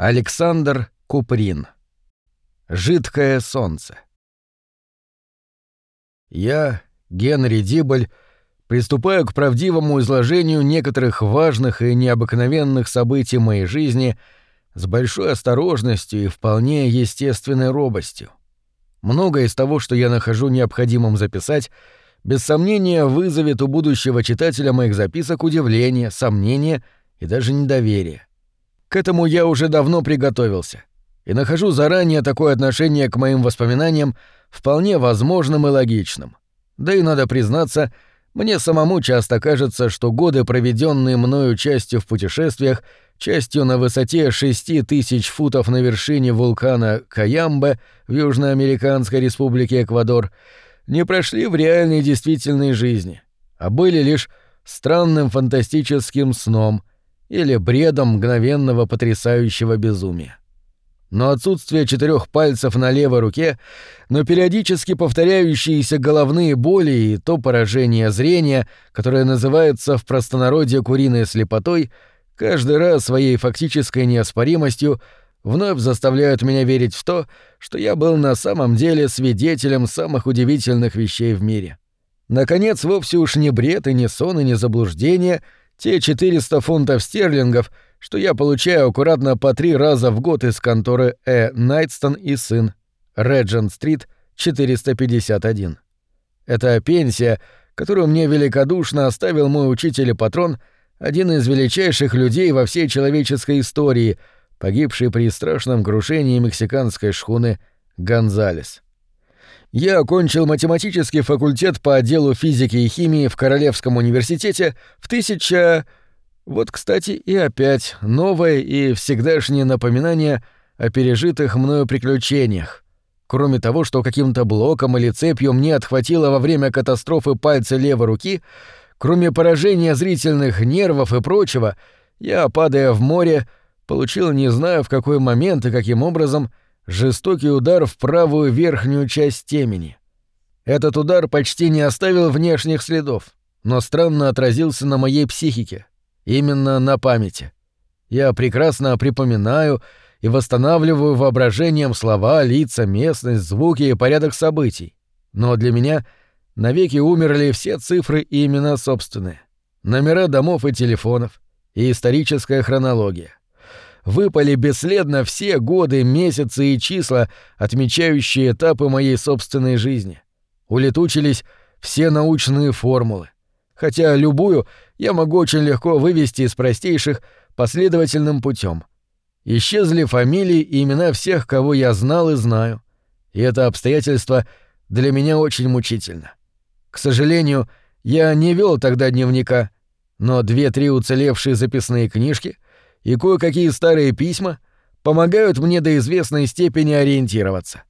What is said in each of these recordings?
Александр Куприн. Жидкое солнце. Я, Генри Диболь, приступаю к правдивому изложению некоторых важных и необыкновенных событий моей жизни с большой осторожностью и вполне естественной робостью. Многое из того, что я нахожу необходимым записать, без сомнения вызовет у будущего читателя моих записок удивление, сомнение и даже недоверие. К этому я уже давно приготовился и нахожу заранее такое отношение к моим воспоминаниям вполне возможным и логичным. Да и надо признаться, мне самому часто кажется, что годы, проведенные мною частью в путешествиях, частью на высоте 6 тысяч футов на вершине вулкана Каямбе в Южноамериканской республике Эквадор, не прошли в реальной действительной жизни, а были лишь странным фантастическим сном — или бредом мгновенного потрясающего безумия. Но отсутствие четырех пальцев на левой руке, но периодически повторяющиеся головные боли и то поражение зрения, которое называется в простонародье куриной слепотой, каждый раз своей фактической неоспоримостью вновь заставляют меня верить в то, что я был на самом деле свидетелем самых удивительных вещей в мире. Наконец, вовсе уж не бред и не сон и не заблуждение — те 400 фунтов стерлингов, что я получаю аккуратно по три раза в год из конторы Э. Найтстон и сын, Реджент-стрит, 451. Это пенсия, которую мне великодушно оставил мой учитель и патрон, один из величайших людей во всей человеческой истории, погибший при страшном крушении мексиканской шхуны «Гонзалес». Я окончил математический факультет по отделу физики и химии в Королевском университете в 1000... Вот, кстати, и опять новое и всегдашнее напоминание о пережитых мною приключениях. Кроме того, что каким-то блоком или цепью мне отхватило во время катастрофы пальцы левой руки, кроме поражения зрительных нервов и прочего, я, падая в море, получил не знаю в какой момент и каким образом — жестокий удар в правую верхнюю часть темени. Этот удар почти не оставил внешних следов, но странно отразился на моей психике, именно на памяти. Я прекрасно припоминаю и восстанавливаю воображением слова, лица, местность, звуки и порядок событий. Но для меня навеки умерли все цифры и имена собственные, номера домов и телефонов, и историческая хронология выпали бесследно все годы, месяцы и числа, отмечающие этапы моей собственной жизни. Улетучились все научные формулы. Хотя любую я могу очень легко вывести из простейших последовательным путем. Исчезли фамилии и имена всех, кого я знал и знаю. И это обстоятельство для меня очень мучительно. К сожалению, я не вел тогда дневника, но две-три уцелевшие записные книжки — и кое-какие старые письма помогают мне до известной степени ориентироваться.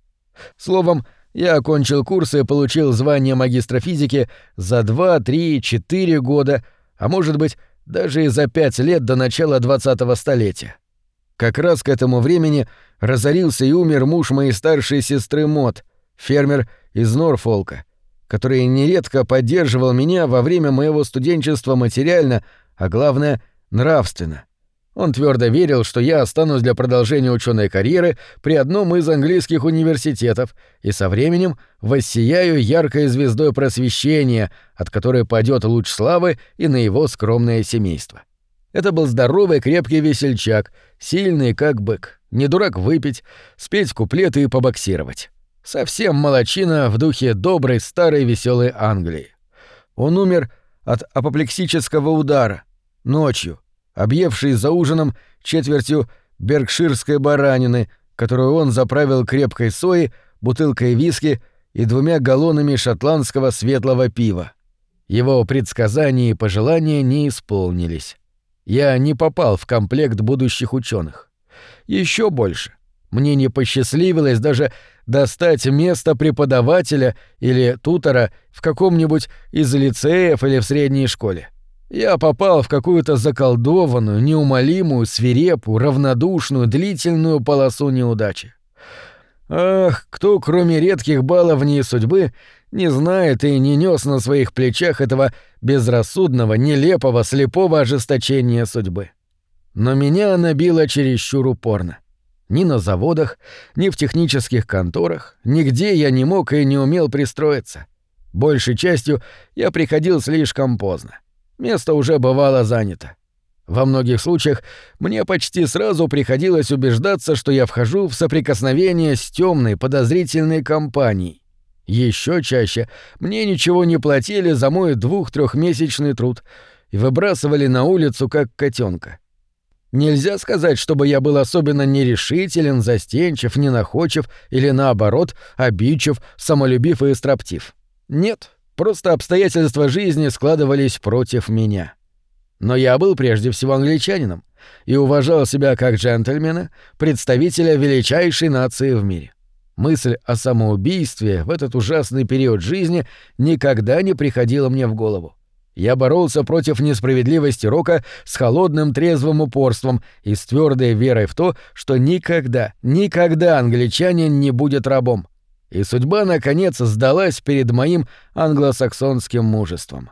Словом, я окончил курсы и получил звание магистра физики за 2, 3, 4 года, а может быть, даже и за 5 лет до начала 20-го столетия. Как раз к этому времени разорился и умер муж моей старшей сестры Мот, фермер из Норфолка, который нередко поддерживал меня во время моего студенчества материально, а главное — нравственно. Он твердо верил, что я останусь для продолжения ученой карьеры при одном из английских университетов и со временем воссияю яркой звездой просвещения, от которой падет луч славы и на его скромное семейство. Это был здоровый крепкий весельчак, сильный как бык, не дурак выпить, спеть куплеты и побоксировать. Совсем молочина в духе доброй старой веселой Англии. Он умер от апоплексического удара ночью, объевший за ужином четвертью беркширской баранины, которую он заправил крепкой сои, бутылкой виски и двумя галлонами шотландского светлого пива. Его предсказания и пожелания не исполнились. Я не попал в комплект будущих ученых. Еще больше. Мне не посчастливилось даже достать место преподавателя или тутора в каком-нибудь из лицеев или в средней школе. Я попал в какую-то заколдованную, неумолимую, свирепую, равнодушную, длительную полосу неудачи. Ах, кто, кроме редких баловней судьбы, не знает и не нес на своих плечах этого безрассудного, нелепого, слепого ожесточения судьбы. Но меня она била чересчур упорно. Ни на заводах, ни в технических конторах, нигде я не мог и не умел пристроиться. Большей частью я приходил слишком поздно. Место уже бывало занято. Во многих случаях мне почти сразу приходилось убеждаться, что я вхожу в соприкосновение с темной, подозрительной компанией. Еще чаще мне ничего не платили за мой двух-трехмесячный труд и выбрасывали на улицу как котенка. Нельзя сказать, чтобы я был особенно нерешителен, застенчив, ненаходчив или, наоборот, обидчив, самолюбив и строптив. Нет, просто обстоятельства жизни складывались против меня. Но я был прежде всего англичанином и уважал себя как джентльмена, представителя величайшей нации в мире. Мысль о самоубийстве в этот ужасный период жизни никогда не приходила мне в голову. Я боролся против несправедливости рока с холодным трезвым упорством и с твердой верой в то, что никогда, никогда англичанин не будет рабом. И судьба, наконец, сдалась перед моим англосаксонским мужеством.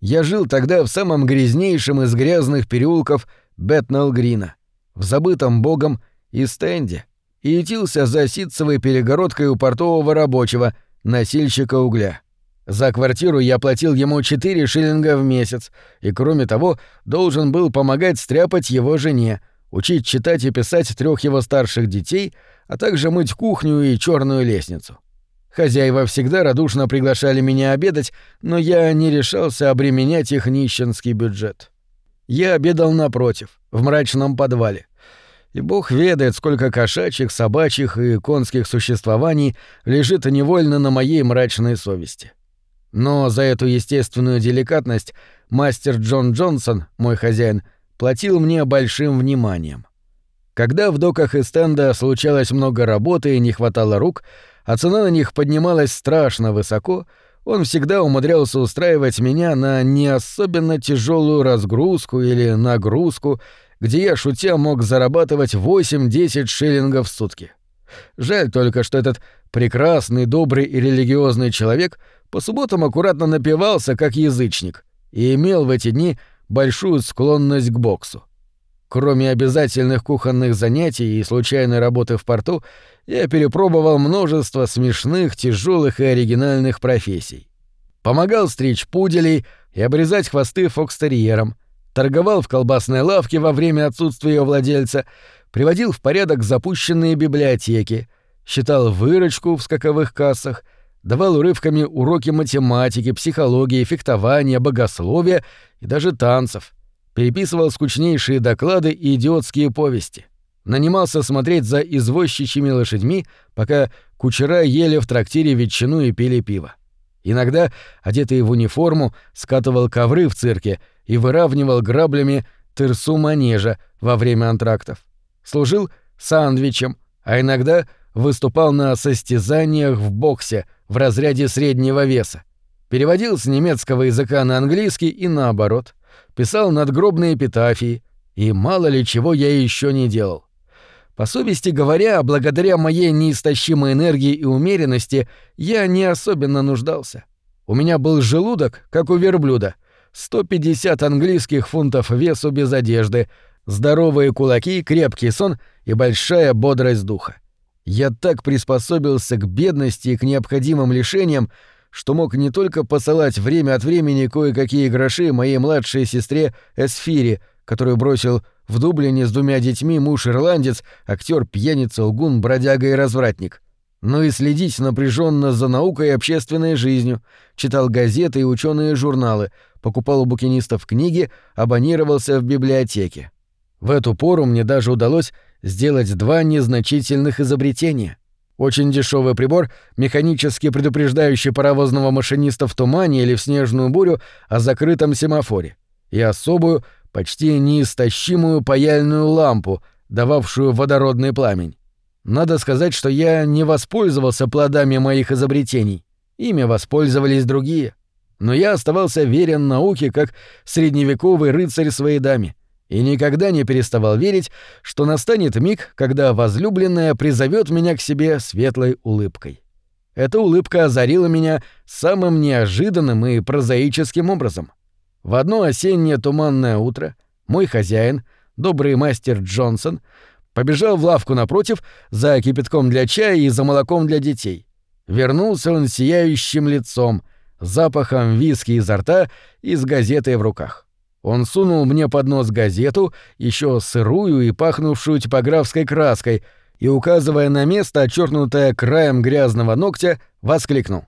Я жил тогда в самом грязнейшем из грязных переулков Бетнелл-Грина, в забытом богом Истенде, и ютился за ситцевой перегородкой у портового рабочего, носильщика угля. За квартиру я платил ему 4 шиллинга в месяц, и, кроме того, должен был помогать стряпать его жене, учить читать и писать трех его старших детей, а также мыть кухню и черную лестницу. Хозяева всегда радушно приглашали меня обедать, но я не решался обременять их нищенский бюджет. Я обедал напротив, в мрачном подвале. И бог ведает, сколько кошачьих, собачьих и конских существований лежит невольно на моей мрачной совести. Но за эту естественную деликатность мастер Джон Джонсон, мой хозяин, платил мне большим вниманием. Когда в доках и стенда случалось много работы и не хватало рук, а цена на них поднималась страшно высоко, он всегда умудрялся устраивать меня на не особенно тяжелую разгрузку или нагрузку, где я, шутя, мог зарабатывать 8-10 шиллингов в сутки. Жаль только, что этот прекрасный, добрый и религиозный человек — по субботам аккуратно напивался, как язычник, и имел в эти дни большую склонность к боксу. Кроме обязательных кухонных занятий и случайной работы в порту, я перепробовал множество смешных, тяжелых и оригинальных профессий. Помогал стричь пуделей и обрезать хвосты фокстерьерам, торговал в колбасной лавке во время отсутствия ее владельца, приводил в порядок запущенные библиотеки, считал выручку в скаковых кассах — давал урывками уроки математики, психологии, фехтования, богословия и даже танцев, переписывал скучнейшие доклады и идиотские повести, нанимался смотреть за извозчичьими лошадьми, пока кучера ели в трактире ветчину и пили пиво. Иногда, одетый в униформу, скатывал ковры в цирке и выравнивал граблями тырсу манежа во время антрактов. Служил сандвичем, а иногда выступал на состязаниях в боксе в разряде среднего веса. Переводил с немецкого языка на английский и наоборот. Писал надгробные эпитафии. И мало ли чего я еще не делал. По совести говоря, благодаря моей неистощимой энергии и умеренности, я не особенно нуждался. У меня был желудок, как у верблюда, 150 английских фунтов весу без одежды, здоровые кулаки, крепкий сон и большая бодрость духа. Я так приспособился к бедности и к необходимым лишениям, что мог не только посылать время от времени кое-какие гроши моей младшей сестре Эсфире, которую бросил в Дублине с двумя детьми муж-ирландец, актер, пьяница, лгун, бродяга и развратник. Но и следить напряженно за наукой и общественной жизнью, читал газеты и ученые журналы, покупал у букинистов книги, абонировался в библиотеке. В эту пору мне даже удалось сделать два незначительных изобретения. Очень дешевый прибор, механически предупреждающий паровозного машиниста в тумане или в снежную бурю о закрытом семафоре, и особую, почти неистощимую паяльную лампу, дававшую водородный пламень. Надо сказать, что я не воспользовался плодами моих изобретений. Ими воспользовались другие. Но я оставался верен науке, как средневековый рыцарь своей даме и никогда не переставал верить, что настанет миг, когда возлюбленная призовет меня к себе светлой улыбкой. Эта улыбка озарила меня самым неожиданным и прозаическим образом. В одно осеннее туманное утро мой хозяин, добрый мастер Джонсон, побежал в лавку напротив за кипятком для чая и за молоком для детей. Вернулся он сияющим лицом, запахом виски изо рта и с газетой в руках. Он сунул мне под нос газету, еще сырую и пахнувшую типографской краской, и, указывая на место, очеркнутое краем грязного ногтя, воскликнул.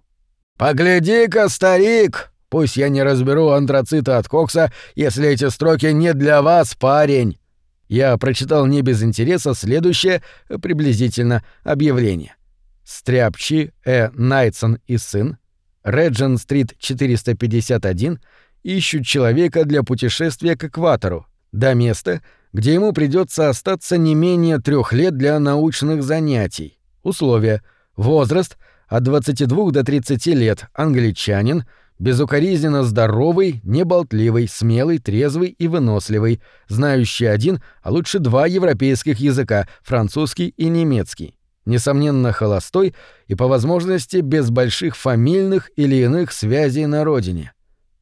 «Погляди-ка, старик! Пусть я не разберу антрацита от кокса, если эти строки не для вас, парень!» Я прочитал не без интереса следующее, приблизительно, объявление. Стряпчи Э. Найтсон и сын, Реджин-стрит 451, ищут человека для путешествия к экватору, до места, где ему придется остаться не менее трех лет для научных занятий. Условия. Возраст от 22 до 30 лет, англичанин, безукоризненно здоровый, неболтливый, смелый, трезвый и выносливый, знающий один, а лучше два европейских языка — французский и немецкий. Несомненно, холостой и, по возможности, без больших фамильных или иных связей на родине.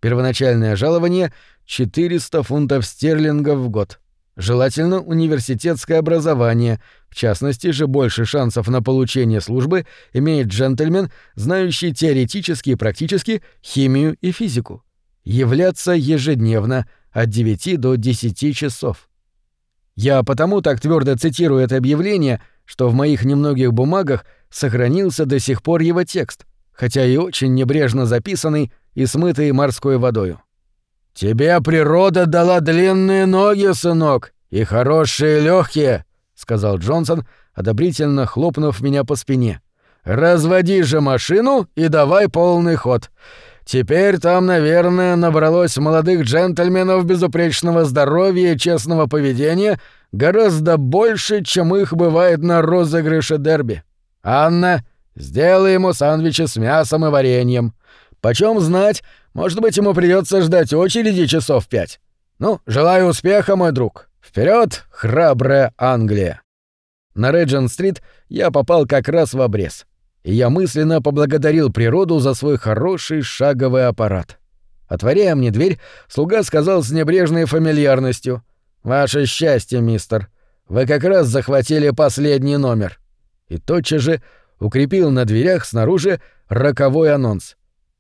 Первоначальное жалование — 400 фунтов стерлингов в год. Желательно университетское образование, в частности же больше шансов на получение службы имеет джентльмен, знающий теоретически и практически химию и физику. Являться ежедневно от 9 до 10 часов. Я потому так твердо цитирую это объявление, что в моих немногих бумагах сохранился до сих пор его текст, хотя и очень небрежно записанный и смытый морской водою. «Тебе природа дала длинные ноги, сынок, и хорошие легкие, сказал Джонсон, одобрительно хлопнув меня по спине. «Разводи же машину и давай полный ход. Теперь там, наверное, набралось молодых джентльменов безупречного здоровья и честного поведения гораздо больше, чем их бывает на розыгрыше дерби. Анна, сделай ему сандвичи с мясом и вареньем. Почем знать, может быть, ему придется ждать очереди часов пять. Ну, желаю успеха, мой друг. Вперед, храбрая Англия!» На Реджин-стрит я попал как раз в обрез. И я мысленно поблагодарил природу за свой хороший шаговый аппарат. Отворяя мне дверь, слуга сказал с небрежной фамильярностью. «Ваше счастье, мистер. Вы как раз захватили последний номер». И тотчас же укрепил на дверях снаружи роковой анонс.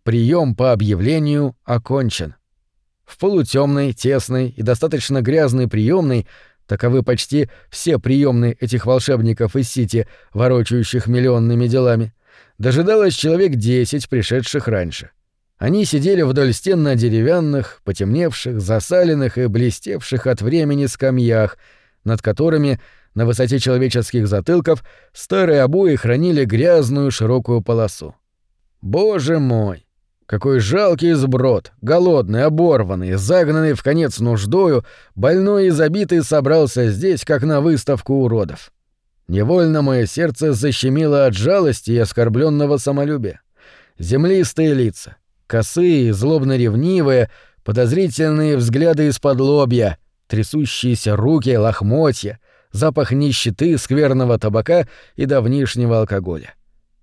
Прием по объявлению окончен. В полутемной, тесной и достаточно грязной приемной, таковы почти все приемные этих волшебников из Сити, ворочающих миллионными делами, дожидалось человек десять, пришедших раньше. Они сидели вдоль стен на деревянных, потемневших, засаленных и блестевших от времени скамьях, над которыми на высоте человеческих затылков старые обои хранили грязную широкую полосу. Боже мой! Какой жалкий сброд, голодный, оборванный, загнанный в конец нуждою, больной и забитый собрался здесь, как на выставку уродов. Невольно мое сердце защемило от жалости и оскорбленного самолюбия. Землистые лица, косые, злобно-ревнивые, подозрительные взгляды из-под лобья, трясущиеся руки, лохмотья, запах нищеты, скверного табака и давнишнего алкоголя.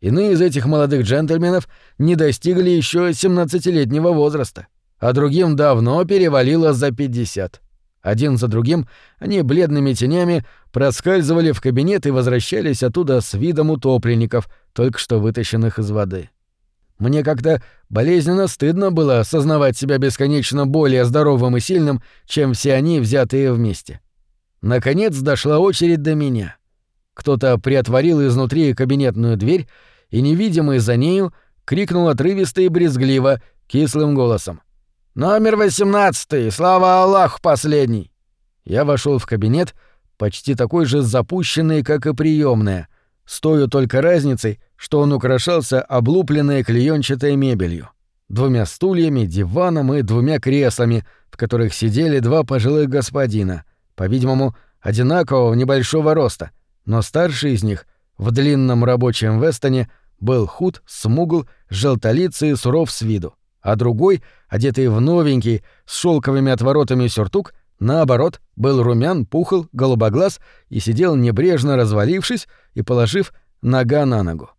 Иные из этих молодых джентльменов не достигли еще 17-летнего возраста, а другим давно перевалило за 50. Один за другим они бледными тенями проскальзывали в кабинет и возвращались оттуда с видом утопленников, только что вытащенных из воды. Мне как-то болезненно стыдно было осознавать себя бесконечно более здоровым и сильным, чем все они, взятые вместе. Наконец дошла очередь до меня. Кто-то приотворил изнутри кабинетную дверь, и невидимый за нею крикнул отрывисто и брезгливо, кислым голосом. «Номер восемнадцатый! Слава Аллаху последний!» Я вошел в кабинет, почти такой же запущенный, как и приемная, с той только разницей, что он украшался облупленной клеенчатой мебелью, двумя стульями, диваном и двумя креслами, в которых сидели два пожилых господина, по-видимому, одинакового небольшого роста, но старший из них, в длинном рабочем вестоне, был худ, смугл, желтолицый и суров с виду, а другой, одетый в новенький, с шелковыми отворотами сюртук, наоборот, был румян, пухл, голубоглаз и сидел небрежно развалившись и положив нога на ногу.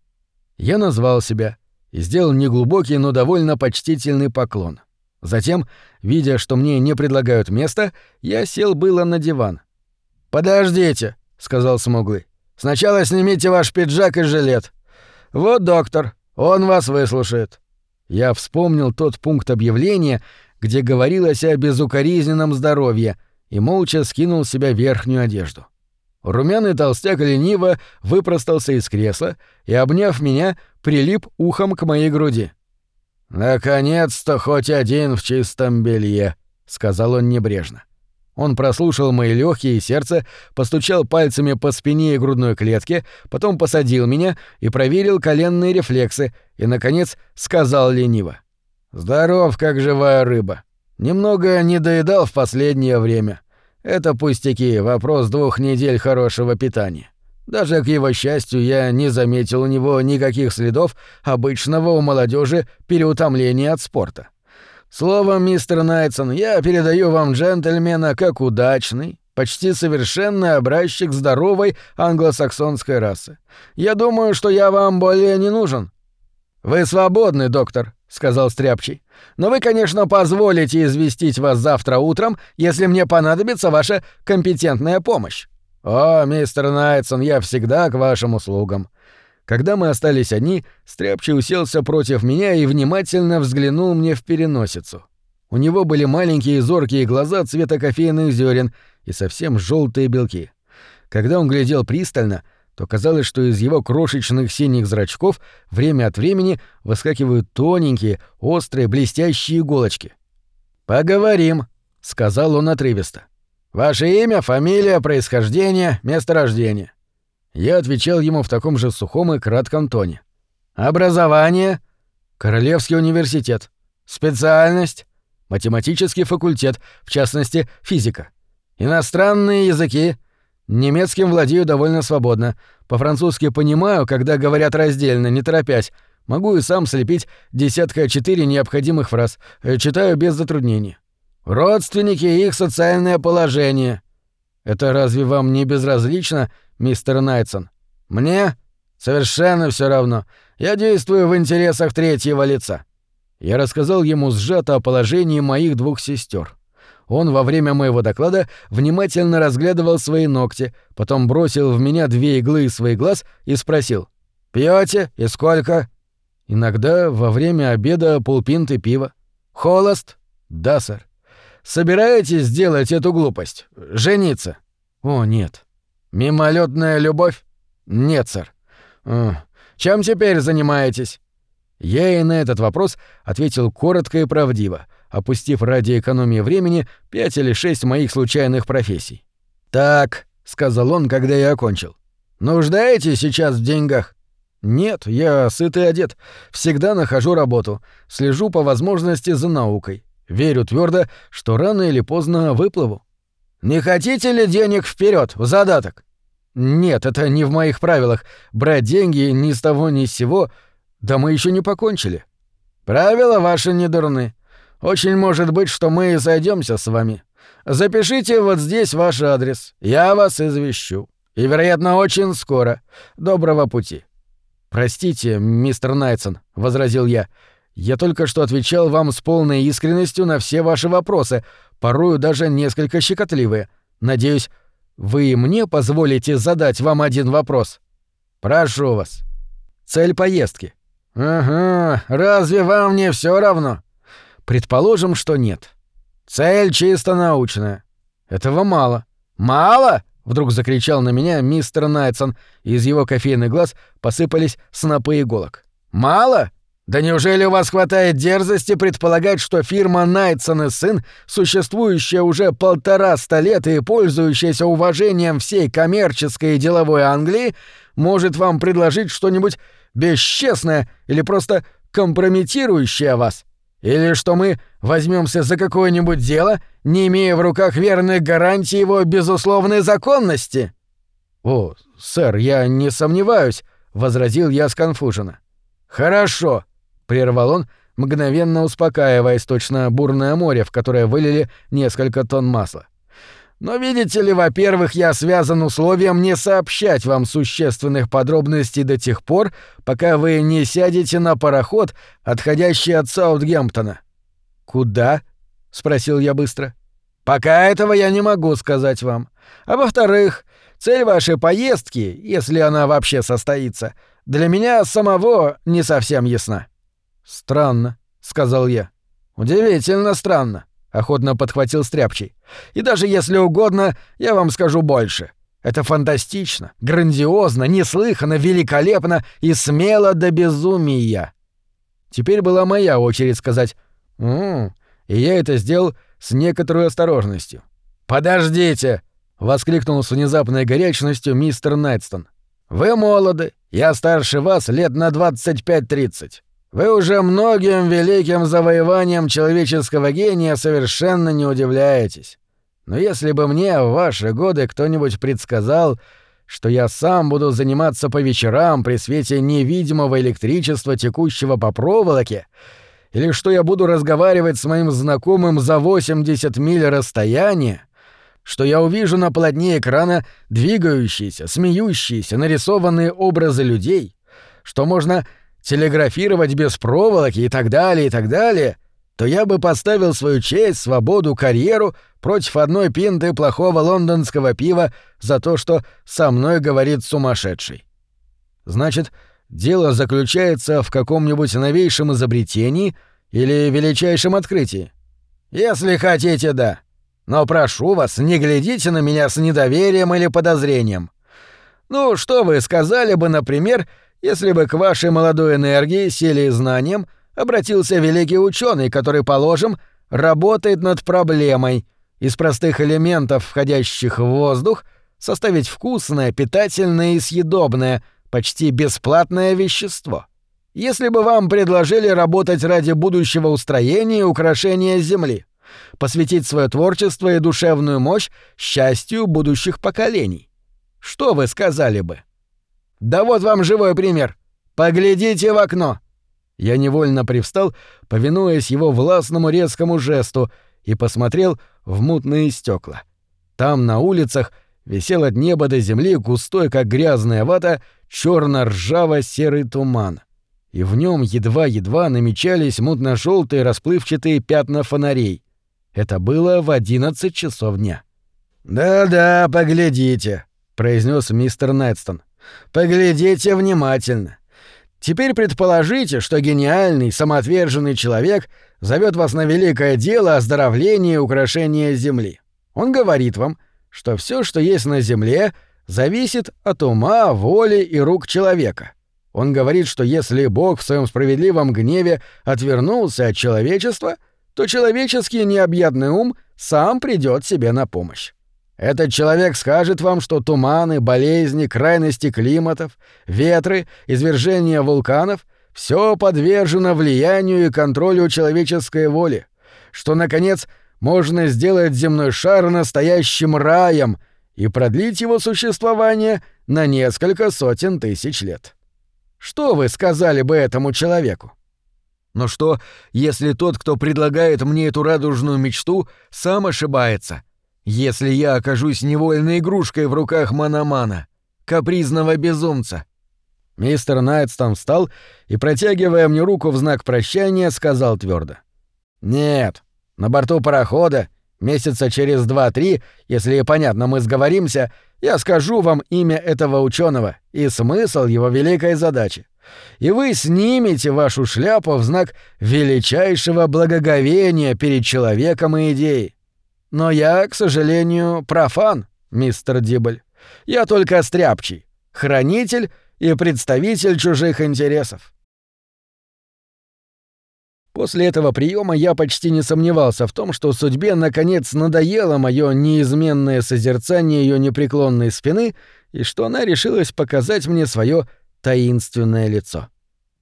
Я назвал себя и сделал неглубокий, но довольно почтительный поклон. Затем, видя, что мне не предлагают места, я сел было на диван, «Подождите», — сказал Смуглый. «Сначала снимите ваш пиджак и жилет. Вот доктор, он вас выслушает». Я вспомнил тот пункт объявления, где говорилось о безукоризненном здоровье, и молча скинул с себя верхнюю одежду. Румяный толстяк лениво выпростался из кресла и, обняв меня, прилип ухом к моей груди. «Наконец-то хоть один в чистом белье», — сказал он небрежно. Он прослушал мои легкие и сердце, постучал пальцами по спине и грудной клетке, потом посадил меня и проверил коленные рефлексы, и, наконец, сказал лениво. «Здоров, как живая рыба. Немного не доедал в последнее время. Это пустяки, вопрос двух недель хорошего питания. Даже к его счастью я не заметил у него никаких следов обычного у молодежи переутомления от спорта. Словом, мистер Найтсон, я передаю вам джентльмена как удачный, почти совершенный образчик здоровой англосаксонской расы. Я думаю, что я вам более не нужен. Вы свободны, доктор, сказал Стряпчий. Но вы, конечно, позволите известить вас завтра утром, если мне понадобится ваша компетентная помощь. О, мистер Найтсон, я всегда к вашим услугам. Когда мы остались одни, Стряпчий уселся против меня и внимательно взглянул мне в переносицу. У него были маленькие зоркие глаза цвета кофейных зерен и совсем желтые белки. Когда он глядел пристально, то казалось, что из его крошечных синих зрачков время от времени выскакивают тоненькие, острые, блестящие иголочки. «Поговорим», — сказал он отрывисто. «Ваше имя, фамилия, происхождение, место рождения». Я отвечал ему в таком же сухом и кратком тоне. «Образование?» «Королевский университет». «Специальность?» «Математический факультет, в частности, физика». «Иностранные языки?» «Немецким владею довольно свободно. По-французски понимаю, когда говорят раздельно, не торопясь. Могу и сам слепить десятка четыре необходимых фраз. Э, читаю без затруднений». «Родственники и их социальное положение». «Это разве вам не безразлично?» Мистер Найтсон. Мне совершенно все равно. Я действую в интересах третьего лица. Я рассказал ему сжато о положении моих двух сестер. Он во время моего доклада внимательно разглядывал свои ногти, потом бросил в меня две иглы из своих глаз и спросил. «Пьете? И сколько?» «Иногда во время обеда полпинты пива». «Холост?» «Да, сэр». «Собираетесь сделать эту глупость? Жениться?» «О, нет». Мимолетная любовь? Нет, сэр. Чем теперь занимаетесь? Я и на этот вопрос ответил коротко и правдиво, опустив ради экономии времени пять или шесть моих случайных профессий. «Так», — сказал он, когда я окончил. «Нуждаетесь сейчас в деньгах?» «Нет, я сыт и одет. Всегда нахожу работу. Слежу по возможности за наукой. Верю твердо, что рано или поздно выплыву». «Не хотите ли денег вперед, в задаток?» «Нет, это не в моих правилах. Брать деньги ни с того ни с сего. Да мы еще не покончили». «Правила ваши не дурны. Очень может быть, что мы и сойдемся с вами. Запишите вот здесь ваш адрес. Я вас извещу. И, вероятно, очень скоро. Доброго пути». «Простите, мистер Найтсон», — возразил я. «Я только что отвечал вам с полной искренностью на все ваши вопросы, порою даже несколько щекотливые. Надеюсь, вы мне позволите задать вам один вопрос? Прошу вас. Цель поездки. Ага, разве вам не все равно? Предположим, что нет. Цель чисто научная. Этого мало. Мало? Вдруг закричал на меня мистер Найтсон, и из его кофейных глаз посыпались снопы иголок. «Мало? Да неужели у вас хватает дерзости предполагать, что фирма Найтсон и сын, существующая уже полтора ста лет и пользующаяся уважением всей коммерческой и деловой Англии, может вам предложить что-нибудь бесчестное или просто компрометирующее вас? Или что мы возьмемся за какое-нибудь дело, не имея в руках верных гарантий его безусловной законности? О, сэр, я не сомневаюсь, возразил я сконфуженно. Хорошо, — прервал он, мгновенно успокаиваясь точно бурное море, в которое вылили несколько тонн масла. «Но видите ли, во-первых, я связан условием не сообщать вам существенных подробностей до тех пор, пока вы не сядете на пароход, отходящий от Саутгемптона». «Куда?» — спросил я быстро. «Пока этого я не могу сказать вам. А во-вторых, цель вашей поездки, если она вообще состоится, для меня самого не совсем ясна». «Странно», — сказал я. «Удивительно странно», — охотно подхватил Стряпчий. «И даже если угодно, я вам скажу больше. Это фантастично, грандиозно, неслыханно, великолепно и смело до безумия». Теперь была моя очередь сказать «М-м», и я это сделал с некоторой осторожностью. «Подождите!» — воскликнул с внезапной горячностью мистер Найтстон. «Вы молоды, я старше вас лет на 25-30. Вы уже многим великим завоеваниям человеческого гения совершенно не удивляетесь. Но если бы мне в ваши годы кто-нибудь предсказал, что я сам буду заниматься по вечерам при свете невидимого электричества, текущего по проволоке, или что я буду разговаривать с моим знакомым за 80 миль расстояния, что я увижу на полотне экрана двигающиеся, смеющиеся, нарисованные образы людей, что можно телеграфировать без проволоки и так далее, и так далее, то я бы поставил свою честь, свободу, карьеру против одной пинты плохого лондонского пива за то, что со мной говорит сумасшедший. Значит, дело заключается в каком-нибудь новейшем изобретении или величайшем открытии? Если хотите, да. Но прошу вас, не глядите на меня с недоверием или подозрением. Ну, что вы сказали бы, например, если бы к вашей молодой энергии, силе и знаниям обратился великий ученый, который, положим, работает над проблемой из простых элементов, входящих в воздух, составить вкусное, питательное и съедобное, почти бесплатное вещество. Если бы вам предложили работать ради будущего устроения и украшения Земли, посвятить свое творчество и душевную мощь счастью будущих поколений, что вы сказали бы? Да вот вам живой пример. Поглядите в окно. Я невольно привстал, повинуясь его властному резкому жесту, и посмотрел в мутные стекла. Там, на улицах, висел от неба до земли густой, как грязная вата, черно ржаво серый туман. И в нем едва-едва намечались мутно-желтые расплывчатые пятна фонарей. Это было в одиннадцать часов дня. «Да-да, поглядите», — произнес мистер Найтстон. «Поглядите внимательно. Теперь предположите, что гениальный, самоотверженный человек зовет вас на великое дело оздоровления и украшения Земли. Он говорит вам, что все, что есть на Земле, зависит от ума, воли и рук человека. Он говорит, что если Бог в своем справедливом гневе отвернулся от человечества, то человеческий необъятный ум сам придет себе на помощь. Этот человек скажет вам, что туманы, болезни, крайности климатов, ветры, извержения вулканов — все подвержено влиянию и контролю человеческой воли, что, наконец, можно сделать земной шар настоящим раем и продлить его существование на несколько сотен тысяч лет. Что вы сказали бы этому человеку? Но что, если тот, кто предлагает мне эту радужную мечту, сам ошибается — если я окажусь невольной игрушкой в руках Манамана, капризного безумца. Мистер Найтстон встал и, протягивая мне руку в знак прощания, сказал твердо: «Нет, на борту парохода, месяца через два-три, если, понятно, мы сговоримся, я скажу вам имя этого ученого и смысл его великой задачи. И вы снимете вашу шляпу в знак величайшего благоговения перед человеком и идеей. Но я, к сожалению, профан, мистер Дибль. Я только стряпчий, хранитель и представитель чужих интересов. После этого приема я почти не сомневался в том, что судьбе наконец надоело мое неизменное созерцание ее непреклонной спины и что она решилась показать мне свое таинственное лицо.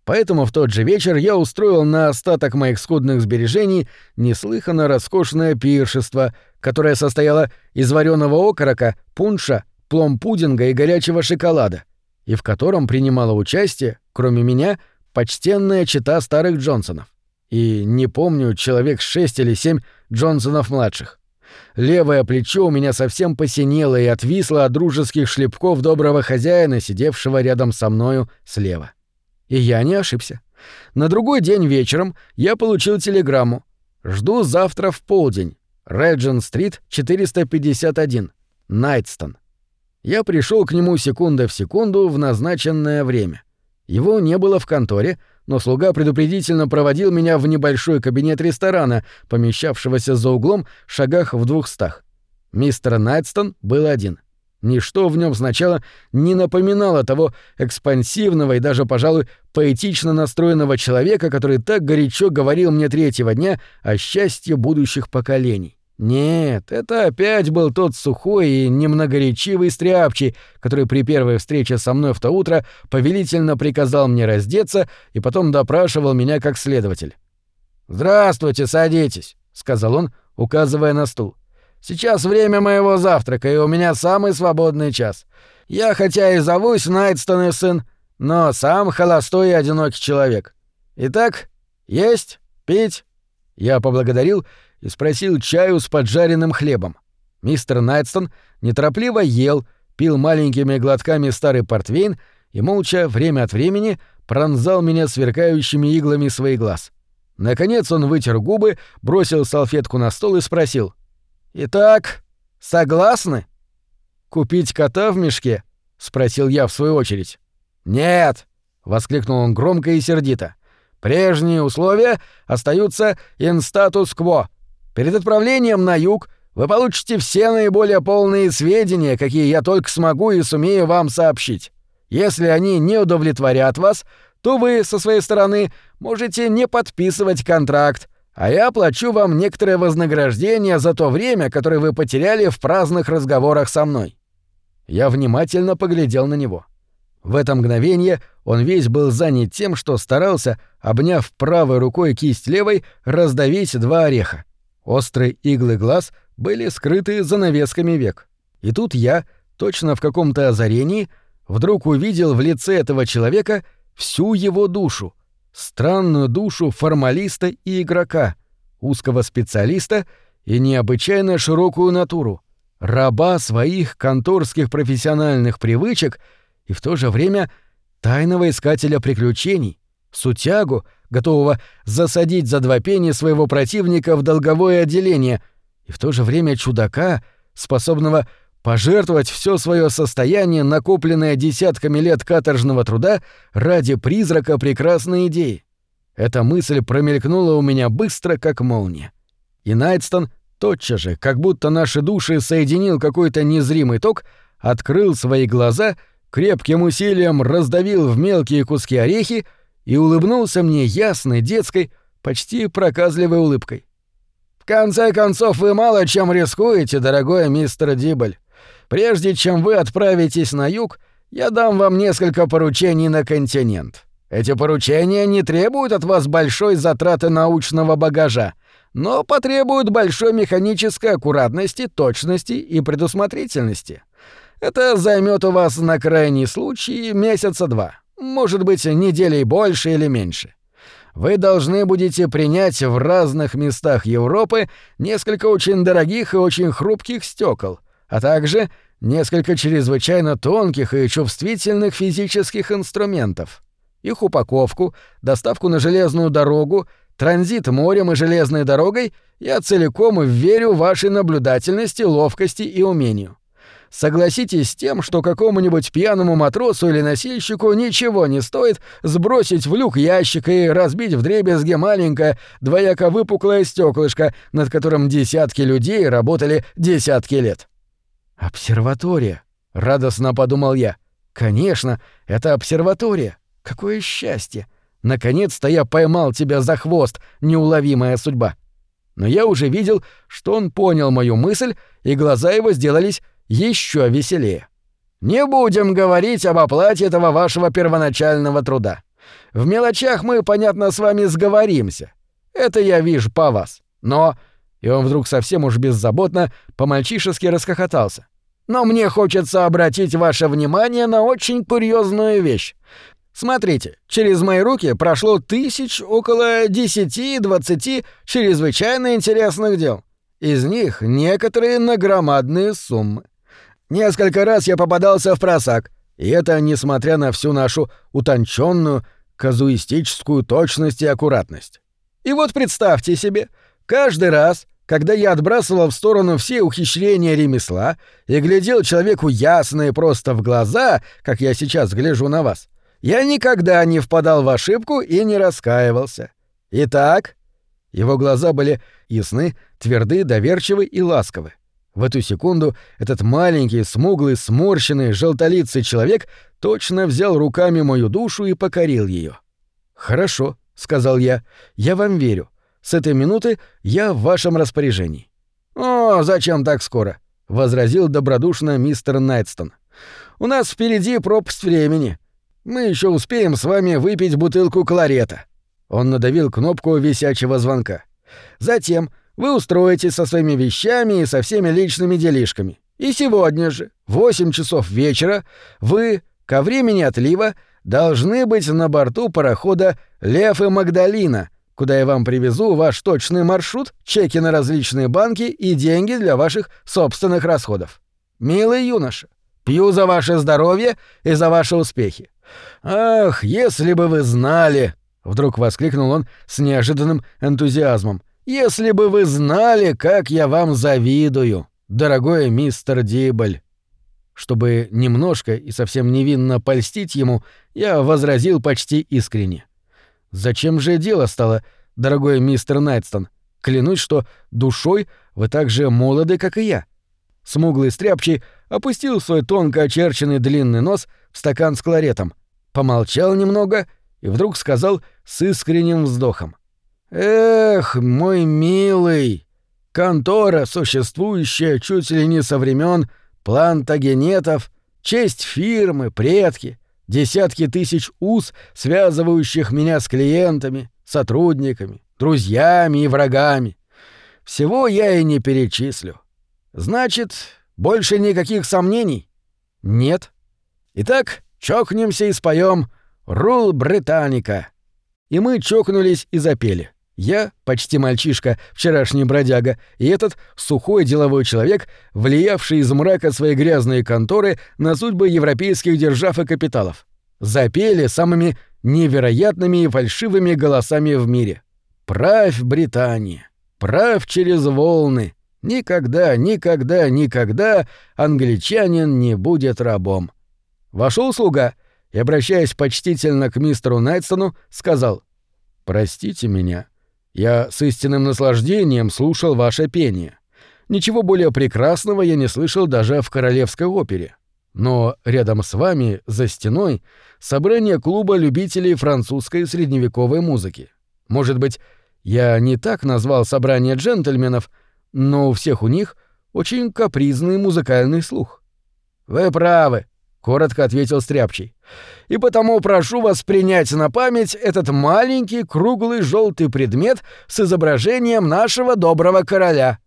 Поэтому в тот же вечер я устроил на остаток моих скудных сбережений неслыханно роскошное пиршество, которое состояло из вареного окорока, пунша, плом-пудинга и горячего шоколада, и в котором принимала участие, кроме меня, почтенная чита старых Джонсонов. И не помню, человек шесть или семь Джонсонов-младших. Левое плечо у меня совсем посинело и отвисло от дружеских шлепков доброго хозяина, сидевшего рядом со мною слева. — и я не ошибся. На другой день вечером я получил телеграмму. Жду завтра в полдень. Реджин-стрит, 451. Найтстон. Я пришел к нему секунда в секунду в назначенное время. Его не было в конторе, но слуга предупредительно проводил меня в небольшой кабинет ресторана, помещавшегося за углом шагах в двухстах. Мистер Найтстон был один. Ничто в нем сначала не напоминало того экспансивного и даже, пожалуй, поэтично настроенного человека, который так горячо говорил мне третьего дня о счастье будущих поколений. Нет, это опять был тот сухой и немногоречивый стряпчий, который при первой встрече со мной в то утро повелительно приказал мне раздеться и потом допрашивал меня как следователь. «Здравствуйте, садитесь», — сказал он, указывая на стул. Сейчас время моего завтрака, и у меня самый свободный час. Я хотя и зовусь Найтстон и сын, но сам холостой и одинокий человек. Итак, есть, пить?» Я поблагодарил и спросил чаю с поджаренным хлебом. Мистер Найтстон неторопливо ел, пил маленькими глотками старый портвейн и молча время от времени пронзал меня сверкающими иглами своих глаз. Наконец он вытер губы, бросил салфетку на стол и спросил — «Итак, согласны?» «Купить кота в мешке?» — спросил я в свою очередь. «Нет!» — воскликнул он громко и сердито. «Прежние условия остаются quo. Перед отправлением на юг вы получите все наиболее полные сведения, какие я только смогу и сумею вам сообщить. Если они не удовлетворят вас, то вы, со своей стороны, можете не подписывать контракт, а я плачу вам некоторое вознаграждение за то время, которое вы потеряли в праздных разговорах со мной». Я внимательно поглядел на него. В это мгновение он весь был занят тем, что старался, обняв правой рукой кисть левой, раздавить два ореха. Острые иглы глаз были скрыты занавесками век. И тут я, точно в каком-то озарении, вдруг увидел в лице этого человека всю его душу — странную душу формалиста и игрока, узкого специалиста и необычайно широкую натуру, раба своих конторских профессиональных привычек и в то же время тайного искателя приключений, сутягу, готового засадить за два пени своего противника в долговое отделение, и в то же время чудака, способного пожертвовать все свое состояние, накопленное десятками лет каторжного труда, ради призрака прекрасной идеи. Эта мысль промелькнула у меня быстро, как молния. И Найтстон тотчас же, как будто наши души соединил какой-то незримый ток, открыл свои глаза, крепким усилием раздавил в мелкие куски орехи и улыбнулся мне ясной, детской, почти проказливой улыбкой. «В конце концов, вы мало чем рискуете, дорогой мистер Дибель. Прежде чем вы отправитесь на юг, я дам вам несколько поручений на континент. Эти поручения не требуют от вас большой затраты научного багажа, но потребуют большой механической аккуратности, точности и предусмотрительности. Это займет у вас на крайний случай месяца два, может быть, неделей больше или меньше. Вы должны будете принять в разных местах Европы несколько очень дорогих и очень хрупких стекол — а также несколько чрезвычайно тонких и чувствительных физических инструментов. Их упаковку, доставку на железную дорогу, транзит морем и железной дорогой я целиком верю вашей наблюдательности, ловкости и умению. Согласитесь с тем, что какому-нибудь пьяному матросу или носильщику ничего не стоит сбросить в люк ящик и разбить вдребезги маленькое, двояко выпуклое стеклышко, над которым десятки людей работали десятки лет. «Обсерватория», — радостно подумал я. «Конечно, это обсерватория. Какое счастье! Наконец-то я поймал тебя за хвост, неуловимая судьба». Но я уже видел, что он понял мою мысль, и глаза его сделались еще веселее. «Не будем говорить об оплате этого вашего первоначального труда. В мелочах мы, понятно, с вами сговоримся. Это я вижу по вас. Но...» И он вдруг совсем уж беззаботно по-мальчишески расхохотался. Но мне хочется обратить ваше внимание на очень курьезную вещь. Смотрите, через мои руки прошло тысяч около десяти-двадцати чрезвычайно интересных дел. Из них некоторые на громадные суммы. Несколько раз я попадался в просак, и это несмотря на всю нашу утонченную казуистическую точность и аккуратность. И вот представьте себе, каждый раз, когда я отбрасывал в сторону все ухищрения ремесла и глядел человеку ясно и просто в глаза, как я сейчас гляжу на вас, я никогда не впадал в ошибку и не раскаивался. Итак, его глаза были ясны, тверды, доверчивы и ласковы. В эту секунду этот маленький, смуглый, сморщенный, желтолицый человек точно взял руками мою душу и покорил ее. «Хорошо», — сказал я, — «я вам верю. С этой минуты я в вашем распоряжении». «О, зачем так скоро?» — возразил добродушно мистер Найтстон. «У нас впереди пропасть времени. Мы еще успеем с вами выпить бутылку кларета». Он надавил кнопку висячего звонка. «Затем вы устроитесь со своими вещами и со всеми личными делишками. И сегодня же, в 8 часов вечера, вы, ко времени отлива, должны быть на борту парохода «Лев и Магдалина», куда я вам привезу ваш точный маршрут, чеки на различные банки и деньги для ваших собственных расходов. Милый юноша, пью за ваше здоровье и за ваши успехи. Ах, если бы вы знали, вдруг воскликнул он с неожиданным энтузиазмом. Если бы вы знали, как я вам завидую, дорогой мистер Дибль. Чтобы немножко и совсем невинно польстить ему, я возразил почти искренне. Зачем же дело стало, дорогой мистер Найтстон? Клянусь, что душой вы так же молоды, как и я. Смуглый стряпчий опустил свой тонко очерченный длинный нос в стакан с кларетом, помолчал немного и вдруг сказал с искренним вздохом. Эх, мой милый, контора, существующая чуть ли не со времен плантагенетов, честь фирмы, предки, десятки тысяч уз, связывающих меня с клиентами, сотрудниками, друзьями и врагами. Всего я и не перечислю. Значит, больше никаких сомнений? Нет. Итак, чокнемся и споем «Рул Британика». И мы чокнулись и запели. Я, почти мальчишка, вчерашний бродяга, и этот сухой деловой человек, влиявший из мрака своей грязной конторы на судьбы европейских держав и капиталов. Запели самыми невероятными и фальшивыми голосами в мире. «Правь, Британия! Правь через волны! Никогда, никогда, никогда англичанин не будет рабом!» Вошел слуга и, обращаясь почтительно к мистеру Найтсону, сказал «Простите меня, я с истинным наслаждением слушал ваше пение. Ничего более прекрасного я не слышал даже в королевской опере. Но рядом с вами, за стеной, собрание клуба любителей французской средневековой музыки. Может быть, я не так назвал собрание джентльменов, но у всех у них очень капризный музыкальный слух. Вы правы, коротко ответил Стряпчий. И потому прошу вас принять на память этот маленький круглый желтый предмет с изображением нашего доброго короля.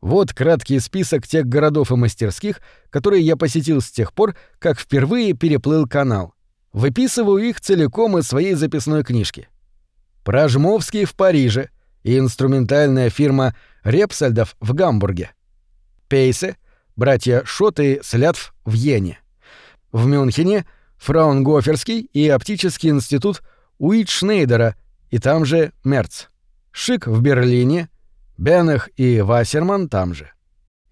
Вот краткий список тех городов и мастерских, которые я посетил с тех пор, как впервые переплыл канал. Выписываю их целиком из своей записной книжки. Пражмовский в Париже и инструментальная фирма Репсальдов в Гамбурге. Пейсе, братья Шот и Слятв в Йене. В Мюнхене Фраунгоферский и оптический институт Уитшнейдера и там же Мерц. Шик в Берлине, Беннех и Вассерман там же.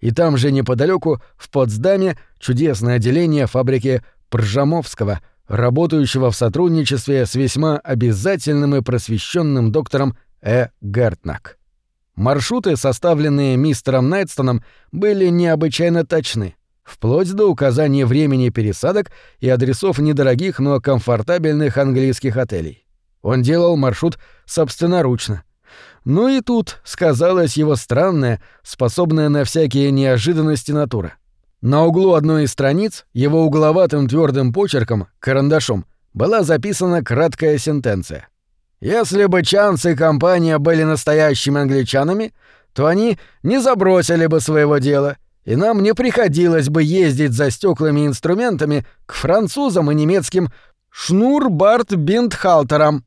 И там же неподалеку в Потсдаме чудесное отделение фабрики Пржамовского, работающего в сотрудничестве с весьма обязательным и просвещенным доктором Э. Гертнак. Маршруты, составленные мистером Найтстоном, были необычайно точны — вплоть до указания времени пересадок и адресов недорогих, но комфортабельных английских отелей. Он делал маршрут собственноручно. Ну и тут сказалась его странная, способная на всякие неожиданности натура. На углу одной из страниц его угловатым твердым почерком, карандашом, была записана краткая сентенция. «Если бы Чанс и компания были настоящими англичанами, то они не забросили бы своего дела и нам не приходилось бы ездить за стеклами инструментами к французам и немецким шнурбарт-бинтхалтерам.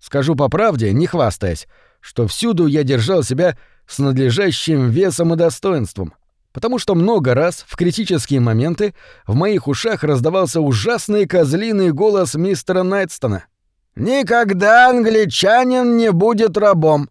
Скажу по правде, не хвастаясь, что всюду я держал себя с надлежащим весом и достоинством, потому что много раз в критические моменты в моих ушах раздавался ужасный козлиный голос мистера Найтстона. «Никогда англичанин не будет рабом!»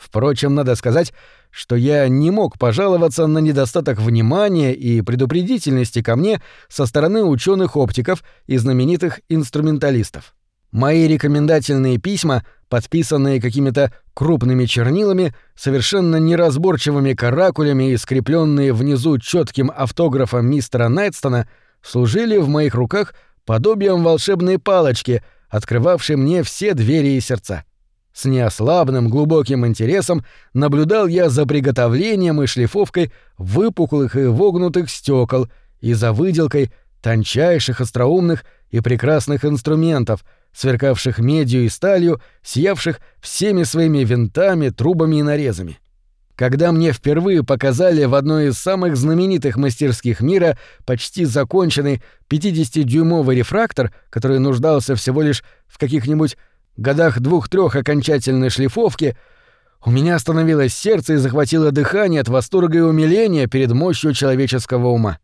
Впрочем, надо сказать, что я не мог пожаловаться на недостаток внимания и предупредительности ко мне со стороны ученых оптиков и знаменитых инструменталистов. Мои рекомендательные письма, подписанные какими-то крупными чернилами, совершенно неразборчивыми каракулями и скрепленные внизу четким автографом мистера Найтстона, служили в моих руках подобием волшебной палочки, открывавшей мне все двери и сердца. С неослабным глубоким интересом наблюдал я за приготовлением и шлифовкой выпуклых и вогнутых стекол и за выделкой тончайших, остроумных и прекрасных инструментов, сверкавших медью и сталью, сиявших всеми своими винтами, трубами и нарезами. Когда мне впервые показали в одной из самых знаменитых мастерских мира почти законченный 50-дюймовый рефрактор, который нуждался всего лишь в каких-нибудь годах двух-трех окончательной шлифовки, у меня остановилось сердце и захватило дыхание от восторга и умиления перед мощью человеческого ума.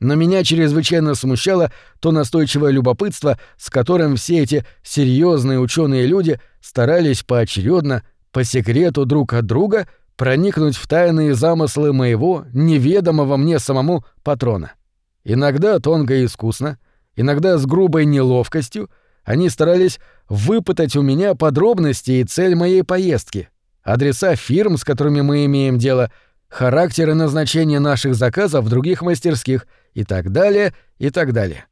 Но меня чрезвычайно смущало то настойчивое любопытство, с которым все эти серьезные ученые люди старались поочередно, по секрету друг от друга, проникнуть в тайные замыслы моего, неведомого мне самому патрона. Иногда тонко и искусно, иногда с грубой неловкостью — они старались выпытать у меня подробности и цель моей поездки, адреса фирм, с которыми мы имеем дело, характер и назначение наших заказов в других мастерских и так далее, и так далее.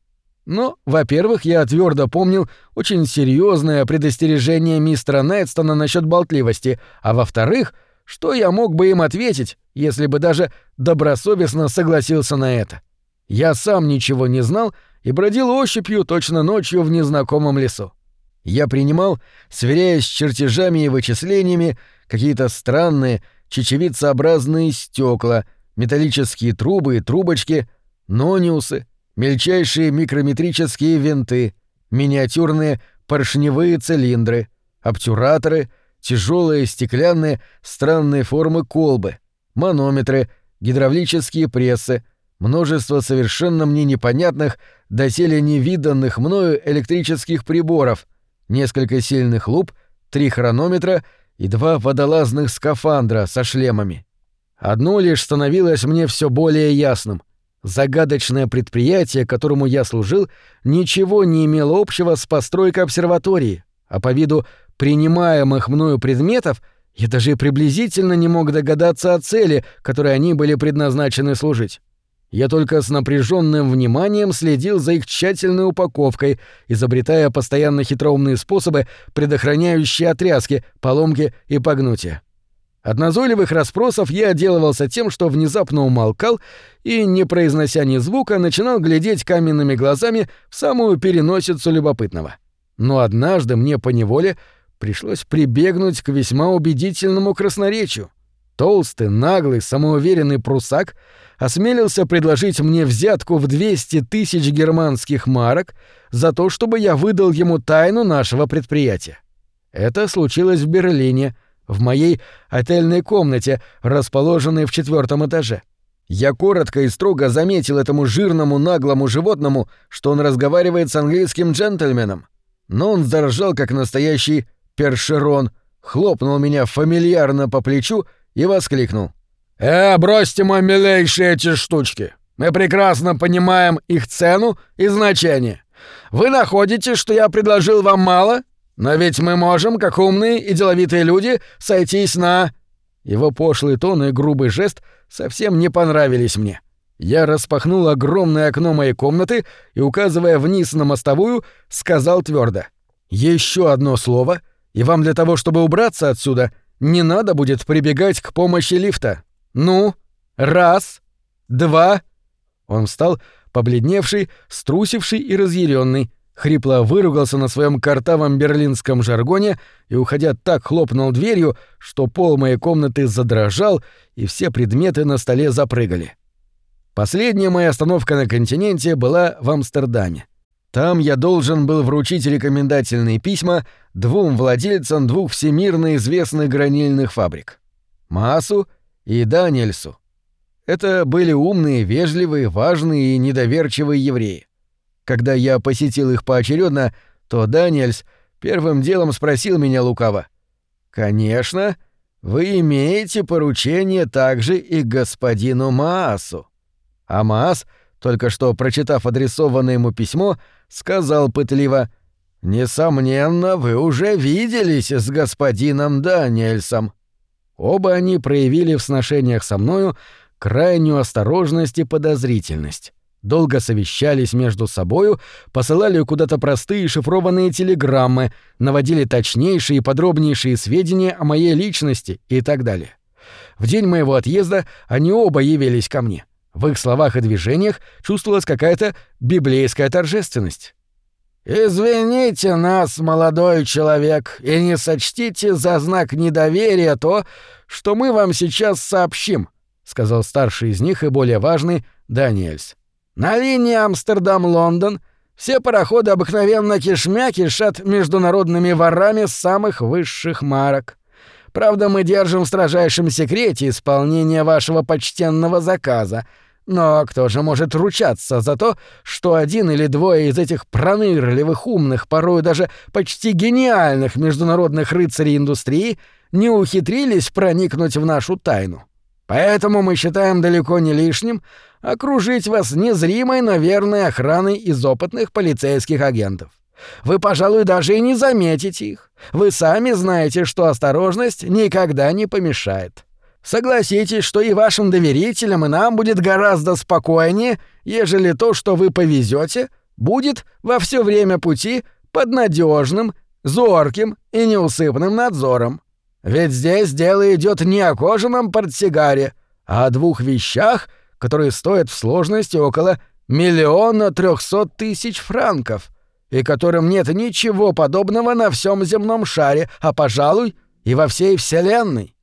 Но, во-первых, я твердо помнил очень серьезное предостережение мистера Найтстона насчет болтливости, а во-вторых, что я мог бы им ответить, если бы даже добросовестно согласился на это. Я сам ничего не знал и бродил ощупью точно ночью в незнакомом лесу. Я принимал, сверяясь с чертежами и вычислениями, какие-то странные, чечевицеобразные стекла, металлические трубы и трубочки, нониусы, мельчайшие микрометрические винты, миниатюрные поршневые цилиндры, обтюраторы, тяжелые стеклянные странные формы колбы, манометры, гидравлические прессы, множество совершенно мне непонятных, доселе невиданных мною электрических приборов, несколько сильных луп, три хронометра и два водолазных скафандра со шлемами. Одно лишь становилось мне все более ясным. Загадочное предприятие, которому я служил, ничего не имело общего с постройкой обсерватории, а по виду принимаемых мною предметов я даже приблизительно не мог догадаться о цели, которой они были предназначены служить. Я только с напряженным вниманием следил за их тщательной упаковкой, изобретая постоянно хитроумные способы, предохраняющие отрязки, поломки и погнутия. От назойливых расспросов я отделывался тем, что внезапно умолкал и, не произнося ни звука, начинал глядеть каменными глазами в самую переносицу любопытного. Но однажды мне поневоле пришлось прибегнуть к весьма убедительному красноречию. Толстый, наглый, самоуверенный прусак — осмелился предложить мне взятку в 200 тысяч германских марок за то, чтобы я выдал ему тайну нашего предприятия. Это случилось в Берлине, в моей отельной комнате, расположенной в четвертом этаже. Я коротко и строго заметил этому жирному наглому животному, что он разговаривает с английским джентльменом. Но он заржал, как настоящий першерон, хлопнул меня фамильярно по плечу и воскликнул. «Э, бросьте, мой милейший, эти штучки. Мы прекрасно понимаем их цену и значение. Вы находите, что я предложил вам мало? Но ведь мы можем, как умные и деловитые люди, сойтись на...» Его пошлый тон и грубый жест совсем не понравились мне. Я распахнул огромное окно моей комнаты и, указывая вниз на мостовую, сказал твердо: «Еще одно слово, и вам для того, чтобы убраться отсюда, не надо будет прибегать к помощи лифта. «Ну, раз, два...» Он встал, побледневший, струсивший и разъяренный, хрипло выругался на своем картавом берлинском жаргоне и, уходя, так хлопнул дверью, что пол моей комнаты задрожал, и все предметы на столе запрыгали. Последняя моя остановка на континенте была в Амстердаме. Там я должен был вручить рекомендательные письма двум владельцам двух всемирно известных гранильных фабрик — Маасу и Даниэльсу. Это были умные, вежливые, важные и недоверчивые евреи. Когда я посетил их поочередно, то Даниэльс первым делом спросил меня лукаво. «Конечно, вы имеете поручение также и господину Маасу». А Маас, только что прочитав адресованное ему письмо, сказал пытливо «Несомненно, вы уже виделись с господином Даниэльсом». Оба они проявили в сношениях со мною крайнюю осторожность и подозрительность. Долго совещались между собою, посылали куда-то простые шифрованные телеграммы, наводили точнейшие и подробнейшие сведения о моей личности и так далее. В день моего отъезда они оба явились ко мне. В их словах и движениях чувствовалась какая-то библейская торжественность. «Извините нас, молодой человек, и не сочтите за знак недоверия то, что мы вам сейчас сообщим», — сказал старший из них и более важный Даниэльс. «На линии Амстердам-Лондон все пароходы обыкновенно кишмя кишат международными ворами самых высших марок. Правда, мы держим в строжайшем секрете исполнение вашего почтенного заказа — но кто же может ручаться за то, что один или двое из этих пронырливых, умных, порой даже почти гениальных международных рыцарей индустрии не ухитрились проникнуть в нашу тайну? Поэтому мы считаем далеко не лишним окружить вас незримой, но верной охраной из опытных полицейских агентов. Вы, пожалуй, даже и не заметите их. Вы сами знаете, что осторожность никогда не помешает. Согласитесь, что и вашим доверителям, и нам будет гораздо спокойнее, ежели то, что вы повезете, будет во все время пути под надежным, зорким и неусыпным надзором. Ведь здесь дело идет не о кожаном портсигаре, а о двух вещах, которые стоят в сложности около миллиона трехсот тысяч франков, и которым нет ничего подобного на всем земном шаре, а, пожалуй, и во всей Вселенной.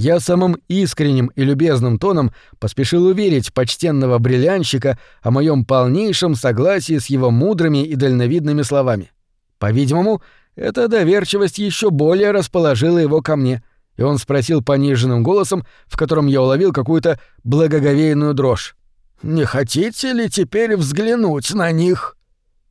Я самым искренним и любезным тоном поспешил уверить почтенного бриллианщика о моем полнейшем согласии с его мудрыми и дальновидными словами. По-видимому, эта доверчивость еще более расположила его ко мне, и он спросил пониженным голосом, в котором я уловил какую-то благоговейную дрожь. «Не хотите ли теперь взглянуть на них?»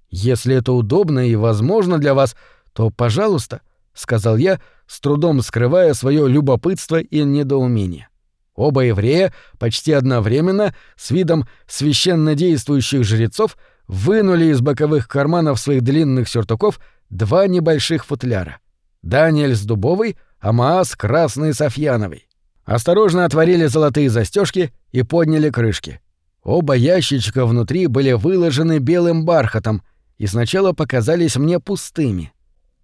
«Если это удобно и возможно для вас, то, пожалуйста», — сказал я, — с трудом скрывая свое любопытство и недоумение. Оба еврея почти одновременно с видом священно действующих жрецов вынули из боковых карманов своих длинных сюртуков два небольших футляра. Даниэль с дубовой, а Маас красной софьяновой. Осторожно отворили золотые застежки и подняли крышки. Оба ящичка внутри были выложены белым бархатом и сначала показались мне пустыми.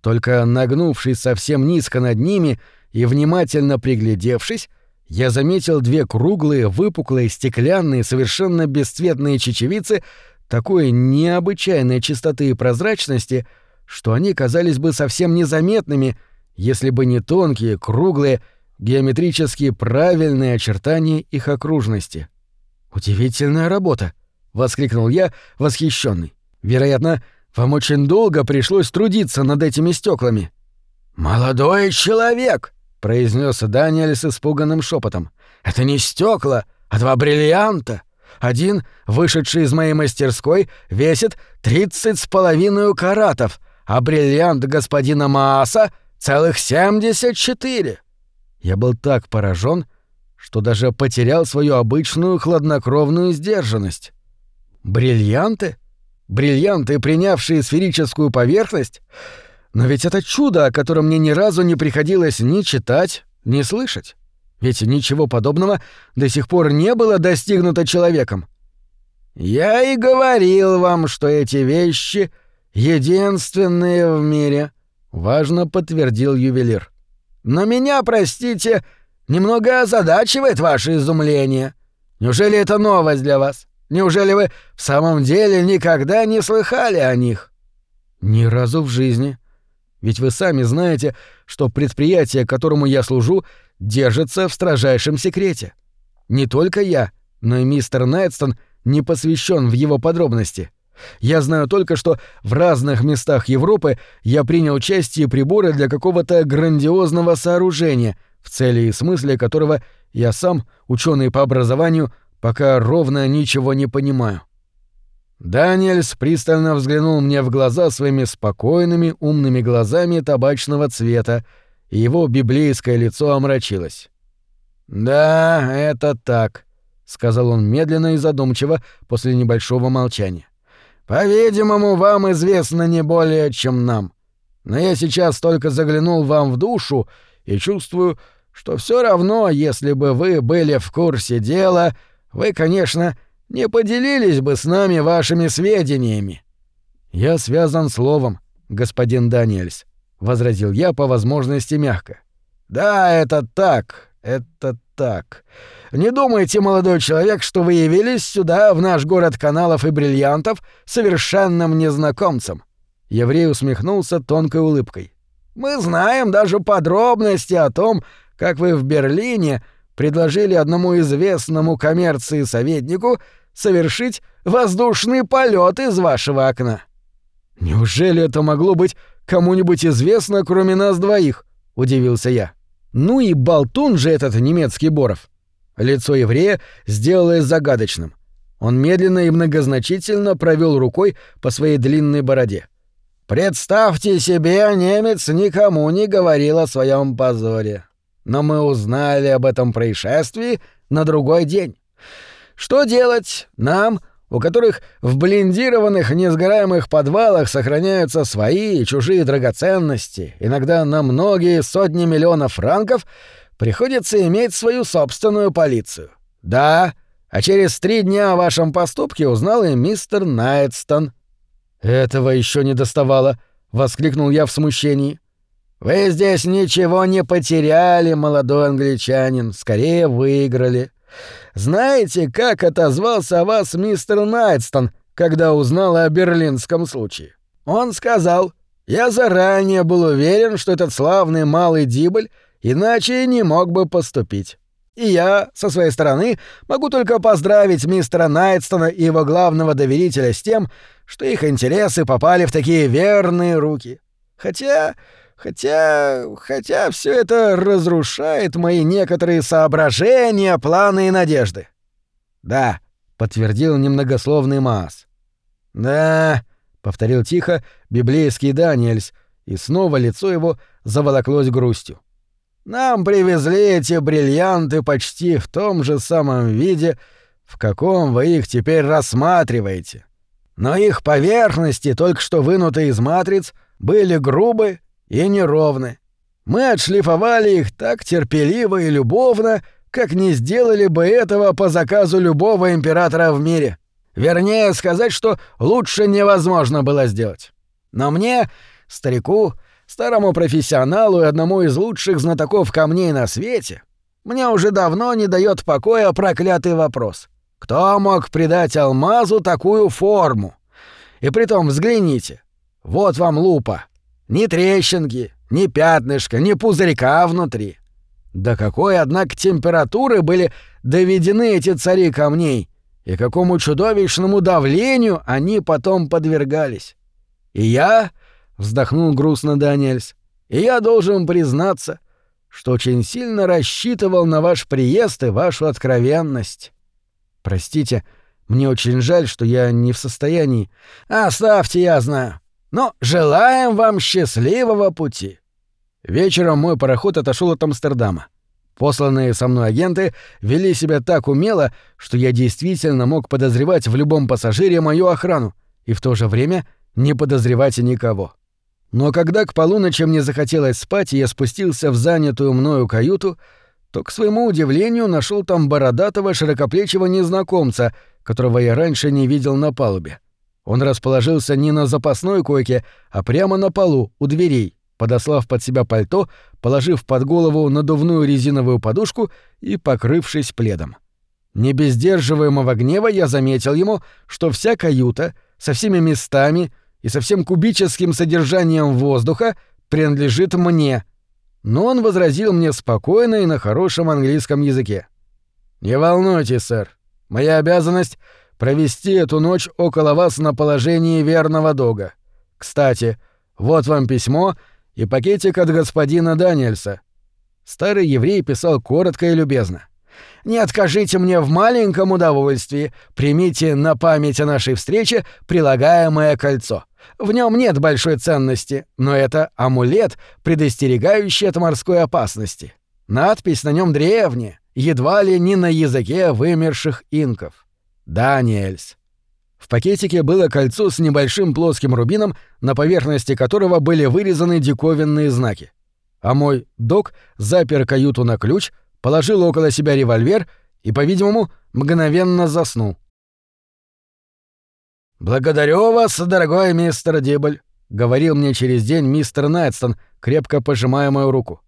Только нагнувшись совсем низко над ними и внимательно приглядевшись, я заметил две круглые, выпуклые, стеклянные, совершенно бесцветные чечевицы такой необычайной чистоты и прозрачности, что они казались бы совсем незаметными, если бы не тонкие, круглые, геометрически правильные очертания их окружности. «Удивительная работа!» — воскликнул я, восхищенный. Вероятно, вам очень долго пришлось трудиться над этими стеклами. Молодой человек, произнес Даниэль с испуганным шепотом. Это не стекла, а два бриллианта. Один, вышедший из моей мастерской, весит тридцать с половиной каратов, а бриллиант господина Мааса целых семьдесят четыре. Я был так поражен, что даже потерял свою обычную хладнокровную сдержанность. Бриллианты? Бриллианты, принявшие сферическую поверхность? Но ведь это чудо, о котором мне ни разу не приходилось ни читать, ни слышать. Ведь ничего подобного до сих пор не было достигнуто человеком. Я и говорил вам, что эти вещи единственные в мире, важно подтвердил ювелир. Но меня, простите, немного озадачивает ваше изумление. Неужели это новость для вас? Неужели вы в самом деле никогда не слыхали о них? Ни разу в жизни. Ведь вы сами знаете, что предприятие, которому я служу, держится в строжайшем секрете. Не только я, но и мистер Найтстон не посвящен в его подробности. Я знаю только, что в разных местах Европы я принял участие приборы для какого-то грандиозного сооружения, в цели и смысле которого я сам, ученый по образованию, пока ровно ничего не понимаю. Даниэльс пристально взглянул мне в глаза своими спокойными, умными глазами табачного цвета и его библейское лицо омрачилось. «Да, это так», — сказал он медленно и задумчиво после небольшого молчания. «По-видимому, вам известно не более, чем нам. Но я сейчас только заглянул вам в душу и чувствую, что все равно, если бы вы были в курсе дела, вы, конечно, не поделились бы с нами вашими сведениями». «Я связан словом, господин Даниэльс», — возразил я по возможности мягко. «Да, это так, это так. Не думайте, молодой человек, что вы явились сюда, в наш город каналов и бриллиантов, совершенным незнакомцем». Еврей усмехнулся тонкой улыбкой. «Мы знаем даже подробности о том, как вы в Берлине предложили одному известному коммерции советнику совершить воздушный полет из вашего окна. Неужели это могло быть кому-нибудь известно, кроме нас двоих? удивился я. Ну и болтун же этот немецкий Боров. Лицо еврея сделалось загадочным. Он медленно и многозначительно провел рукой по своей длинной бороде. Представьте себе, немец никому не говорил о своем позоре. Но мы узнали об этом происшествии на другой день. Что делать нам, у которых в блиндированных несгораемых подвалах сохраняются свои и чужие драгоценности, иногда на многие сотни миллионов франков, приходится иметь свою собственную полицию. Да, а через три дня о вашем поступке узнал и мистер Найтстон. «Этого еще не доставало», — воскликнул я в смущении. «Вы здесь ничего не потеряли, молодой англичанин, скорее выиграли. Знаете, как отозвался о вас мистер Найтстон, когда узнал о берлинском случае? Он сказал, «Я заранее был уверен, что этот славный малый Дибль иначе не мог бы поступить». И я, со своей стороны, могу только поздравить мистера Найтстона и его главного доверителя с тем, что их интересы попали в такие верные руки. Хотя Хотя... хотя все это разрушает мои некоторые соображения, планы и надежды. Да, подтвердил немногословный Маас. Да, повторил тихо библейский Даниэльс, и снова лицо его заволоклось грустью. Нам привезли эти бриллианты почти в том же самом виде, в каком вы их теперь рассматриваете. Но их поверхности, только что вынутые из матриц, были грубы и неровны. Мы отшлифовали их так терпеливо и любовно, как не сделали бы этого по заказу любого императора в мире. Вернее сказать, что лучше невозможно было сделать. Но мне, старику, старому профессионалу и одному из лучших знатоков камней на свете, мне уже давно не дает покоя проклятый вопрос. Кто мог придать алмазу такую форму? И притом взгляните. Вот вам лупа. Ни трещинки, ни пятнышка, ни пузырька внутри. До какой, однако, температуры были доведены эти цари камней, и какому чудовищному давлению они потом подвергались. И я, — вздохнул грустно Даниэльс, — и я должен признаться, что очень сильно рассчитывал на ваш приезд и вашу откровенность. Простите, мне очень жаль, что я не в состоянии... Оставьте, я знаю. Но желаем вам счастливого пути. Вечером мой пароход отошел от Амстердама. Посланные со мной агенты вели себя так умело, что я действительно мог подозревать в любом пассажире мою охрану и в то же время не подозревать никого. Но когда к полуночи мне захотелось спать, и я спустился в занятую мною каюту, то, к своему удивлению, нашел там бородатого широкоплечего незнакомца, которого я раньше не видел на палубе. Он расположился не на запасной койке, а прямо на полу, у дверей, подослав под себя пальто, положив под голову надувную резиновую подушку и покрывшись пледом. Не без сдерживаемого гнева я заметил ему, что вся каюта со всеми местами и со всем кубическим содержанием воздуха принадлежит мне. Но он возразил мне спокойно и на хорошем английском языке. «Не волнуйтесь, сэр. Моя обязанность — провести эту ночь около вас на положении верного дога. Кстати, вот вам письмо и пакетик от господина Даниэльса». Старый еврей писал коротко и любезно. «Не откажите мне в маленьком удовольствии. Примите на память о нашей встрече прилагаемое кольцо. В нем нет большой ценности, но это амулет, предостерегающий от морской опасности. Надпись на нем древняя, едва ли не на языке вымерших инков. Даниэльс. В пакетике было кольцо с небольшим плоским рубином, на поверхности которого были вырезаны диковинные знаки. А мой док запер каюту на ключ, положил около себя револьвер и, по-видимому, мгновенно заснул. «Благодарю вас, дорогой мистер Дибль», — говорил мне через день мистер Найтстон, крепко пожимая мою руку.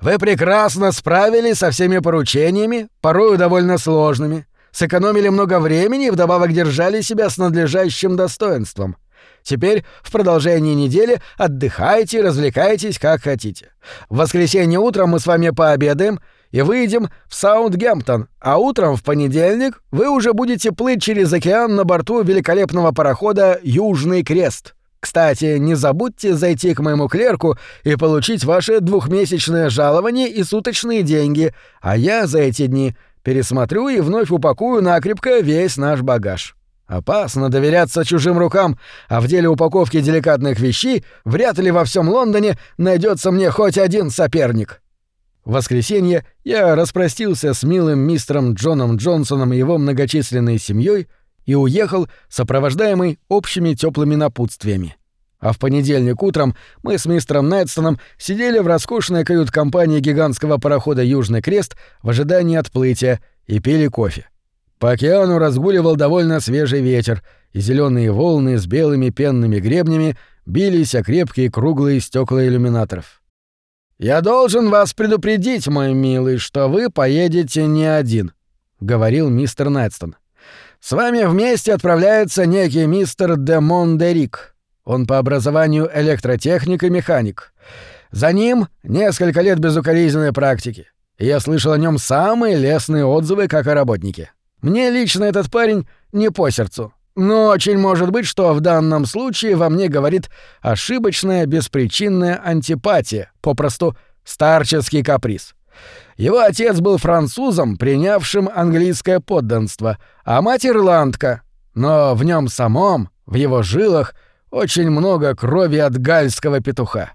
«Вы прекрасно справились со всеми поручениями, порою довольно сложными, сэкономили много времени и вдобавок держали себя с надлежащим достоинством. Теперь в продолжении недели отдыхайте и развлекайтесь как хотите. В воскресенье утром мы с вами пообедаем и выйдем в Саундгемптон, а утром в понедельник вы уже будете плыть через океан на борту великолепного парохода «Южный крест». Кстати, не забудьте зайти к моему клерку и получить ваше двухмесячное жалование и суточные деньги, а я за эти дни пересмотрю и вновь упакую накрепко весь наш багаж. Опасно доверяться чужим рукам, а в деле упаковки деликатных вещей вряд ли во всем Лондоне найдется мне хоть один соперник. В воскресенье я распростился с милым мистером Джоном Джонсоном и его многочисленной семьей и уехал, сопровождаемый общими теплыми напутствиями. А в понедельник утром мы с мистером Найтстоном сидели в роскошной кают-компании гигантского парохода «Южный крест» в ожидании отплытия и пили кофе. По океану разгуливал довольно свежий ветер, и зеленые волны с белыми пенными гребнями бились о крепкие круглые стекла иллюминаторов. «Я должен вас предупредить, мой милый, что вы поедете не один», — говорил мистер Найтстон. «С вами вместе отправляется некий мистер де Мондерик. Он по образованию электротехник и механик. За ним несколько лет безукоризненной практики. Я слышал о нем самые лестные отзывы как о работнике. Мне лично этот парень не по сердцу. Но очень может быть, что в данном случае во мне говорит ошибочная беспричинная антипатия, попросту старческий каприз. Его отец был французом, принявшим английское подданство, а мать ирландка. Но в нем самом, в его жилах, очень много крови от гальского петуха.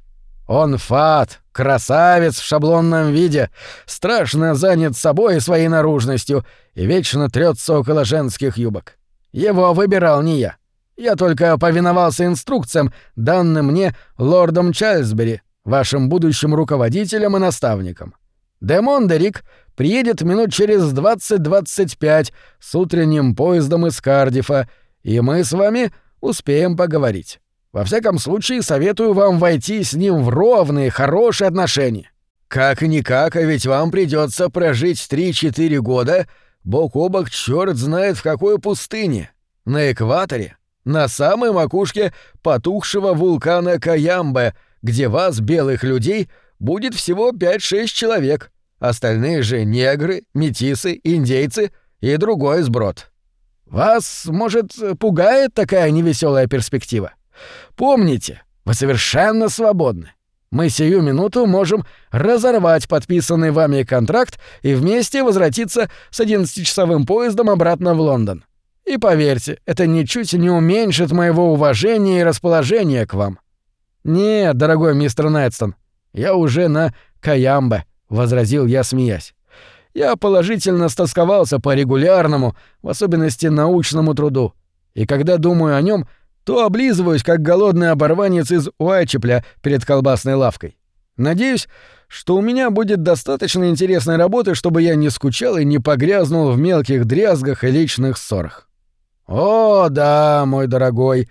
Он фат, красавец в шаблонном виде, страшно занят собой и своей наружностью и вечно трется около женских юбок. Его выбирал не я. Я только повиновался инструкциям, данным мне лордом Чайльсбери, вашим будущим руководителем и наставником. Демон Дерик приедет минут через 20-25 с утренним поездом из Кардифа, и мы с вами успеем поговорить. Во всяком случае, советую вам войти с ним в ровные, хорошие отношения. Как-никак, а ведь вам придется прожить 3-4 года бок о бок черт знает в какой пустыне. На экваторе, на самой макушке потухшего вулкана Каямбе, где вас, белых людей, будет всего 5-6 человек. Остальные же негры, метисы, индейцы и другой сброд. Вас, может, пугает такая невеселая перспектива? Помните, вы совершенно свободны. Мы сию минуту можем разорвать подписанный вами контракт и вместе возвратиться с 11-часовым поездом обратно в Лондон. И поверьте, это ничуть не уменьшит моего уважения и расположения к вам. Нет, дорогой мистер Найтстон, я уже на Каямбе, возразил я, смеясь. Я положительно стосковался по регулярному, в особенности научному труду. И когда думаю о нем, то облизываюсь, как голодный оборванец из Уайчепля перед колбасной лавкой. Надеюсь, что у меня будет достаточно интересной работы, чтобы я не скучал и не погрязнул в мелких дрязгах и личных ссорах. О, да, мой дорогой,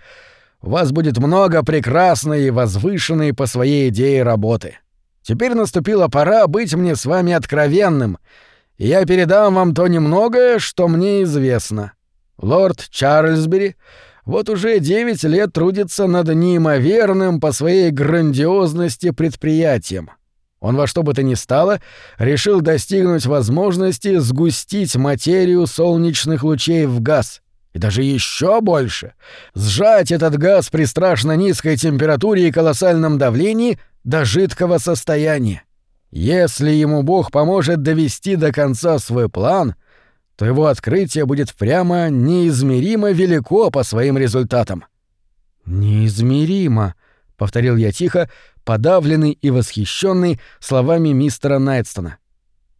у вас будет много прекрасной и возвышенной по своей идее работы. Теперь наступила пора быть мне с вами откровенным, я передам вам то немногое, что мне известно. Лорд Чарльзбери вот уже девять лет трудится над неимоверным по своей грандиозности предприятием. Он во что бы то ни стало решил достигнуть возможности сгустить материю солнечных лучей в газ. И даже еще больше — сжать этот газ при страшно низкой температуре и колоссальном давлении до жидкого состояния. Если ему Бог поможет довести до конца свой план — то его открытие будет прямо неизмеримо велико по своим результатам. «Неизмеримо», — повторил я тихо, подавленный и восхищенный словами мистера Найтстона.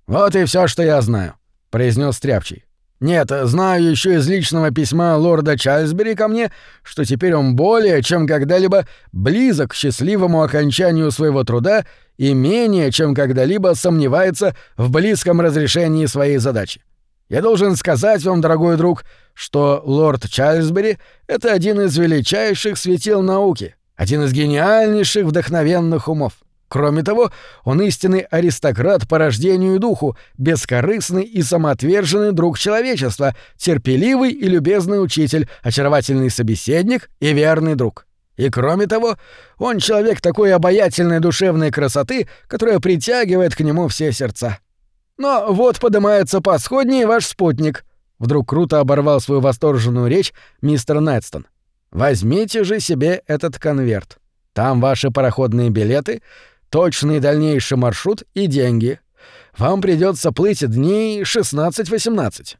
«Вот и все, что я знаю», — произнес Тряпчий. «Нет, знаю еще из личного письма лорда Чарльзбери ко мне, что теперь он более, чем когда-либо близок к счастливому окончанию своего труда и менее, чем когда-либо сомневается в близком разрешении своей задачи. Я должен сказать вам, дорогой друг, что лорд Чарльзбери — это один из величайших светил науки, один из гениальнейших вдохновенных умов. Кроме того, он истинный аристократ по рождению и духу, бескорыстный и самоотверженный друг человечества, терпеливый и любезный учитель, очаровательный собеседник и верный друг. И кроме того, он человек такой обаятельной душевной красоты, которая притягивает к нему все сердца. Но вот поднимается по сходней ваш спутник. Вдруг круто оборвал свою восторженную речь мистер Найтстон. Возьмите же себе этот конверт. Там ваши пароходные билеты, точный дальнейший маршрут и деньги. Вам придется плыть дней 16-18.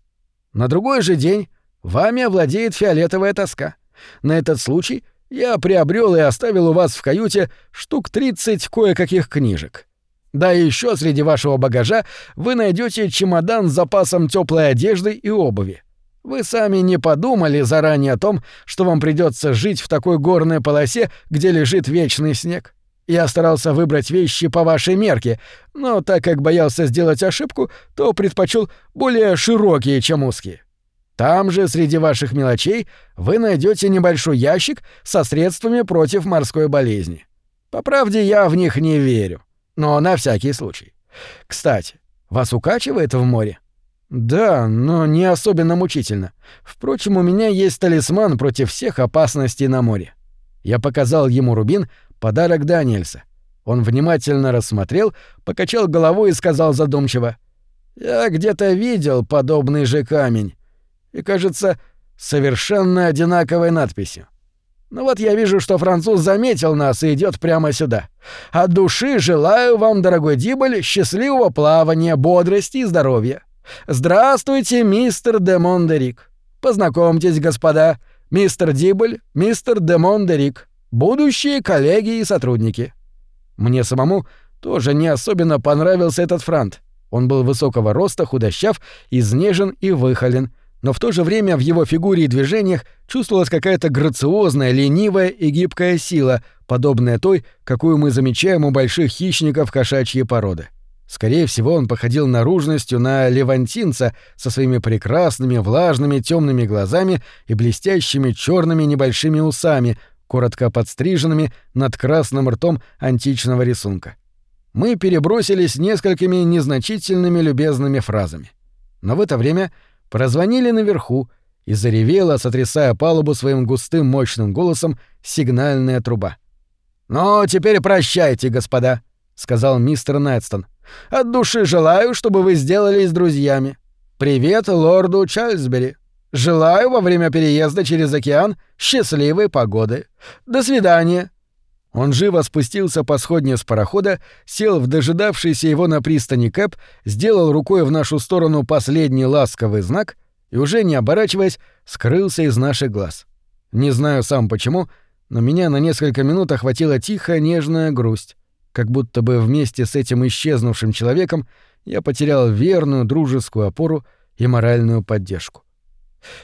На другой же день вами овладеет фиолетовая тоска. На этот случай я приобрел и оставил у вас в каюте штук 30 кое-каких книжек. Да и еще среди вашего багажа вы найдете чемодан с запасом теплой одежды и обуви. Вы сами не подумали заранее о том, что вам придется жить в такой горной полосе, где лежит вечный снег. Я старался выбрать вещи по вашей мерке, но так как боялся сделать ошибку, то предпочел более широкие, чем узкие. Там же среди ваших мелочей вы найдете небольшой ящик со средствами против морской болезни. По правде, я в них не верю но на всякий случай. Кстати, вас укачивает в море? Да, но не особенно мучительно. Впрочем, у меня есть талисман против всех опасностей на море. Я показал ему рубин, подарок Даниэльса. Он внимательно рассмотрел, покачал головой и сказал задумчиво. «Я где-то видел подобный же камень. И, кажется, совершенно одинаковой надписью. Ну вот я вижу, что француз заметил нас и идет прямо сюда. От души желаю вам, дорогой Диболь, счастливого плавания, бодрости и здоровья. Здравствуйте, мистер де Мондерик. Познакомьтесь, господа. Мистер Диболь, мистер де Мондерик. Будущие коллеги и сотрудники. Мне самому тоже не особенно понравился этот франт. Он был высокого роста, худощав, изнежен и выхолен — но в то же время в его фигуре и движениях чувствовалась какая-то грациозная, ленивая и гибкая сила, подобная той, какую мы замечаем у больших хищников кошачьей породы. Скорее всего, он походил наружностью на левантинца со своими прекрасными, влажными, темными глазами и блестящими черными небольшими усами, коротко подстриженными над красным ртом античного рисунка. Мы перебросились несколькими незначительными любезными фразами. Но в это время прозвонили наверху, и заревела, сотрясая палубу своим густым мощным голосом, сигнальная труба. «Ну, теперь прощайте, господа», — сказал мистер Найтстон. «От души желаю, чтобы вы сделались друзьями. Привет лорду Чарльзбери. Желаю во время переезда через океан счастливой погоды. До свидания». Он живо спустился по сходне с парохода, сел в дожидавшийся его на пристани Кэп, сделал рукой в нашу сторону последний ласковый знак и, уже не оборачиваясь, скрылся из наших глаз. Не знаю сам почему, но меня на несколько минут охватила тихая нежная грусть, как будто бы вместе с этим исчезнувшим человеком я потерял верную дружескую опору и моральную поддержку.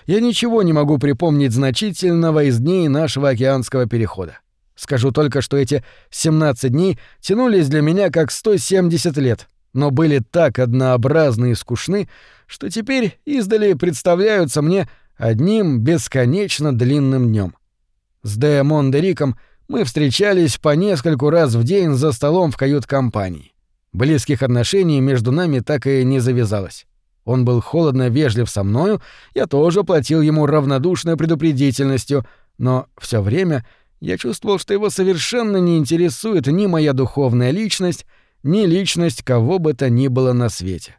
Я ничего не могу припомнить значительного из дней нашего океанского перехода. Скажу только, что эти 17 дней тянулись для меня как 170 лет, но были так однообразны и скучны, что теперь издали представляются мне одним бесконечно длинным днем. С Де Мондериком мы встречались по нескольку раз в день за столом в кают-компании. Близких отношений между нами так и не завязалось. Он был холодно вежлив со мною, я тоже платил ему равнодушной предупредительностью, но все время — я чувствовал, что его совершенно не интересует ни моя духовная личность, ни личность кого бы то ни было на свете.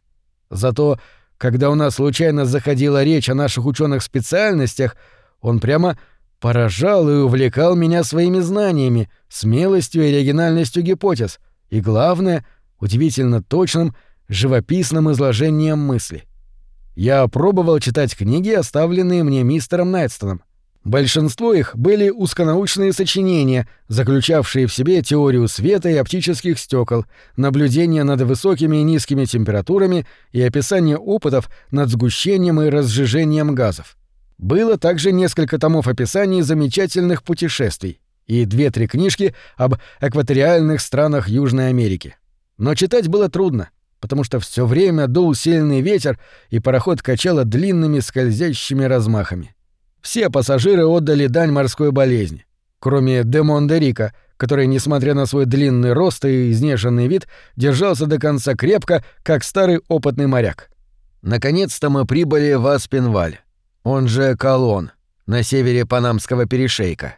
Зато, когда у нас случайно заходила речь о наших ученых специальностях, он прямо поражал и увлекал меня своими знаниями, смелостью и оригинальностью гипотез, и, главное, удивительно точным, живописным изложением мысли. Я пробовал читать книги, оставленные мне мистером Найтстоном — Большинство их были узконаучные сочинения, заключавшие в себе теорию света и оптических стекол, наблюдения над высокими и низкими температурами и описание опытов над сгущением и разжижением газов. Было также несколько томов описаний замечательных путешествий и две-три книжки об экваториальных странах Южной Америки. Но читать было трудно, потому что все время дул сильный ветер, и пароход качало длинными скользящими размахами. Все пассажиры отдали дань морской болезни, кроме де Мондерика, который, несмотря на свой длинный рост и изнеженный вид, держался до конца крепко, как старый опытный моряк. Наконец-то мы прибыли в Аспенваль, он же Колон, на севере Панамского перешейка.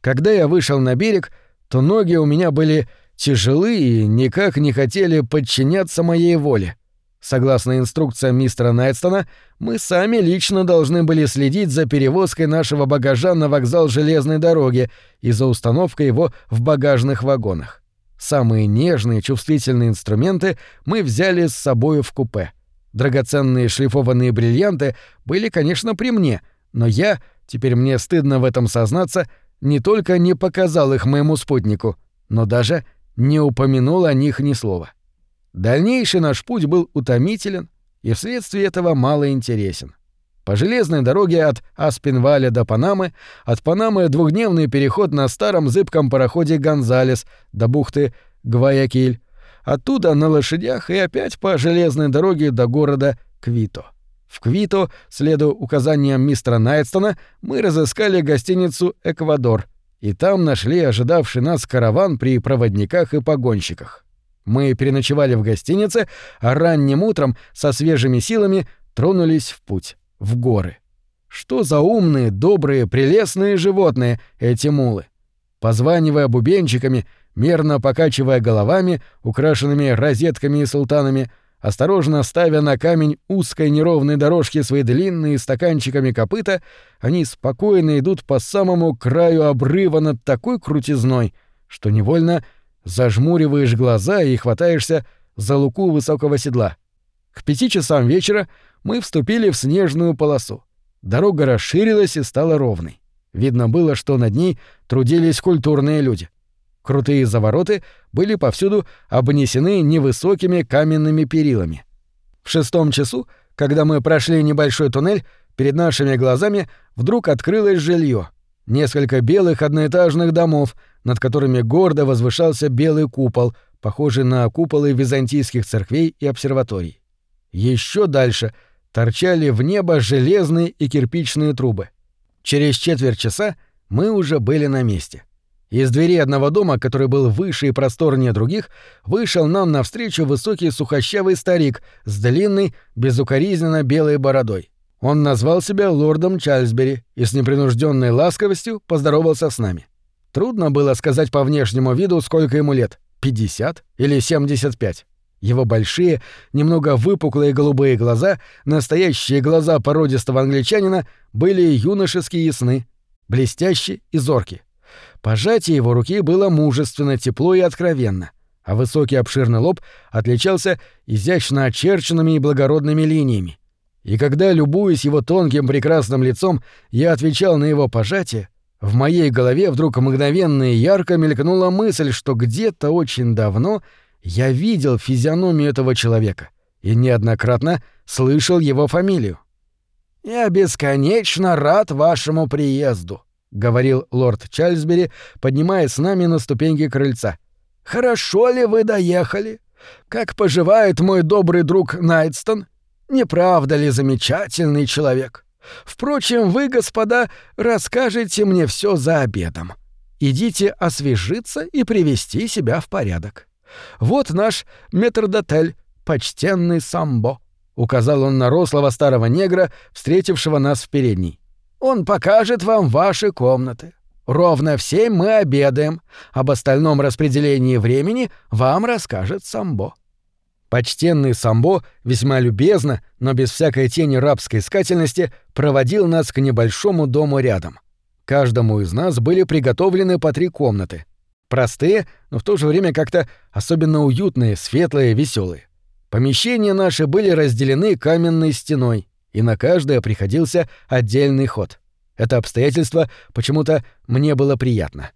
Когда я вышел на берег, то ноги у меня были тяжелы и никак не хотели подчиняться моей воле. Согласно инструкциям мистера Найтстона, мы сами лично должны были следить за перевозкой нашего багажа на вокзал железной дороги и за установкой его в багажных вагонах. Самые нежные, чувствительные инструменты мы взяли с собой в купе. Драгоценные шлифованные бриллианты были, конечно, при мне, но я, теперь мне стыдно в этом сознаться, не только не показал их моему спутнику, но даже не упомянул о них ни слова. Дальнейший наш путь был утомителен и вследствие этого мало интересен. По железной дороге от Аспинваля до Панамы, от Панамы двухдневный переход на старом зыбком пароходе «Гонзалес» до бухты Гваякиль, оттуда на лошадях и опять по железной дороге до города Квито. В Квито, следуя указаниям мистера Найтстона, мы разыскали гостиницу «Эквадор», и там нашли ожидавший нас караван при проводниках и погонщиках. Мы переночевали в гостинице, а ранним утром со свежими силами тронулись в путь, в горы. Что за умные, добрые, прелестные животные эти мулы? Позванивая бубенчиками, мерно покачивая головами, украшенными розетками и султанами, осторожно ставя на камень узкой неровной дорожки свои длинные стаканчиками копыта, они спокойно идут по самому краю обрыва над такой крутизной, что невольно зажмуриваешь глаза и хватаешься за луку высокого седла. К пяти часам вечера мы вступили в снежную полосу. Дорога расширилась и стала ровной. Видно было, что над ней трудились культурные люди. Крутые завороты были повсюду обнесены невысокими каменными перилами. В шестом часу, когда мы прошли небольшой туннель, перед нашими глазами вдруг открылось жилье. Несколько белых одноэтажных домов, над которыми гордо возвышался белый купол, похожий на куполы византийских церквей и обсерваторий. Еще дальше торчали в небо железные и кирпичные трубы. Через четверть часа мы уже были на месте. Из двери одного дома, который был выше и просторнее других, вышел нам навстречу высокий сухощавый старик с длинной, безукоризненно белой бородой. Он назвал себя лордом Чарльзбери и с непринужденной ласковостью поздоровался с нами. Трудно было сказать по внешнему виду, сколько ему лет — 50 или 75. Его большие, немного выпуклые голубые глаза, настоящие глаза породистого англичанина, были юношески ясны, блестящие и зорки. Пожатие его руки было мужественно, тепло и откровенно, а высокий обширный лоб отличался изящно очерченными и благородными линиями. И когда, любуясь его тонким прекрасным лицом, я отвечал на его пожатие, в моей голове вдруг мгновенно и ярко мелькнула мысль, что где-то очень давно я видел физиономию этого человека и неоднократно слышал его фамилию. «Я бесконечно рад вашему приезду», — говорил лорд Чарльзбери, поднимаясь с нами на ступеньки крыльца. «Хорошо ли вы доехали? Как поживает мой добрый друг Найтстон? Не правда ли замечательный человек? Впрочем, вы, господа, расскажете мне все за обедом. Идите освежиться и привести себя в порядок. Вот наш метрдотель, почтенный Самбо», — указал он на рослого старого негра, встретившего нас в передней. «Он покажет вам ваши комнаты. Ровно в семь мы обедаем. Об остальном распределении времени вам расскажет Самбо». Почтенный Самбо весьма любезно, но без всякой тени рабской искательности, проводил нас к небольшому дому рядом. Каждому из нас были приготовлены по три комнаты. Простые, но в то же время как-то особенно уютные, светлые, веселые. Помещения наши были разделены каменной стеной, и на каждое приходился отдельный ход. Это обстоятельство почему-то мне было приятно.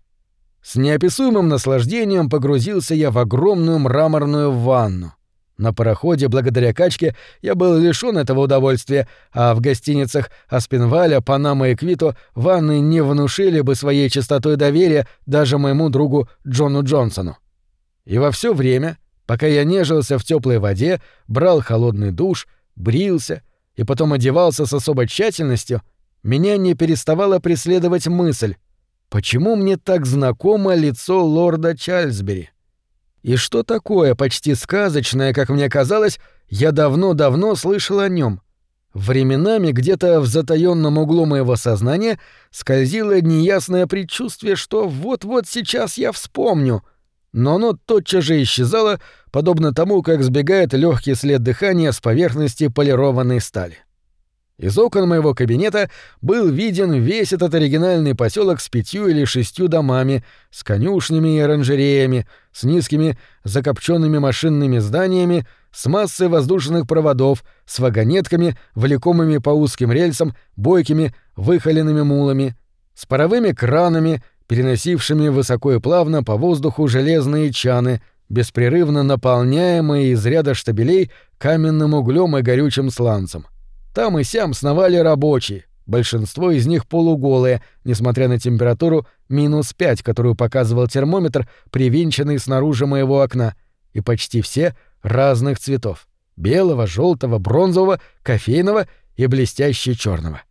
С неописуемым наслаждением погрузился я в огромную мраморную ванну. На пароходе, благодаря качке, я был лишён этого удовольствия, а в гостиницах Аспенваля, Панама и Квито ванны не внушили бы своей чистотой доверия даже моему другу Джону Джонсону. И во всё время, пока я нежился в тёплой воде, брал холодный душ, брился и потом одевался с особой тщательностью, меня не переставала преследовать мысль, почему мне так знакомо лицо лорда Чарльзбери? И что такое почти сказочное, как мне казалось, я давно-давно слышал о нем. Временами где-то в затаённом углу моего сознания скользило неясное предчувствие, что вот-вот сейчас я вспомню, но оно тотчас же исчезало, подобно тому, как сбегает легкий след дыхания с поверхности полированной стали. Из окон моего кабинета был виден весь этот оригинальный поселок с пятью или шестью домами, с конюшнями и оранжереями, с низкими закопченными машинными зданиями, с массой воздушных проводов, с вагонетками, влекомыми по узким рельсам, бойкими, выхоленными мулами, с паровыми кранами, переносившими высоко и плавно по воздуху железные чаны, беспрерывно наполняемые из ряда штабелей каменным углем и горючим сланцем. — там и сям сновали рабочие, большинство из них полуголые, несмотря на температуру минус пять, которую показывал термометр, привинченный снаружи моего окна, и почти все разных цветов — белого, желтого, бронзового, кофейного и блестяще черного.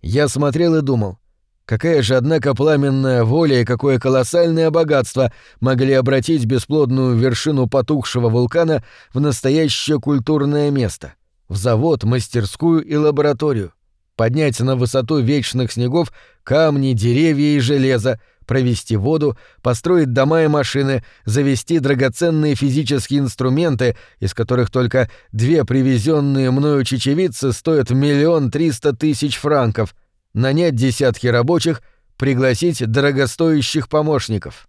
Я смотрел и думал, какая же, однако, пламенная воля и какое колоссальное богатство могли обратить бесплодную вершину потухшего вулкана в настоящее культурное место — в завод, мастерскую и лабораторию, поднять на высоту вечных снегов камни, деревья и железо, провести воду, построить дома и машины, завести драгоценные физические инструменты, из которых только две привезенные мною чечевицы стоят миллион триста тысяч франков, нанять десятки рабочих, пригласить дорогостоящих помощников.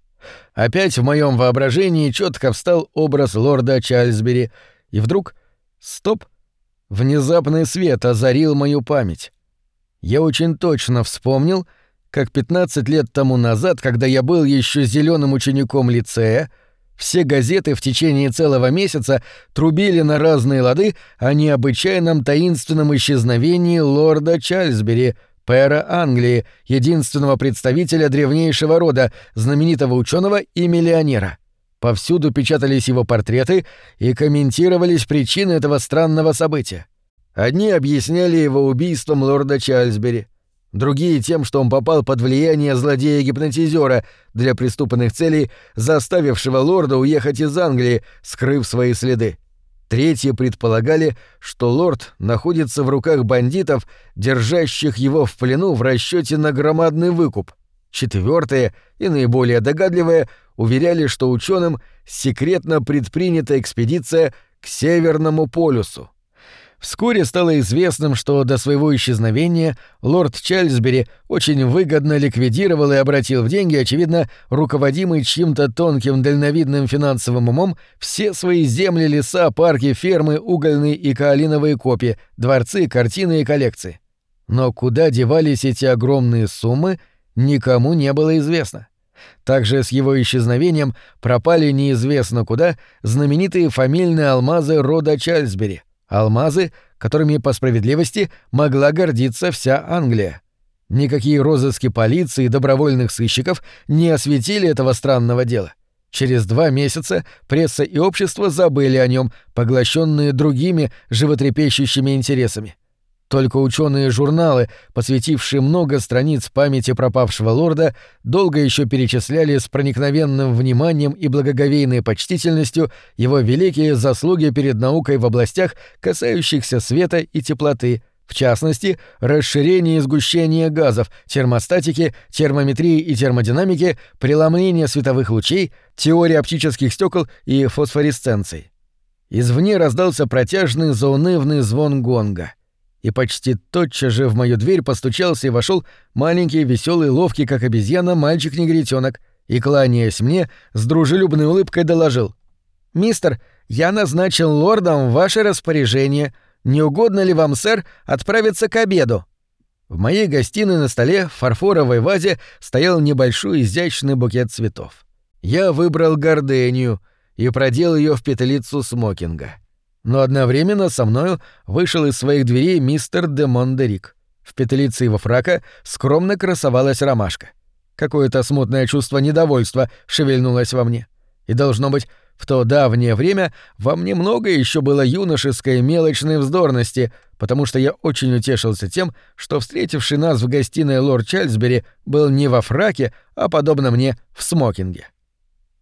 Опять в моем воображении четко встал образ лорда Чарльзбери, и вдруг — стоп — Внезапный свет озарил мою память. Я очень точно вспомнил, как 15 лет тому назад, когда я был еще зеленым учеником лицея, все газеты в течение целого месяца трубили на разные лады о необычайном таинственном исчезновении лорда Чарльзбери, пэра Англии, единственного представителя древнейшего рода, знаменитого ученого и миллионера. Повсюду печатались его портреты и комментировались причины этого странного события. Одни объясняли его убийством лорда Чарльзбери, другие тем, что он попал под влияние злодея-гипнотизера для преступных целей, заставившего лорда уехать из Англии, скрыв свои следы. Третьи предполагали, что лорд находится в руках бандитов, держащих его в плену в расчете на громадный выкуп. Четвертые и наиболее догадливые уверяли, что ученым секретно предпринята экспедиция к Северному полюсу. Вскоре стало известным, что до своего исчезновения лорд Чарльзбери очень выгодно ликвидировал и обратил в деньги, очевидно, руководимый чьим-то тонким дальновидным финансовым умом, все свои земли, леса, парки, фермы, угольные и каолиновые копии, дворцы, картины и коллекции. Но куда девались эти огромные суммы, никому не было известно. Также с его исчезновением пропали неизвестно куда знаменитые фамильные алмазы рода Чарльзбери, алмазы, которыми по справедливости могла гордиться вся Англия. Никакие розыски полиции и добровольных сыщиков не осветили этого странного дела. Через два месяца пресса и общество забыли о нем, поглощенные другими животрепещущими интересами. Только ученые журналы, посвятившие много страниц памяти пропавшего лорда, долго еще перечисляли с проникновенным вниманием и благоговейной почтительностью его великие заслуги перед наукой в областях, касающихся света и теплоты, в частности, расширение и сгущение газов, термостатики, термометрии и термодинамики, преломление световых лучей, теория оптических стекол и фосфоресценции. Извне раздался протяжный заунывный звон гонга и почти тотчас же в мою дверь постучался и вошел маленький, веселый, ловкий, как обезьяна, мальчик-негритенок, и, кланяясь мне, с дружелюбной улыбкой доложил. «Мистер, я назначил лордом ваше распоряжение. Не угодно ли вам, сэр, отправиться к обеду?» В моей гостиной на столе в фарфоровой вазе стоял небольшой изящный букет цветов. Я выбрал гордению и продел ее в петлицу смокинга. Но одновременно со мною вышел из своих дверей мистер де Мондерик. В петлице его фрака скромно красовалась ромашка. Какое-то смутное чувство недовольства шевельнулось во мне. И, должно быть, в то давнее время во мне много еще было юношеской мелочной вздорности, потому что я очень утешился тем, что встретивший нас в гостиной лорд Чарльзбери был не во фраке, а, подобно мне, в смокинге.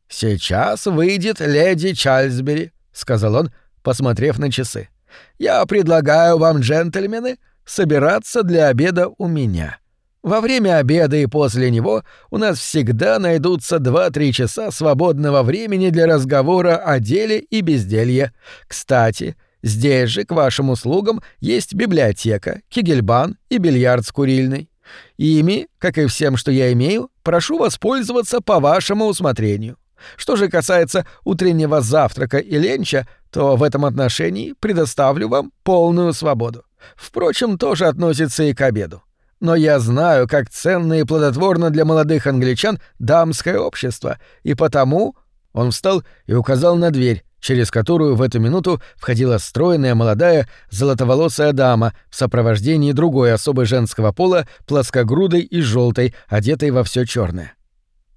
«Сейчас выйдет леди Чарльзбери», — сказал он, посмотрев на часы. «Я предлагаю вам, джентльмены, собираться для обеда у меня». Во время обеда и после него у нас всегда найдутся 2-3 часа свободного времени для разговора о деле и безделье. Кстати, здесь же к вашим услугам есть библиотека, кигельбан и бильярд с курильной. Ими, как и всем, что я имею, прошу воспользоваться по вашему усмотрению. Что же касается утреннего завтрака и ленча, то в этом отношении предоставлю вам полную свободу. Впрочем, тоже относится и к обеду но я знаю, как ценно и плодотворно для молодых англичан дамское общество, и потому...» Он встал и указал на дверь, через которую в эту минуту входила стройная молодая золотоволосая дама в сопровождении другой особы женского пола, плоскогрудой и желтой, одетой во все черное.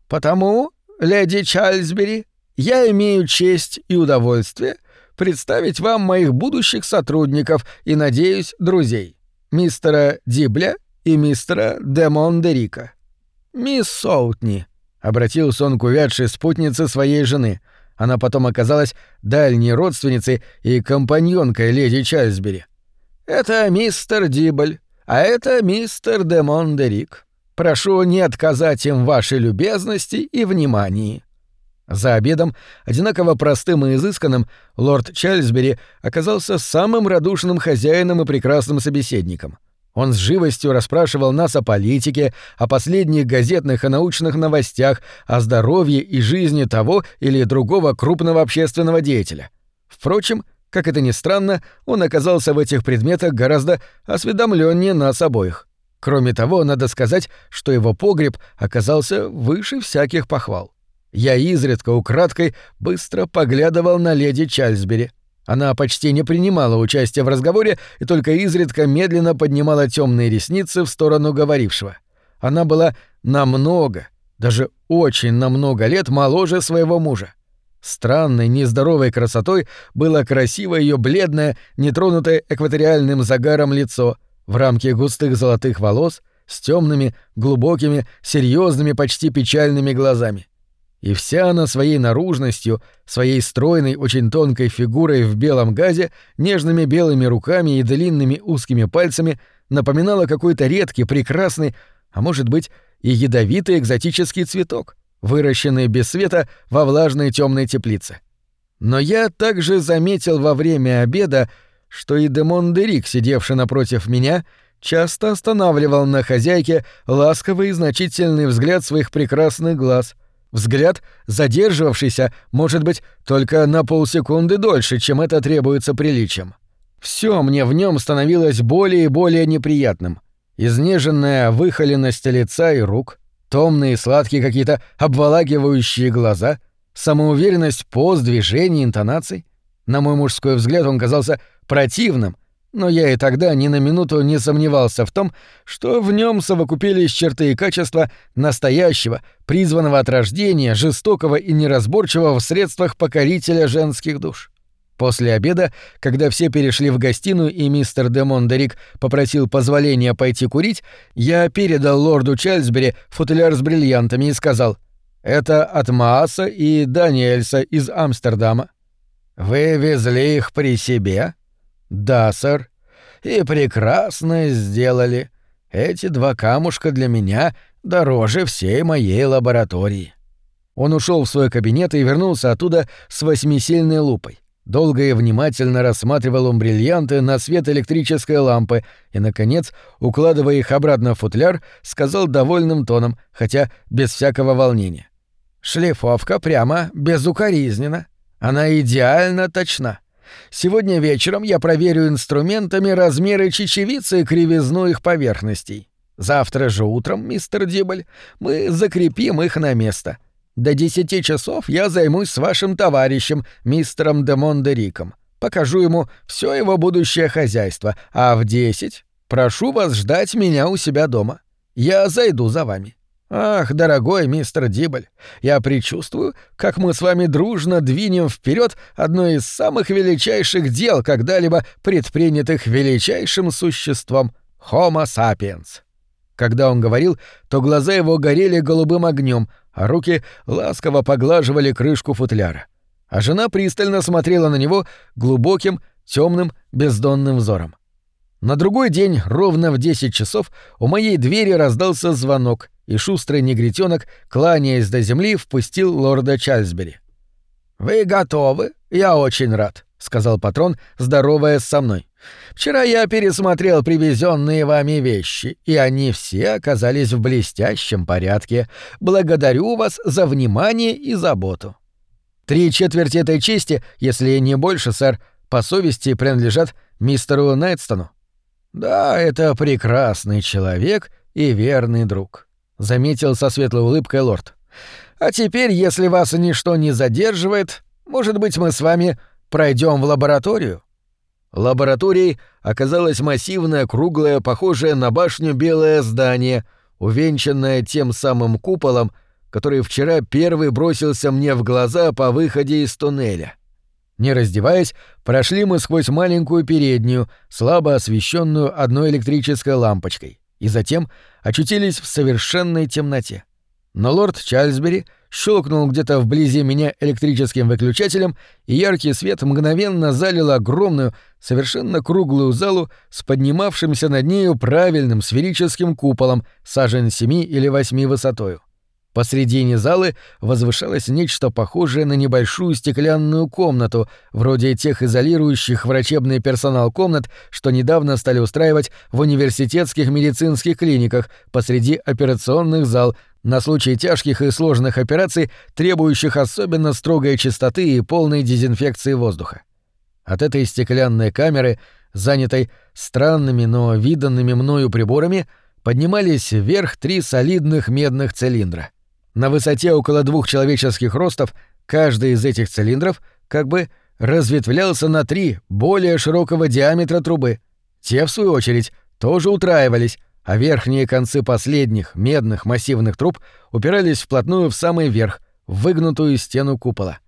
«Потому, леди Чарльзбери, я имею честь и удовольствие представить вам моих будущих сотрудников и, надеюсь, друзей, мистера Дибля и мистера Демон Дерика. «Мисс Соутни», — обратился он к увядшей спутнице своей жены. Она потом оказалась дальней родственницей и компаньонкой леди Чайльсбери. «Это мистер Дибль, а это мистер Демон Дерик. Прошу не отказать им вашей любезности и внимании». За обедом, одинаково простым и изысканным, лорд Чайльсбери оказался самым радушным хозяином и прекрасным собеседником — он с живостью расспрашивал нас о политике, о последних газетных и научных новостях, о здоровье и жизни того или другого крупного общественного деятеля. Впрочем, как это ни странно, он оказался в этих предметах гораздо осведомленнее нас обоих. Кроме того, надо сказать, что его погреб оказался выше всяких похвал. Я изредка украдкой быстро поглядывал на леди Чарльзбери. Она почти не принимала участия в разговоре и только изредка медленно поднимала темные ресницы в сторону говорившего. Она была намного, даже очень намного лет моложе своего мужа. Странной, нездоровой красотой было красиво ее бледное, нетронутое экваториальным загаром лицо в рамке густых золотых волос с темными, глубокими, серьезными, почти печальными глазами. И вся она своей наружностью, своей стройной, очень тонкой фигурой в белом газе, нежными белыми руками и длинными узкими пальцами напоминала какой-то редкий, прекрасный, а может быть и ядовитый экзотический цветок, выращенный без света во влажной темной теплице. Но я также заметил во время обеда, что и Демон Дерик, сидевший напротив меня, часто останавливал на хозяйке ласковый и значительный взгляд своих прекрасных глаз — Взгляд, задерживавшийся, может быть, только на полсекунды дольше, чем это требуется приличием. Все мне в нем становилось более и более неприятным. Изнеженная выхоленность лица и рук, томные сладкие какие-то обволакивающие глаза, самоуверенность поз, движений, интонаций. На мой мужской взгляд он казался противным — но я и тогда ни на минуту не сомневался в том, что в нем совокупились черты и качества настоящего, призванного от рождения, жестокого и неразборчивого в средствах покорителя женских душ. После обеда, когда все перешли в гостиную и мистер де Мондерик попросил позволения пойти курить, я передал лорду Чарльзбери футляр с бриллиантами и сказал «Это от Мааса и Даниэльса из Амстердама». «Вы везли их при себе?» «Да, сэр. И прекрасно сделали. Эти два камушка для меня дороже всей моей лаборатории». Он ушел в свой кабинет и вернулся оттуда с восьмисильной лупой. Долго и внимательно рассматривал он бриллианты на свет электрической лампы и, наконец, укладывая их обратно в футляр, сказал довольным тоном, хотя без всякого волнения. «Шлифовка прямо безукоризнена. Она идеально точна. Сегодня вечером я проверю инструментами размеры чечевицы и кривизну их поверхностей. Завтра же утром, мистер Дибль, мы закрепим их на место. До десяти часов я займусь с вашим товарищем, мистером Демон Риком. Покажу ему все его будущее хозяйство, а в десять прошу вас ждать меня у себя дома. Я зайду за вами. Ах, дорогой мистер Дибль, я предчувствую, как мы с вами дружно двинем вперед одно из самых величайших дел, когда-либо предпринятых величайшим существом — Homo sapiens. Когда он говорил, то глаза его горели голубым огнем, а руки ласково поглаживали крышку футляра. А жена пристально смотрела на него глубоким, темным, бездонным взором. На другой день, ровно в десять часов, у моей двери раздался звонок, и шустрый негритенок, кланяясь до земли, впустил лорда Чарльзбери. «Вы готовы? Я очень рад», — сказал патрон, здороваясь со мной. «Вчера я пересмотрел привезенные вами вещи, и они все оказались в блестящем порядке. Благодарю вас за внимание и заботу». Три четверти этой чести, если не больше, сэр, по совести принадлежат мистеру Найтстону. «Да, это прекрасный человек и верный друг», — заметил со светлой улыбкой лорд. «А теперь, если вас ничто не задерживает, может быть, мы с вами пройдем в лабораторию?» Лабораторией оказалось массивное, круглое, похожее на башню белое здание, увенчанное тем самым куполом, который вчера первый бросился мне в глаза по выходе из туннеля. Не раздеваясь, прошли мы сквозь маленькую переднюю, слабо освещенную одной электрической лампочкой, и затем очутились в совершенной темноте. Но лорд Чарльзбери щелкнул где-то вблизи меня электрическим выключателем, и яркий свет мгновенно залил огромную, совершенно круглую залу с поднимавшимся над нею правильным сферическим куполом сажен семи или восьми высотою. Посредине залы возвышалось нечто похожее на небольшую стеклянную комнату, вроде тех изолирующих врачебный персонал комнат, что недавно стали устраивать в университетских медицинских клиниках посреди операционных зал на случай тяжких и сложных операций, требующих особенно строгой чистоты и полной дезинфекции воздуха. От этой стеклянной камеры, занятой странными, но виданными мною приборами, поднимались вверх три солидных медных цилиндра — на высоте около двух человеческих ростов каждый из этих цилиндров как бы разветвлялся на три более широкого диаметра трубы. Те, в свою очередь, тоже утраивались, а верхние концы последних медных массивных труб упирались вплотную в самый верх, в выгнутую стену купола.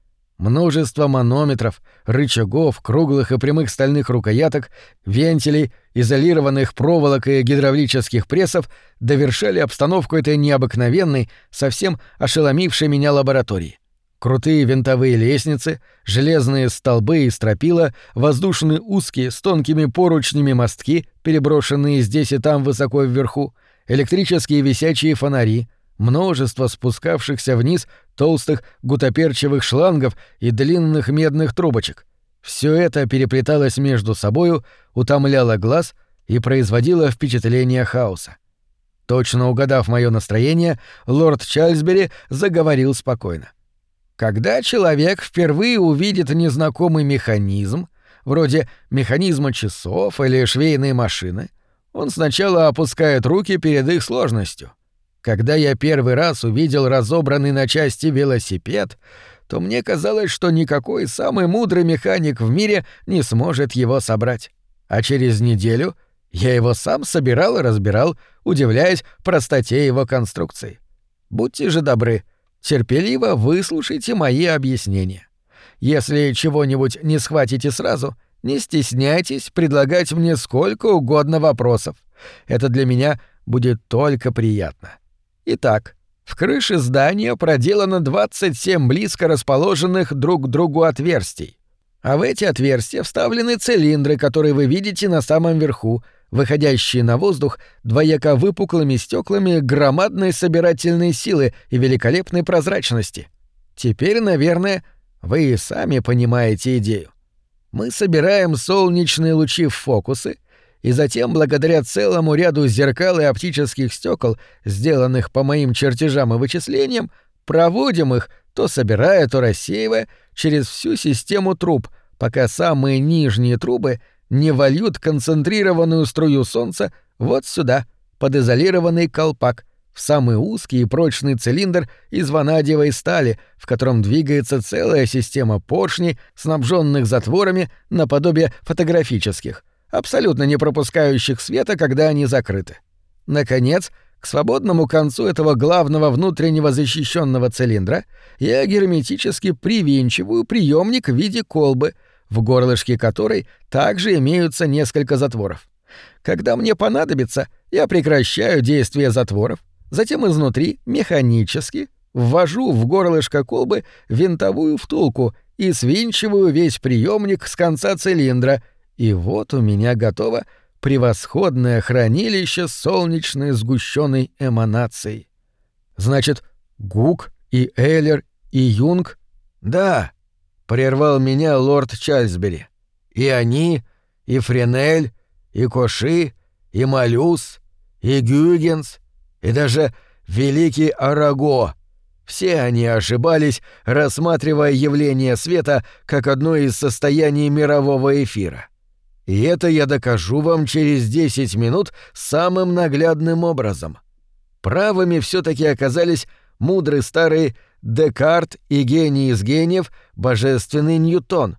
Множество манометров, рычагов, круглых и прямых стальных рукояток, вентилей, изолированных проволокой и гидравлических прессов довершали обстановку этой необыкновенной, совсем ошеломившей меня лаборатории. Крутые винтовые лестницы, железные столбы и стропила, воздушные узкие с тонкими поручнями мостки, переброшенные здесь и там высоко вверху, электрические висячие фонари — множество спускавшихся вниз толстых гутоперчевых шлангов и длинных медных трубочек. Все это переплеталось между собою, утомляло глаз и производило впечатление хаоса. Точно угадав мое настроение, лорд Чарльзбери заговорил спокойно. Когда человек впервые увидит незнакомый механизм, вроде механизма часов или швейной машины, он сначала опускает руки перед их сложностью — когда я первый раз увидел разобранный на части велосипед, то мне казалось, что никакой самый мудрый механик в мире не сможет его собрать. А через неделю я его сам собирал и разбирал, удивляясь простоте его конструкции. Будьте же добры, терпеливо выслушайте мои объяснения. Если чего-нибудь не схватите сразу, не стесняйтесь предлагать мне сколько угодно вопросов. Это для меня будет только приятно. Итак, в крыше здания проделано 27 близко расположенных друг к другу отверстий. А в эти отверстия вставлены цилиндры, которые вы видите на самом верху, выходящие на воздух двояко выпуклыми стеклами громадной собирательной силы и великолепной прозрачности. Теперь, наверное, вы и сами понимаете идею. Мы собираем солнечные лучи в фокусы — и затем, благодаря целому ряду зеркал и оптических стекол, сделанных по моим чертежам и вычислениям, проводим их, то собирая, то рассеивая, через всю систему труб, пока самые нижние трубы не вольют концентрированную струю солнца вот сюда, под изолированный колпак, в самый узкий и прочный цилиндр из ванадиевой стали, в котором двигается целая система поршней, снабженных затворами наподобие фотографических, абсолютно не пропускающих света, когда они закрыты. Наконец, к свободному концу этого главного внутреннего защищенного цилиндра я герметически привинчиваю приемник в виде колбы, в горлышке которой также имеются несколько затворов. Когда мне понадобится, я прекращаю действие затворов, затем изнутри механически ввожу в горлышко колбы винтовую втулку и свинчиваю весь приемник с конца цилиндра, и вот у меня готово превосходное хранилище солнечной сгущенной эманацией. Значит, Гук и Эйлер и Юнг? Да, прервал меня лорд Чальсбери. И они, и Френель, и Коши, и Малюс, и Гюгенс, и даже великий Араго. Все они ошибались, рассматривая явление света как одно из состояний мирового эфира. И это я докажу вам через 10 минут самым наглядным образом. Правыми все таки оказались мудрый старый Декарт и гений из гениев божественный Ньютон.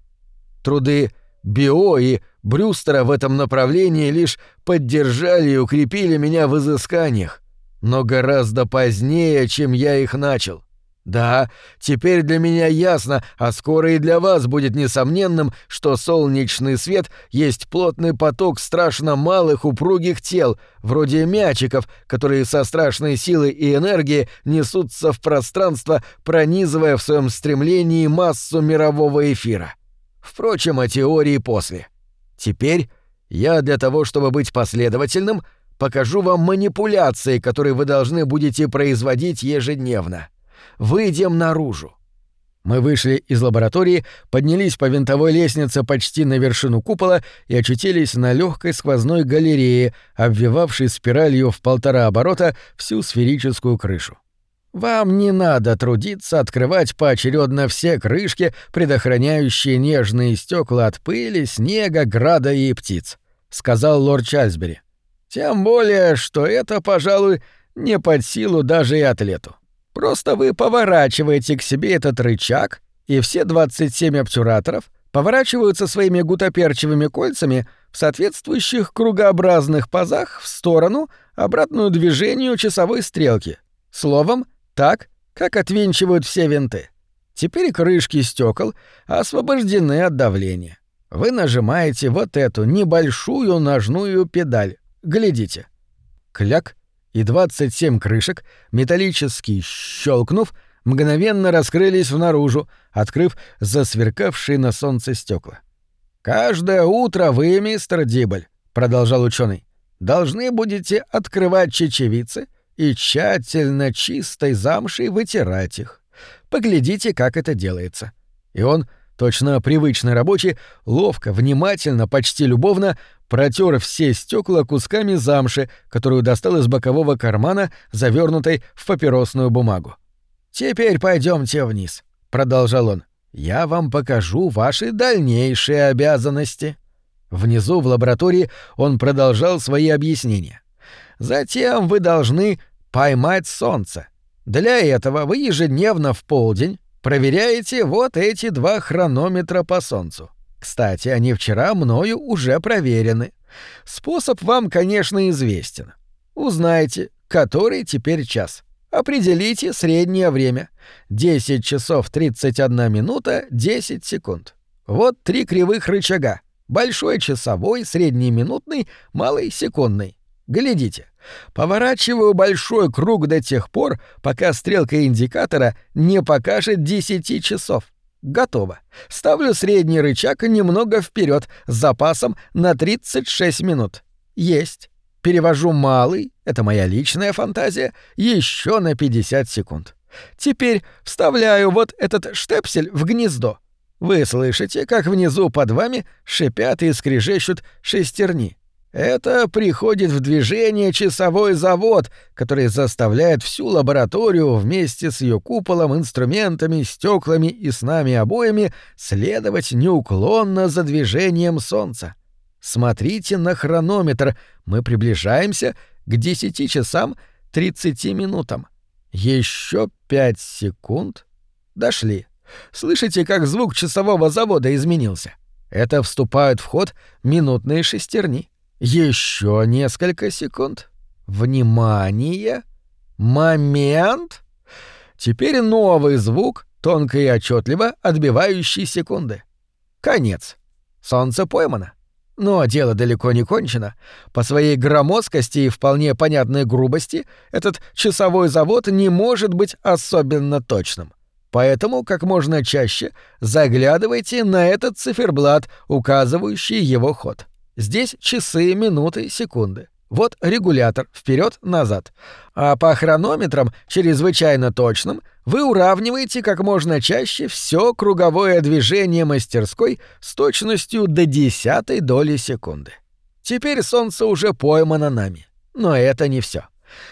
Труды Био и Брюстера в этом направлении лишь поддержали и укрепили меня в изысканиях, но гораздо позднее, чем я их начал. Да, теперь для меня ясно, а скоро и для вас будет несомненным, что солнечный свет есть плотный поток страшно малых упругих тел, вроде мячиков, которые со страшной силой и энергией несутся в пространство, пронизывая в своем стремлении массу мирового эфира. Впрочем, о теории после. Теперь я для того, чтобы быть последовательным, покажу вам манипуляции, которые вы должны будете производить ежедневно. Выйдем наружу. Мы вышли из лаборатории, поднялись по винтовой лестнице почти на вершину купола и очутились на легкой сквозной галерее, обвивавшей спиралью в полтора оборота всю сферическую крышу. Вам не надо трудиться открывать поочередно все крышки, предохраняющие нежные стекла от пыли, снега, града и птиц, сказал лорд Чальсбери. Тем более, что это, пожалуй, не под силу даже и атлету. Просто вы поворачиваете к себе этот рычаг, и все 27 обтюраторов поворачиваются своими гутоперчивыми кольцами в соответствующих кругообразных пазах в сторону, обратную движению часовой стрелки. Словом, так, как отвинчивают все винты. Теперь крышки стекол освобождены от давления. Вы нажимаете вот эту небольшую ножную педаль. Глядите. Кляк, и 27 крышек, металлически щелкнув, мгновенно раскрылись внаружи, открыв засверкавшие на солнце стекла. «Каждое утро вы, мистер Дибель», — продолжал ученый, — «должны будете открывать чечевицы и тщательно чистой замшей вытирать их. Поглядите, как это делается». И он Точно привычный рабочий ловко, внимательно, почти любовно протер все стекла кусками замши, которую достал из бокового кармана, завернутой в папиросную бумагу. «Теперь пойдемте вниз», — продолжал он. «Я вам покажу ваши дальнейшие обязанности». Внизу в лаборатории он продолжал свои объяснения. «Затем вы должны поймать солнце. Для этого вы ежедневно в полдень Проверяете вот эти два хронометра по Солнцу. Кстати, они вчера мною уже проверены. Способ вам, конечно, известен. Узнайте, который теперь час. Определите среднее время. 10 часов 31 минута 10 секунд. Вот три кривых рычага. Большой часовой, средний минутный, малый секундный. Глядите. Поворачиваю большой круг до тех пор, пока стрелка индикатора не покажет 10 часов. Готово. Ставлю средний рычаг немного вперед с запасом на 36 минут. Есть. Перевожу малый, это моя личная фантазия, еще на 50 секунд. Теперь вставляю вот этот штепсель в гнездо. Вы слышите, как внизу под вами шипят и скрежещут шестерни. Это приходит в движение часовой завод, который заставляет всю лабораторию вместе с ее куполом, инструментами, стеклами и с нами обоими следовать неуклонно за движением Солнца. Смотрите на хронометр, мы приближаемся к 10 часам 30 минутам. Еще пять секунд. Дошли. Слышите, как звук часового завода изменился? Это вступают в ход минутные шестерни. Еще несколько секунд. Внимание! Момент! Теперь новый звук, тонко и отчетливо отбивающий секунды. Конец. Солнце поймано. Но дело далеко не кончено. По своей громоздкости и вполне понятной грубости этот часовой завод не может быть особенно точным. Поэтому как можно чаще заглядывайте на этот циферблат, указывающий его ход. Здесь часы, минуты, секунды. Вот регулятор вперед назад А по хронометрам, чрезвычайно точным, вы уравниваете как можно чаще все круговое движение мастерской с точностью до десятой доли секунды. Теперь солнце уже поймано нами. Но это не все.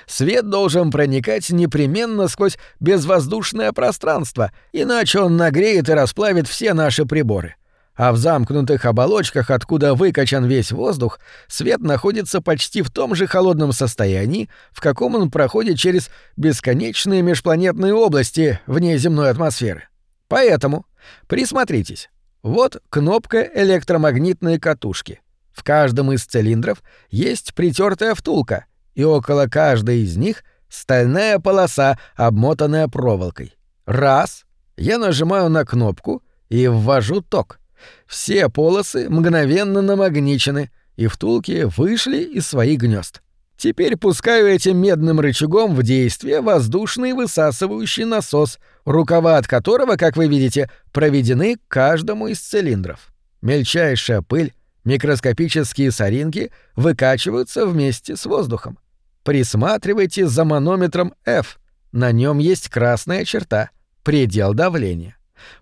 Свет должен проникать непременно сквозь безвоздушное пространство, иначе он нагреет и расплавит все наши приборы а в замкнутых оболочках, откуда выкачан весь воздух, свет находится почти в том же холодном состоянии, в каком он проходит через бесконечные межпланетные области вне земной атмосферы. Поэтому присмотритесь. Вот кнопка электромагнитной катушки. В каждом из цилиндров есть притертая втулка, и около каждой из них стальная полоса, обмотанная проволокой. Раз. Я нажимаю на кнопку и ввожу ток. Все полосы мгновенно намагничены, и втулки вышли из своих гнезд. Теперь пускаю этим медным рычагом в действие воздушный высасывающий насос, рукава от которого, как вы видите, проведены к каждому из цилиндров. Мельчайшая пыль, микроскопические соринки выкачиваются вместе с воздухом. Присматривайте за манометром F. На нем есть красная черта — предел давления.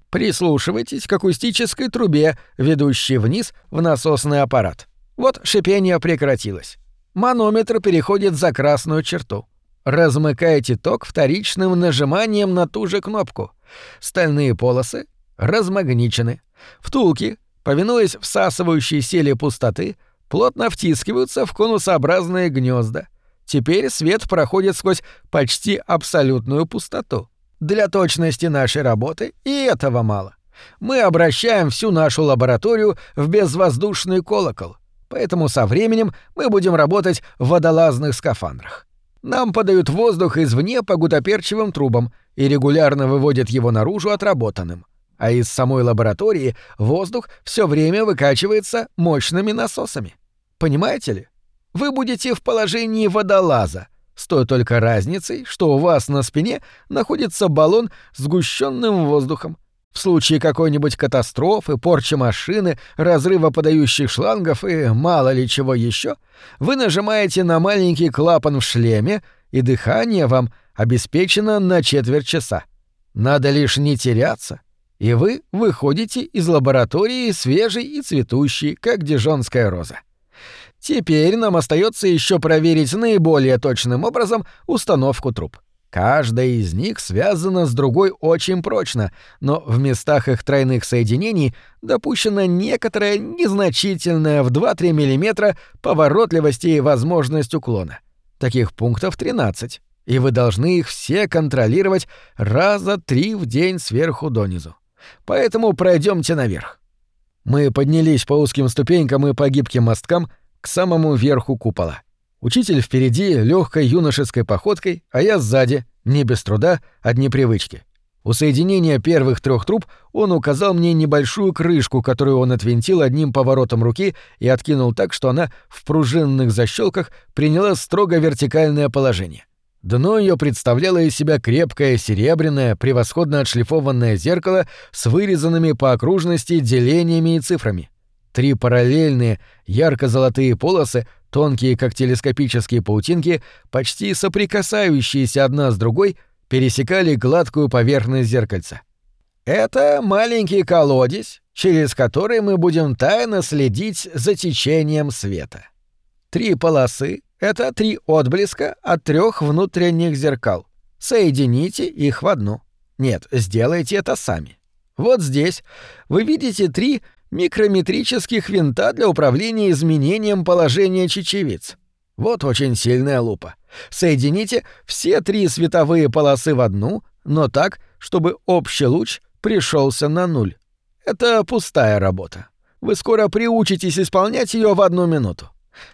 Прислушивайтесь к акустической трубе, ведущей вниз в насосный аппарат. Вот шипение прекратилось. Манометр переходит за красную черту. Размыкайте ток вторичным нажиманием на ту же кнопку. Стальные полосы размагничены. Втулки, повинуясь всасывающей силе пустоты, плотно втискиваются в конусообразные гнезда. Теперь свет проходит сквозь почти абсолютную пустоту. Для точности нашей работы и этого мало. Мы обращаем всю нашу лабораторию в безвоздушный колокол, поэтому со временем мы будем работать в водолазных скафандрах. Нам подают воздух извне по гутоперчивым трубам и регулярно выводят его наружу отработанным. А из самой лаборатории воздух все время выкачивается мощными насосами. Понимаете ли? Вы будете в положении водолаза — с той только разницей, что у вас на спине находится баллон с сгущенным воздухом. В случае какой-нибудь катастрофы, порчи машины, разрыва подающих шлангов и мало ли чего еще, вы нажимаете на маленький клапан в шлеме, и дыхание вам обеспечено на четверть часа. Надо лишь не теряться, и вы выходите из лаборатории свежий и цветущий, как дижонская роза. Теперь нам остается еще проверить наиболее точным образом установку труб. Каждая из них связана с другой очень прочно, но в местах их тройных соединений допущена некоторая незначительная в 2-3 мм поворотливость и возможность уклона. Таких пунктов 13, и вы должны их все контролировать раза три в день сверху донизу. Поэтому пройдемте наверх. Мы поднялись по узким ступенькам и по гибким мосткам, к самому верху купола. Учитель впереди легкой юношеской походкой, а я сзади, не без труда, одни привычки. У соединения первых трех труб он указал мне небольшую крышку, которую он отвинтил одним поворотом руки и откинул так, что она в пружинных защелках приняла строго вертикальное положение. Дно ее представляло из себя крепкое серебряное, превосходно отшлифованное зеркало с вырезанными по окружности делениями и цифрами. Три параллельные, ярко-золотые полосы, тонкие как телескопические паутинки, почти соприкасающиеся одна с другой, пересекали гладкую поверхность зеркальца. Это маленький колодец, через который мы будем тайно следить за течением света. Три полосы — это три отблеска от трех внутренних зеркал. Соедините их в одну. Нет, сделайте это сами. Вот здесь вы видите три микрометрических винта для управления изменением положения чечевиц. Вот очень сильная лупа. Соедините все три световые полосы в одну, но так, чтобы общий луч пришелся на нуль. Это пустая работа. Вы скоро приучитесь исполнять ее в одну минуту.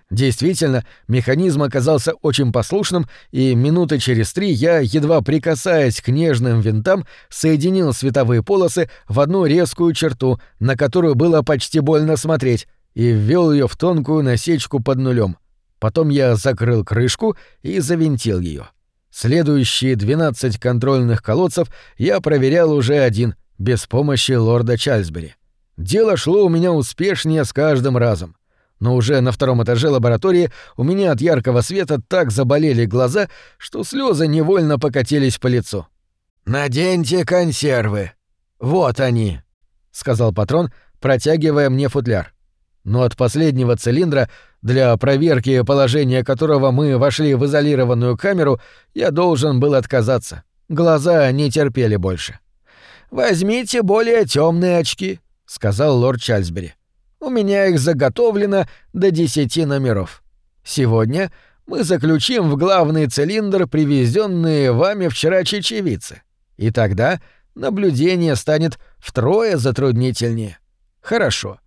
Действительно, механизм оказался очень послушным, и минуты через три я, едва прикасаясь к нежным винтам, соединил световые полосы в одну резкую черту, на которую было почти больно смотреть, и ввел ее в тонкую насечку под нулем. Потом я закрыл крышку и завинтил ее. Следующие 12 контрольных колодцев я проверял уже один, без помощи лорда Чальсбери. Дело шло у меня успешнее с каждым разом но уже на втором этаже лаборатории у меня от яркого света так заболели глаза, что слезы невольно покатились по лицу. «Наденьте консервы. Вот они», — сказал патрон, протягивая мне футляр. Но от последнего цилиндра, для проверки положения которого мы вошли в изолированную камеру, я должен был отказаться. Глаза не терпели больше. «Возьмите более темные очки», — сказал лорд Чальсбери. У меня их заготовлено до десяти номеров. Сегодня мы заключим в главный цилиндр привезенные вами вчера чечевицы. И тогда наблюдение станет втрое затруднительнее. Хорошо.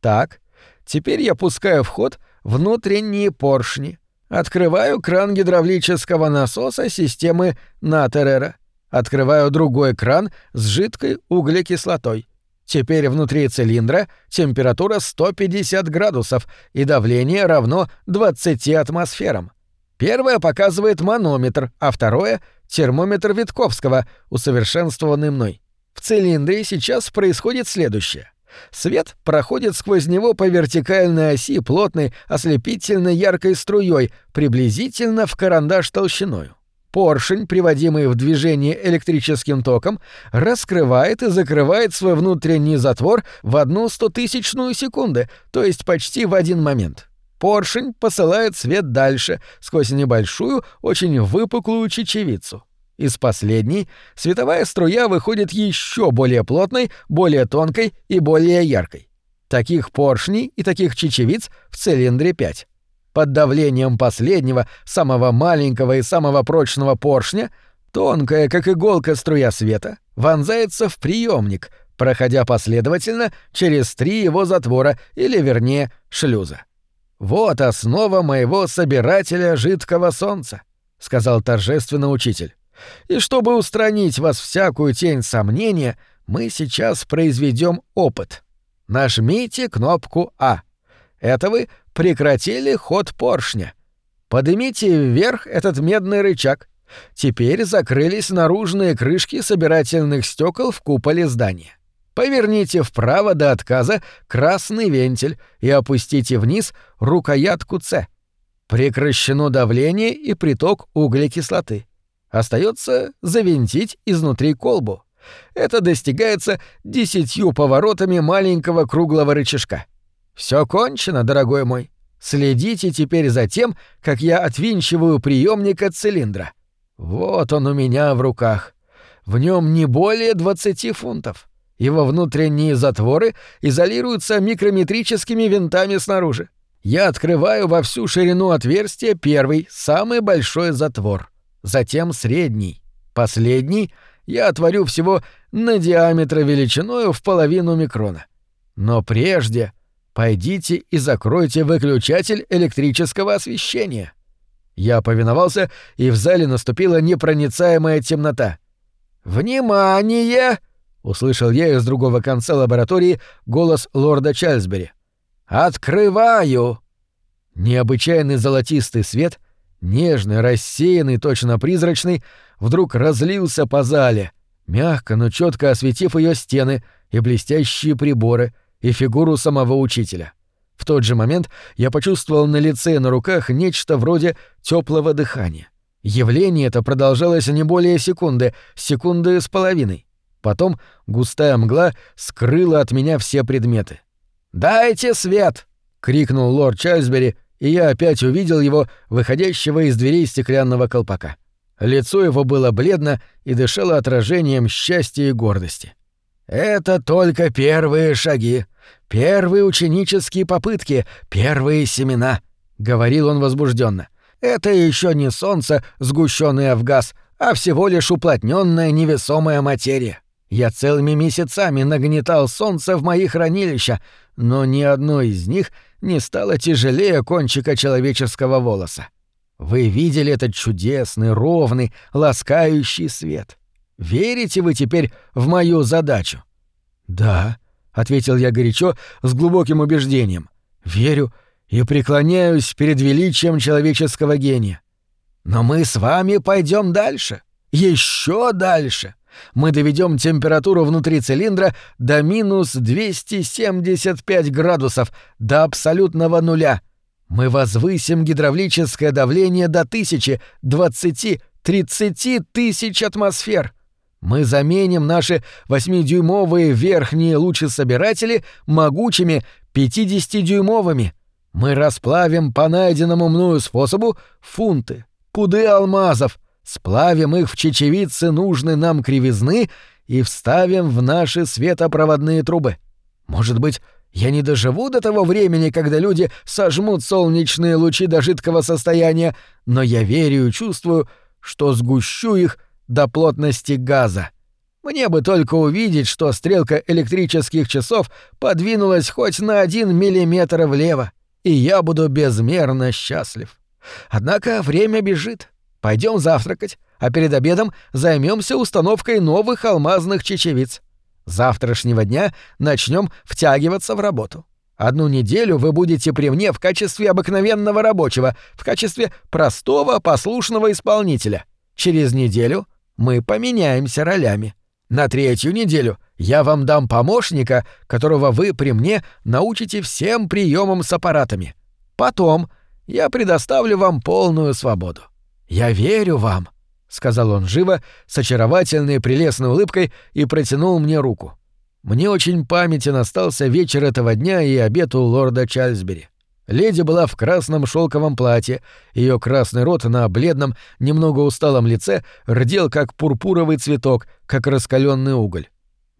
Так, теперь я пускаю в ход внутренние поршни. Открываю кран гидравлического насоса системы Натерера. Открываю другой кран с жидкой углекислотой. Теперь внутри цилиндра температура 150 градусов и давление равно 20 атмосферам. Первое показывает манометр, а второе — термометр Витковского, усовершенствованный мной. В цилиндре сейчас происходит следующее. Свет проходит сквозь него по вертикальной оси плотной, ослепительно яркой струей, приблизительно в карандаш толщиною. Поршень, приводимый в движение электрическим током, раскрывает и закрывает свой внутренний затвор в одну стотысячную секунды, то есть почти в один момент. Поршень посылает свет дальше, сквозь небольшую, очень выпуклую чечевицу. Из последней световая струя выходит еще более плотной, более тонкой и более яркой. Таких поршней и таких чечевиц в цилиндре 5. Под давлением последнего, самого маленького и самого прочного поршня, тонкая, как иголка струя света, вонзается в приемник, проходя последовательно через три его затвора, или, вернее, шлюза. «Вот основа моего собирателя жидкого солнца», — сказал торжественно учитель. «И чтобы устранить вас всякую тень сомнения, мы сейчас произведем опыт. Нажмите кнопку «А». Это вы прекратили ход поршня. Поднимите вверх этот медный рычаг. Теперь закрылись наружные крышки собирательных стекол в куполе здания. Поверните вправо до отказа красный вентиль и опустите вниз рукоятку С. Прекращено давление и приток углекислоты. Остается завинтить изнутри колбу. Это достигается десятью поворотами маленького круглого рычажка. Все кончено, дорогой мой. Следите теперь за тем, как я отвинчиваю приемник от цилиндра. Вот он у меня в руках. В нем не более 20 фунтов. Его внутренние затворы изолируются микрометрическими винтами снаружи. Я открываю во всю ширину отверстия первый, самый большой затвор, затем средний. Последний я отворю всего на диаметр величиною в половину микрона. Но прежде Пойдите и закройте выключатель электрического освещения. Я повиновался, и в зале наступила непроницаемая темнота. «Внимание!» — услышал я из другого конца лаборатории голос лорда Чальсбери. «Открываю!» Необычайный золотистый свет, нежный, рассеянный, точно призрачный, вдруг разлился по зале, мягко, но четко осветив ее стены и блестящие приборы — и фигуру самого учителя. В тот же момент я почувствовал на лице и на руках нечто вроде теплого дыхания. Явление это продолжалось не более секунды, секунды с половиной. Потом густая мгла скрыла от меня все предметы. «Дайте свет!» — крикнул лорд Чайльсбери, и я опять увидел его, выходящего из дверей стеклянного колпака. Лицо его было бледно и дышало отражением счастья и гордости. «Это только первые шаги, первые ученические попытки, первые семена», — говорил он возбужденно. «Это еще не солнце, сгущенное в газ, а всего лишь уплотненная невесомая материя. Я целыми месяцами нагнетал солнце в мои хранилища, но ни одно из них не стало тяжелее кончика человеческого волоса. Вы видели этот чудесный, ровный, ласкающий свет. Верите вы теперь в мою задачу? Да, ответил я горячо, с глубоким убеждением. Верю и преклоняюсь перед величием человеческого гения. Но мы с вами пойдем дальше, еще дальше мы доведем температуру внутри цилиндра до минус 275 градусов, до абсолютного нуля. Мы возвысим гидравлическое давление до тысячи, двадцати, тридцати тысяч атмосфер. Мы заменим наши восьмидюймовые верхние лучесобиратели могучими 50-дюймовыми. Мы расплавим по найденному мною способу фунты, пуды алмазов — сплавим их в чечевицы нужной нам кривизны и вставим в наши светопроводные трубы. Может быть, я не доживу до того времени, когда люди сожмут солнечные лучи до жидкого состояния, но я верю и чувствую, что сгущу их до плотности газа. Мне бы только увидеть, что стрелка электрических часов подвинулась хоть на один миллиметр влево, и я буду безмерно счастлив. Однако время бежит. Пойдем завтракать, а перед обедом займемся установкой новых алмазных чечевиц. Завтрашнего дня начнем втягиваться в работу. Одну неделю вы будете при мне в качестве обыкновенного рабочего, в качестве простого послушного исполнителя. Через неделю мы поменяемся ролями. На третью неделю я вам дам помощника, которого вы при мне научите всем приемам с аппаратами. Потом я предоставлю вам полную свободу. «Я верю вам», — сказал он живо, с очаровательной прелестной улыбкой и протянул мне руку. Мне очень памятен остался вечер этого дня и обед у лорда Чарльзбери. Леди была в красном шелковом платье, ее красный рот на бледном, немного усталом лице рдел, как пурпуровый цветок, как раскаленный уголь.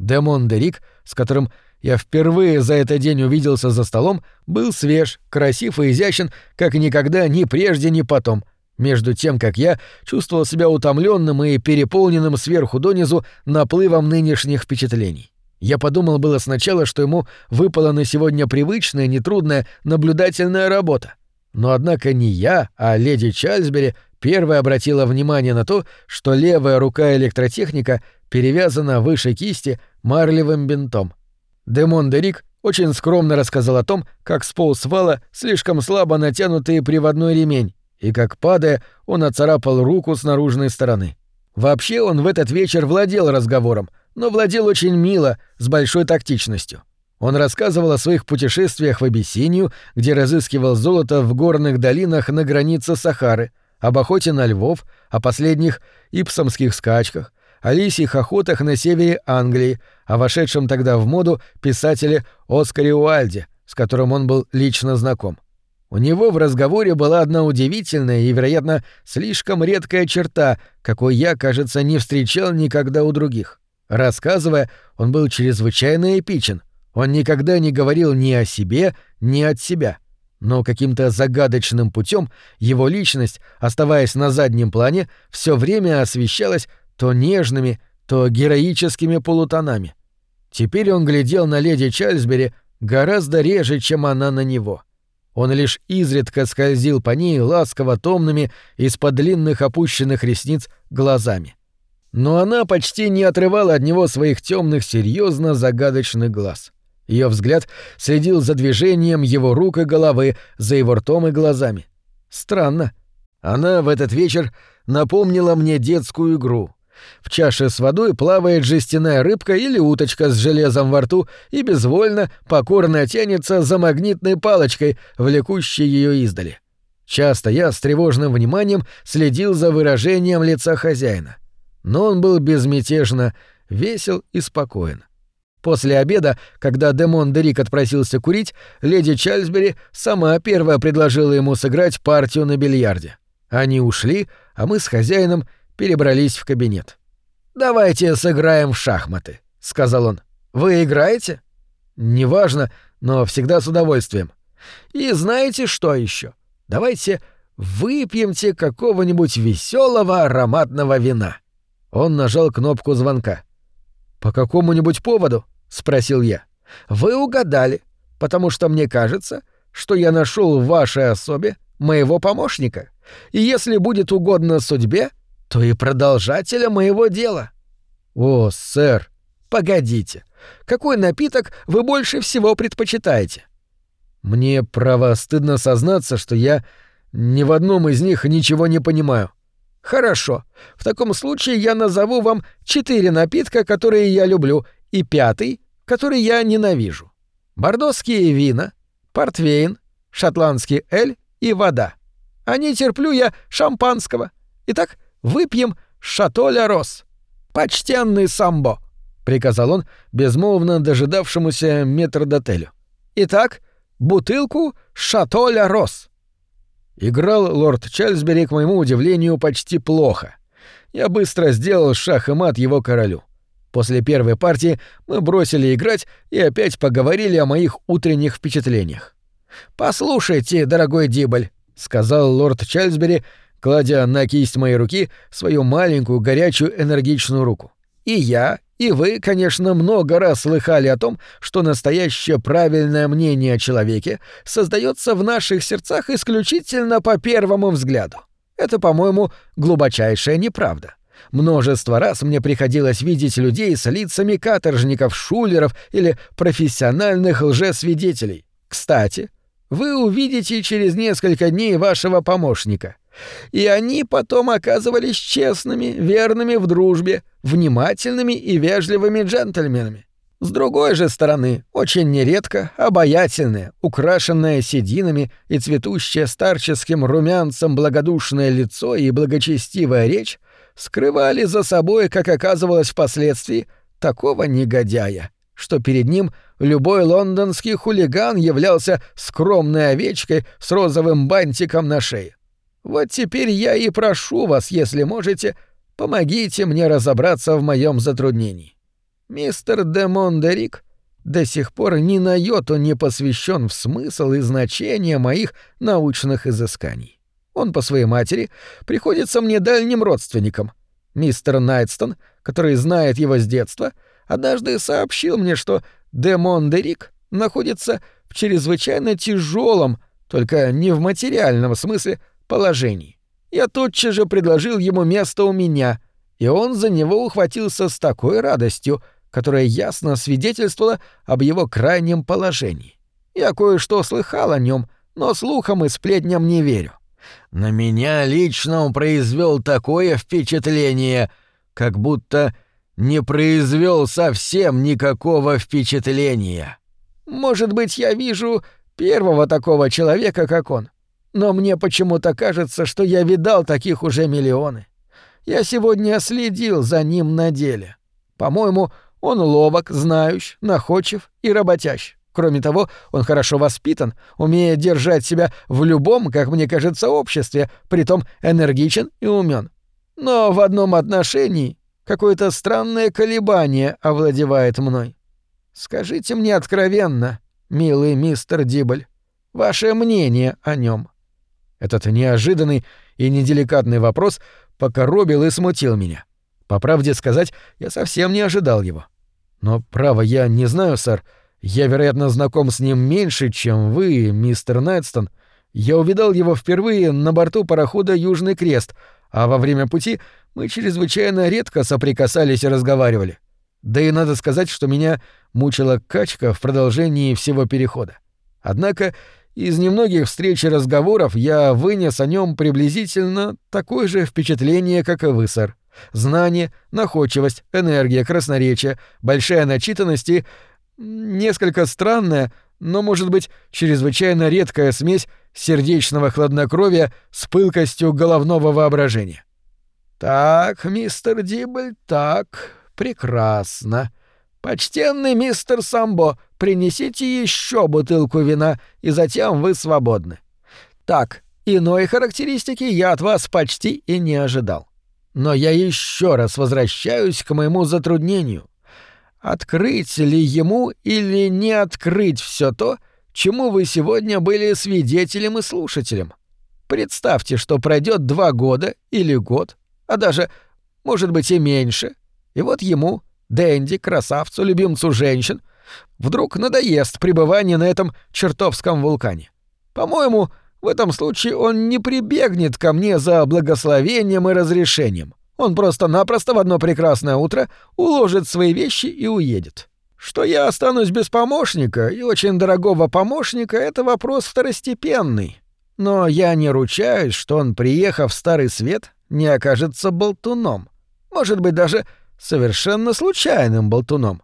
Демон Дерик, с которым я впервые за этот день увиделся за столом, был свеж, красив и изящен, как никогда ни прежде, ни потом, между тем как я чувствовал себя утомленным и переполненным сверху донизу наплывом нынешних впечатлений. Я подумал было сначала, что ему выпала на сегодня привычная, нетрудная, наблюдательная работа. Но однако не я, а леди Чарльзбери первая обратила внимание на то, что левая рука электротехника перевязана выше кисти марлевым бинтом. Демон Дерик очень скромно рассказал о том, как сполз вала слишком слабо натянутый приводной ремень, и как падая, он оцарапал руку с наружной стороны. Вообще он в этот вечер владел разговором, но владел очень мило, с большой тактичностью. Он рассказывал о своих путешествиях в Абиссинию, где разыскивал золото в горных долинах на границе Сахары, об охоте на львов, о последних ипсомских скачках, о лисьих охотах на севере Англии, о вошедшем тогда в моду писателе Оскаре Уальде, с которым он был лично знаком. У него в разговоре была одна удивительная и, вероятно, слишком редкая черта, какой я, кажется, не встречал никогда у других. Рассказывая, он был чрезвычайно эпичен. Он никогда не говорил ни о себе, ни от себя. Но каким-то загадочным путем его личность, оставаясь на заднем плане, все время освещалась то нежными, то героическими полутонами. Теперь он глядел на леди Чарльзбери гораздо реже, чем она на него — он лишь изредка скользил по ней ласково томными из-под длинных опущенных ресниц глазами. Но она почти не отрывала от него своих темных, серьезно загадочных глаз. Ее взгляд следил за движением его рук и головы, за его ртом и глазами. Странно. Она в этот вечер напомнила мне детскую игру — в чаше с водой плавает жестяная рыбка или уточка с железом во рту и безвольно, покорно тянется за магнитной палочкой, влекущей ее издали. Часто я с тревожным вниманием следил за выражением лица хозяина. Но он был безмятежно весел и спокоен. После обеда, когда Демон Дерик отпросился курить, леди Чарльзбери сама первая предложила ему сыграть партию на бильярде. Они ушли, а мы с хозяином перебрались в кабинет. «Давайте сыграем в шахматы», — сказал он. «Вы играете?» «Неважно, но всегда с удовольствием». «И знаете, что еще? Давайте выпьемте какого-нибудь веселого ароматного вина». Он нажал кнопку звонка. «По какому-нибудь поводу?» — спросил я. «Вы угадали, потому что мне кажется, что я нашел в вашей особе моего помощника, и если будет угодно судьбе, то и продолжателя моего дела». «О, сэр!» «Погодите, какой напиток вы больше всего предпочитаете?» «Мне, право, стыдно сознаться, что я ни в одном из них ничего не понимаю». «Хорошо. В таком случае я назову вам четыре напитка, которые я люблю, и пятый, который я ненавижу. Бордосские вина, портвейн, шотландский эль и вода. А не терплю я шампанского. Итак, выпьем шатоля рос. Почтенный самбо», — приказал он безмолвно дожидавшемуся метрдотелю. «Итак, бутылку шатоля рос». Играл лорд Чарльзбери, к моему удивлению, почти плохо. Я быстро сделал шах и мат его королю. После первой партии мы бросили играть и опять поговорили о моих утренних впечатлениях. «Послушайте, дорогой Диболь», — сказал лорд Чарльзбери, кладя на кисть моей руки свою маленькую, горячую, энергичную руку. «И я, и вы, конечно, много раз слыхали о том, что настоящее правильное мнение о человеке создается в наших сердцах исключительно по первому взгляду. Это, по-моему, глубочайшая неправда. Множество раз мне приходилось видеть людей с лицами каторжников, шулеров или профессиональных лжесвидетелей. Кстати, вы увидите через несколько дней вашего помощника. И они потом оказывались честными, верными в дружбе, внимательными и вежливыми джентльменами. С другой же стороны, очень нередко обаятельное, украшенное сединами и цветущее старческим румянцем благодушное лицо и благочестивая речь скрывали за собой, как оказывалось впоследствии, такого негодяя, что перед ним любой лондонский хулиган являлся скромной овечкой с розовым бантиком на шее. Вот теперь я и прошу вас, если можете, помогите мне разобраться в моем затруднении. Мистер де Мондерик до сих пор ни на йоту не посвящен в смысл и значение моих научных изысканий. Он по своей матери приходится мне дальним родственником. Мистер Найтстон, который знает его с детства, однажды сообщил мне, что де Мондерик находится в чрезвычайно тяжелом, только не в материальном смысле, положении. Я тотчас же предложил ему место у меня, и он за него ухватился с такой радостью, которая ясно свидетельствовала об его крайнем положении. Я кое-что слыхал о нем, но слухам и сплетням не верю. На меня лично он произвел такое впечатление, как будто не произвел совсем никакого впечатления. Может быть, я вижу первого такого человека, как он. Но мне почему-то кажется, что я видал таких уже миллионы. Я сегодня следил за ним на деле. По-моему, он ловок, знающий, находчив и работящий. Кроме того, он хорошо воспитан, умеет держать себя в любом, как мне кажется, обществе, притом энергичен и умен. Но в одном отношении какое-то странное колебание овладевает мной. Скажите мне откровенно, милый мистер Дибель, ваше мнение о нем. Этот неожиданный и неделикатный вопрос покоробил и смутил меня. По правде сказать, я совсем не ожидал его. Но, право, я не знаю, сэр, я, вероятно, знаком с ним меньше, чем вы, мистер Найтстон. Я увидал его впервые на борту парохода «Южный крест», а во время пути мы чрезвычайно редко соприкасались и разговаривали. Да и надо сказать, что меня мучила качка в продолжении всего перехода. Однако из немногих встреч и разговоров я вынес о нем приблизительно такое же впечатление, как и вы, сэр. Знание, находчивость, энергия, красноречие, большая начитанность и несколько странная, но, может быть, чрезвычайно редкая смесь сердечного хладнокровия с пылкостью головного воображения. «Так, мистер Дибль, так, прекрасно. «Почтенный мистер Самбо, принесите еще бутылку вина, и затем вы свободны». Так, иной характеристики я от вас почти и не ожидал. Но я еще раз возвращаюсь к моему затруднению. Открыть ли ему или не открыть все то, чему вы сегодня были свидетелем и слушателем? Представьте, что пройдет два года или год, а даже, может быть, и меньше, и вот ему, Дэнди, красавцу, любимцу женщин, вдруг надоест пребывание на этом чертовском вулкане. По-моему, в этом случае он не прибегнет ко мне за благословением и разрешением. Он просто-напросто в одно прекрасное утро уложит свои вещи и уедет. Что я останусь без помощника и очень дорогого помощника — это вопрос второстепенный. Но я не ручаюсь, что он, приехав в Старый Свет, не окажется болтуном. Может быть, даже совершенно случайным болтуном.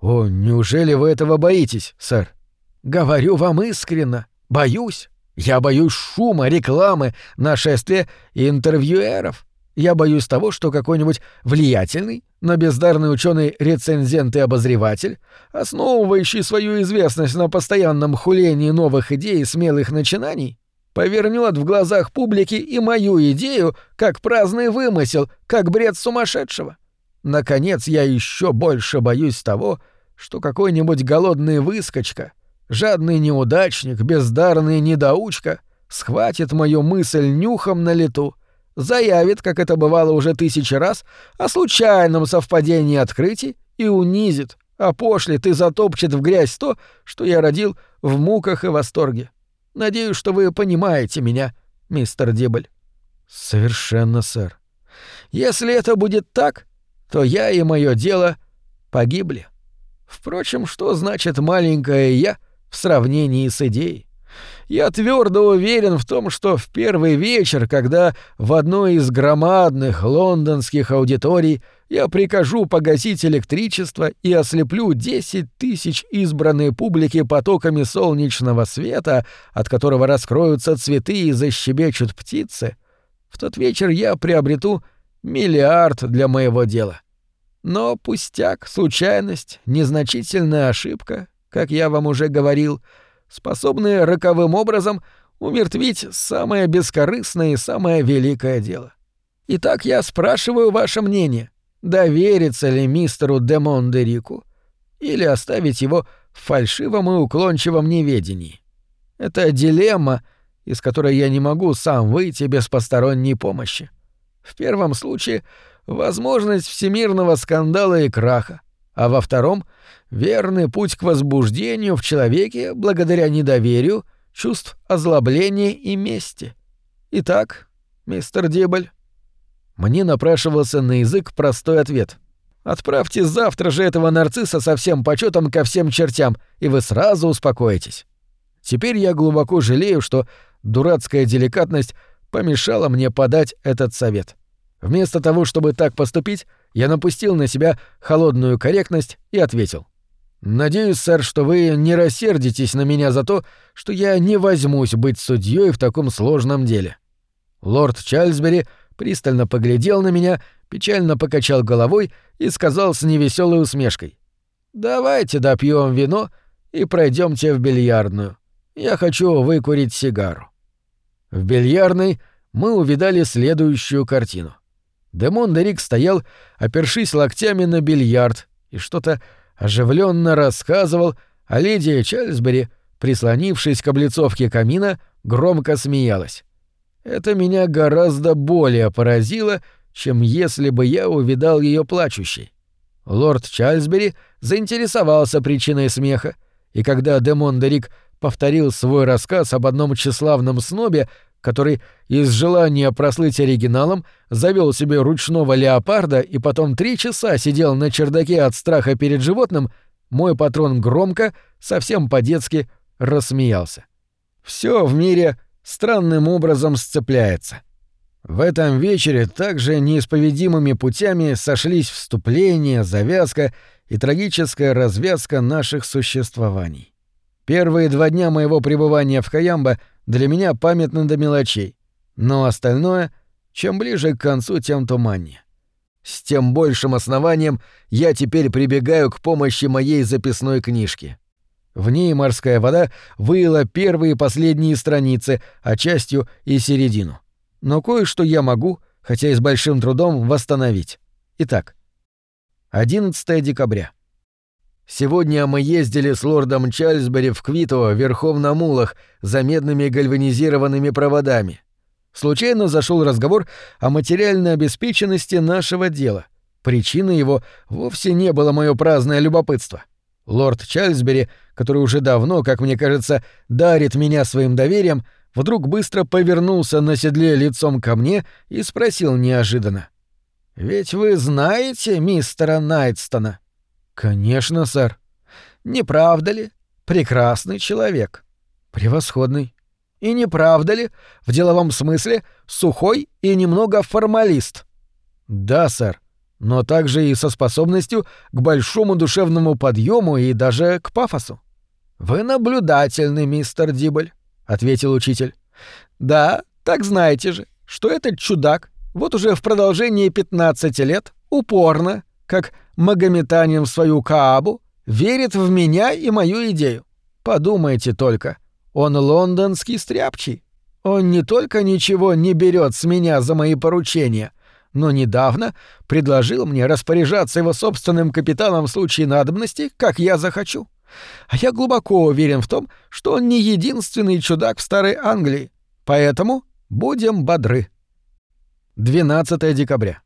«О, неужели вы этого боитесь, сэр?» «Говорю вам искренно. Боюсь. Я боюсь шума, рекламы, нашествия и интервьюеров. Я боюсь того, что какой-нибудь влиятельный, но бездарный ученый рецензент и обозреватель, основывающий свою известность на постоянном хулении новых идей и смелых начинаний, повернет в глазах публики и мою идею как праздный вымысел, как бред сумасшедшего. Наконец, я еще больше боюсь того, что какой-нибудь голодный выскочка, жадный неудачник, бездарный недоучка схватит мою мысль нюхом на лету, заявит, как это бывало уже тысячи раз, о случайном совпадении открытий и унизит, опошлит и затопчет в грязь то, что я родил в муках и восторге. Надеюсь, что вы понимаете меня, мистер Дибль. Совершенно, сэр. Если это будет так, то я и мое дело погибли. Впрочем, что значит маленькое я в сравнении с идеей? Я твердо уверен в том, что в первый вечер, когда в одной из громадных лондонских аудиторий я прикажу погасить электричество и ослеплю 10 тысяч избранной публики потоками солнечного света, от которого раскроются цветы и защебечут птицы, в тот вечер я приобрету миллиард для моего дела. Но пустяк, случайность, незначительная ошибка, как я вам уже говорил — способные роковым образом умертвить самое бескорыстное и самое великое дело. Итак, я спрашиваю ваше мнение, довериться ли мистеру де Мондерику или оставить его в фальшивом и уклончивом неведении. Это дилемма, из которой я не могу сам выйти без посторонней помощи. В первом случае — возможность всемирного скандала и краха, а во втором — верный путь к возбуждению в человеке благодаря недоверию, чувств озлобления и мести. Итак, мистер Дибль, мне напрашивался на язык простой ответ. Отправьте завтра же этого нарцисса со всем почетом ко всем чертям, и вы сразу успокоитесь. Теперь я глубоко жалею, что дурацкая деликатность помешала мне подать этот совет. Вместо того, чтобы так поступить, я напустил на себя холодную корректность и ответил. «Надеюсь, сэр, что вы не рассердитесь на меня за то, что я не возьмусь быть судьей в таком сложном деле». Лорд Чарльзбери пристально поглядел на меня, печально покачал головой и сказал с невеселой усмешкой. «Давайте допьем вино и пройдемте в бильярдную. Я хочу выкурить сигару». В бильярдной мы увидали следующую картину. Демон Дерик стоял, опершись локтями на бильярд, и что-то оживленно рассказывал, а леди Чарльзбери, прислонившись к облицовке камина, громко смеялась. Это меня гораздо более поразило, чем если бы я увидал ее плачущей. Лорд Чарльзбери заинтересовался причиной смеха, и когда Демон Дерик повторил свой рассказ об одном тщеславном снобе, который из желания прослыть оригиналом завел себе ручного леопарда и потом три часа сидел на чердаке от страха перед животным, мой патрон громко, совсем по-детски рассмеялся. Все в мире странным образом сцепляется. В этом вечере также неисповедимыми путями сошлись вступление, завязка и трагическая развязка наших существований. Первые два дня моего пребывания в Каямбо для меня памятны до мелочей, но остальное, чем ближе к концу, тем туманнее. С тем большим основанием я теперь прибегаю к помощи моей записной книжки. В ней морская вода выила первые и последние страницы, а частью и середину. Но кое-что я могу, хотя и с большим трудом, восстановить. Итак, 11 декабря. Сегодня мы ездили с лордом Чарльзбери в Квитово верхом на мулах за медными гальванизированными проводами. Случайно зашел разговор о материальной обеспеченности нашего дела. Причиной его вовсе не было мое праздное любопытство. Лорд Чарльзбери, который уже давно, как мне кажется, дарит меня своим доверием, вдруг быстро повернулся на седле лицом ко мне и спросил неожиданно. «Ведь вы знаете мистера Найтстона?» «Конечно, сэр». «Не правда ли? Прекрасный человек». «Превосходный». И не правда ли, в деловом смысле, сухой и немного формалист? Да, сэр, но также и со способностью к большому душевному подъему и даже к пафосу. Вы наблюдательный, мистер Дибль, ответил учитель. Да, так знаете же, что этот чудак вот уже в продолжении 15 лет упорно, как магометанин в свою Каабу, верит в меня и мою идею. Подумайте только, он лондонский стряпчий. Он не только ничего не берет с меня за мои поручения, но недавно предложил мне распоряжаться его собственным капиталом в случае надобности, как я захочу. А я глубоко уверен в том, что он не единственный чудак в Старой Англии. Поэтому будем бодры. 12 декабря.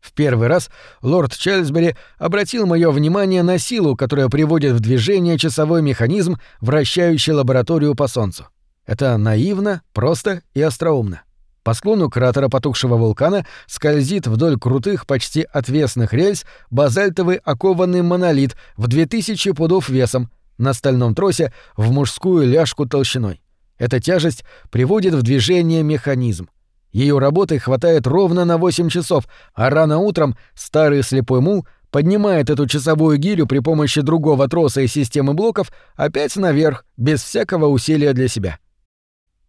В первый раз лорд Чарльзбери обратил мое внимание на силу, которая приводит в движение часовой механизм, вращающий лабораторию по Солнцу. Это наивно, просто и остроумно. По склону кратера потухшего вулкана скользит вдоль крутых, почти отвесных рельс базальтовый окованный монолит в 2000 пудов весом на стальном тросе в мужскую ляжку толщиной. Эта тяжесть приводит в движение механизм. Ее работы хватает ровно на 8 часов, а рано утром старый слепой мул поднимает эту часовую гирю при помощи другого троса и системы блоков опять наверх, без всякого усилия для себя.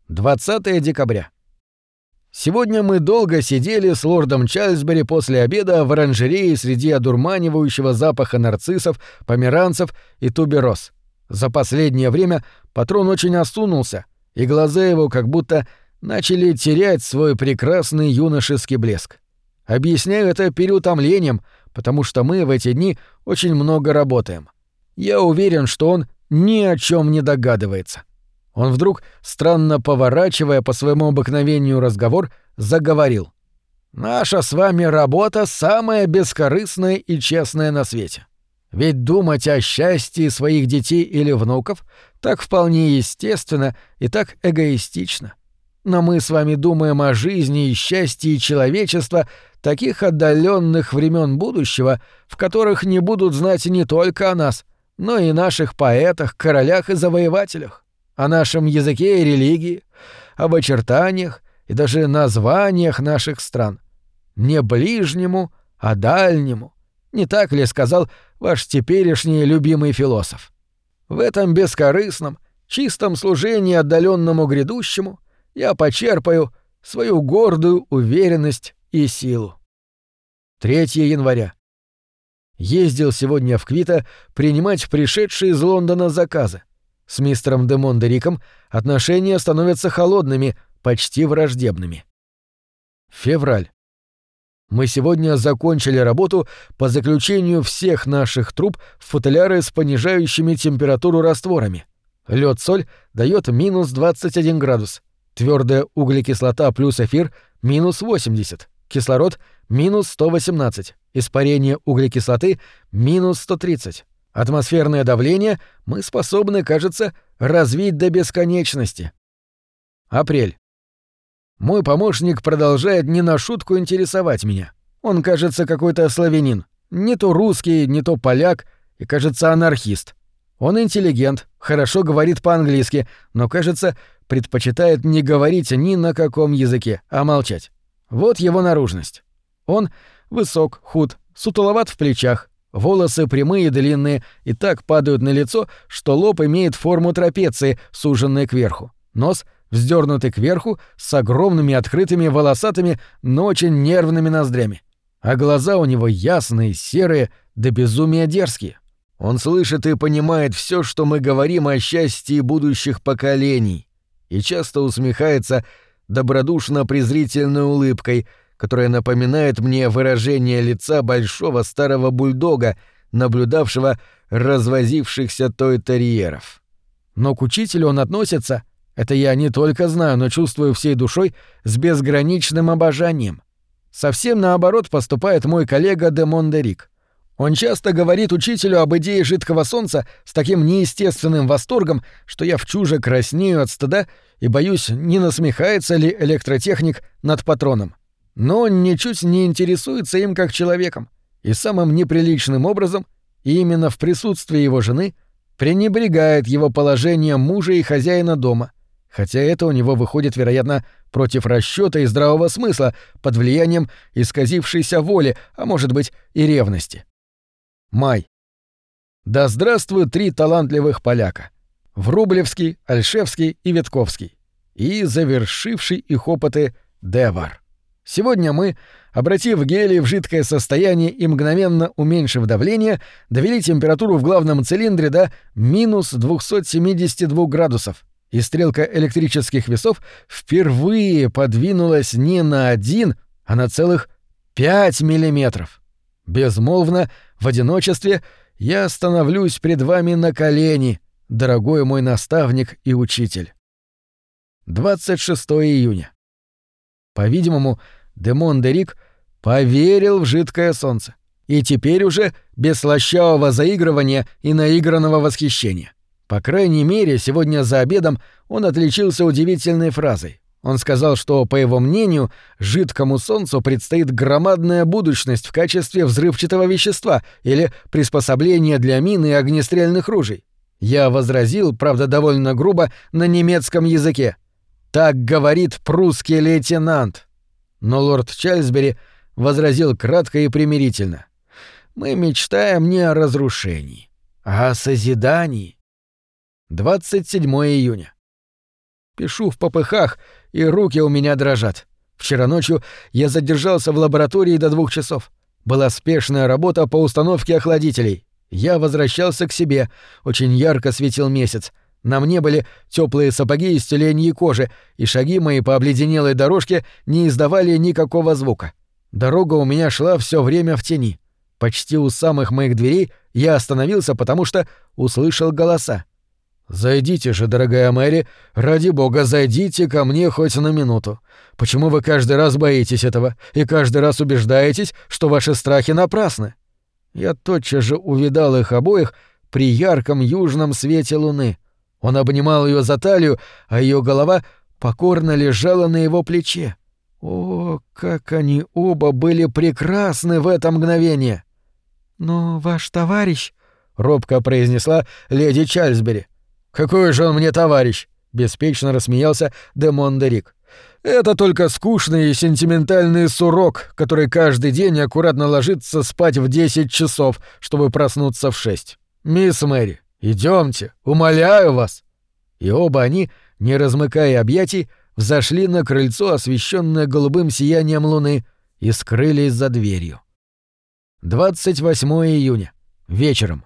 20 декабря. Сегодня мы долго сидели с лордом Чарльзбери после обеда в оранжерее среди одурманивающего запаха нарциссов, померанцев и тубероз. За последнее время патрон очень осунулся, и глаза его как будто начали терять свой прекрасный юношеский блеск. Объясняю это переутомлением, потому что мы в эти дни очень много работаем. Я уверен, что он ни о чем не догадывается. Он вдруг, странно поворачивая по своему обыкновению разговор, заговорил. «Наша с вами работа самая бескорыстная и честная на свете. Ведь думать о счастье своих детей или внуков так вполне естественно и так эгоистично. Но мы с вами думаем о жизни и счастье человечества таких отдаленных времен будущего, в которых не будут знать не только о нас, но и наших поэтах, королях и завоевателях, о нашем языке и религии, об очертаниях и даже названиях наших стран. Не ближнему, а дальнему. Не так ли сказал ваш теперешний любимый философ? В этом бескорыстном, чистом служении отдаленному грядущему — я почерпаю свою гордую уверенность и силу. 3 января. Ездил сегодня в Квита принимать пришедшие из Лондона заказы. С мистером де Мондериком отношения становятся холодными, почти враждебными. Февраль. Мы сегодня закончили работу по заключению всех наших труб в футляры с понижающими температуру растворами. Лед-соль дает минус 21 градус. Твердая углекислота плюс эфир — минус 80. Кислород — минус 118. Испарение углекислоты — минус 130. Атмосферное давление мы способны, кажется, развить до бесконечности. Апрель. Мой помощник продолжает не на шутку интересовать меня. Он, кажется, какой-то славянин. Не то русский, не то поляк, и, кажется, анархист. Он интеллигент, хорошо говорит по-английски, но, кажется, предпочитает не говорить ни на каком языке, а молчать. Вот его наружность. Он высок, худ, сутуловат в плечах, волосы прямые и длинные и так падают на лицо, что лоб имеет форму трапеции, суженной кверху. Нос вздернутый кверху, с огромными открытыми волосатыми, но очень нервными ноздрями. а глаза у него ясные, серые, да безумия дерзкие. Он слышит и понимает все, что мы говорим о счастье будущих поколений, и часто усмехается добродушно-презрительной улыбкой, которая напоминает мне выражение лица большого старого бульдога, наблюдавшего развозившихся той-терьеров. Но к учителю он относится, это я не только знаю, но чувствую всей душой, с безграничным обожанием. Совсем наоборот поступает мой коллега де Мондерик. Он часто говорит учителю об идее жидкого солнца с таким неестественным восторгом, что я в чуже краснею от стыда и боюсь, не насмехается ли электротехник над патроном. Но он ничуть не интересуется им как человеком, и самым неприличным образом, именно в присутствии его жены, пренебрегает его положением мужа и хозяина дома — хотя это у него выходит, вероятно, против расчета и здравого смысла, под влиянием исказившейся воли, а может быть и ревности. Май. Да здравствуют три талантливых поляка. Врублевский, Альшевский и Витковский. И завершивший их опыты Девар. Сегодня мы, обратив гелий в жидкое состояние и мгновенно уменьшив давление, довели температуру в главном цилиндре до минус 272 градусов, и стрелка электрических весов впервые подвинулась не на один, а на целых пять миллиметров. Безмолвно, в одиночестве, я становлюсь пред вами на колени, дорогой мой наставник и учитель. 26 июня. По-видимому, Демон Дерик поверил в жидкое солнце. И теперь уже без слащавого заигрывания и наигранного восхищения. По крайней мере, сегодня за обедом он отличился удивительной фразой. Он сказал, что, по его мнению, жидкому солнцу предстоит громадная будущность в качестве взрывчатого вещества или приспособления для мин и огнестрельных ружей. Я возразил, правда, довольно грубо, на немецком языке. «Так говорит прусский лейтенант». Но лорд Чарльзбери возразил кратко и примирительно. «Мы мечтаем не о разрушении, а о созидании. 27 июня. Пишу в попыхах, и руки у меня дрожат. Вчера ночью я задержался в лаборатории до двух часов. Была спешная работа по установке охладителей. Я возвращался к себе. Очень ярко светил месяц. На мне были теплые сапоги из тюленьей кожи, и шаги мои по обледенелой дорожке не издавали никакого звука. Дорога у меня шла все время в тени. Почти у самых моих дверей я остановился, потому что услышал голоса. «Зайдите же, дорогая Мэри, ради бога, зайдите ко мне хоть на минуту. Почему вы каждый раз боитесь этого и каждый раз убеждаетесь, что ваши страхи напрасны?» Я тотчас же увидал их обоих при ярком южном свете луны. Он обнимал ее за талию, а ее голова покорно лежала на его плече. О, как они оба были прекрасны в это мгновение! «Но ваш товарищ...» — робко произнесла леди Чарльзбери. «Какой же он мне товарищ?» — беспечно рассмеялся Демон Дерик. «Это только скучный и сентиментальный сурок, который каждый день аккуратно ложится спать в 10 часов, чтобы проснуться в 6. Мисс Мэри, идемте, умоляю вас!» И оба они, не размыкая объятий, взошли на крыльцо, освещенное голубым сиянием луны, и скрылись за дверью. 28 июня. Вечером.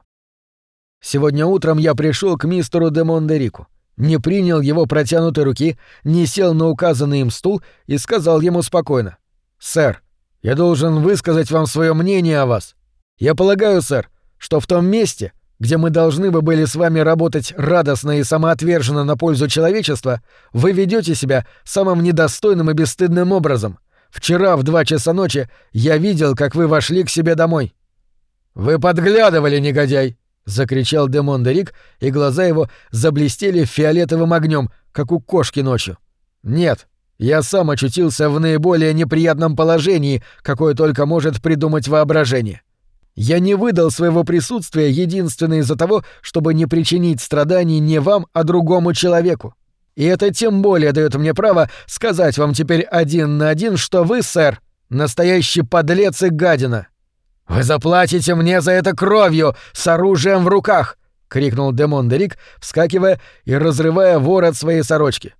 Сегодня утром я пришел к мистеру де Мондерику, не принял его протянутой руки, не сел на указанный им стул и сказал ему спокойно. «Сэр, я должен высказать вам свое мнение о вас. Я полагаю, сэр, что в том месте, где мы должны бы были с вами работать радостно и самоотверженно на пользу человечества, вы ведете себя самым недостойным и бесстыдным образом. Вчера в два часа ночи я видел, как вы вошли к себе домой». «Вы подглядывали, негодяй!» — закричал Демон Дерик, и глаза его заблестели фиолетовым огнем, как у кошки ночью. «Нет, я сам очутился в наиболее неприятном положении, какое только может придумать воображение. Я не выдал своего присутствия единственно из-за того, чтобы не причинить страданий не вам, а другому человеку. И это тем более дает мне право сказать вам теперь один на один, что вы, сэр, настоящий подлец и гадина». «Вы заплатите мне за это кровью, с оружием в руках!» — крикнул Демон Дерик, вскакивая и разрывая ворот своей сорочки.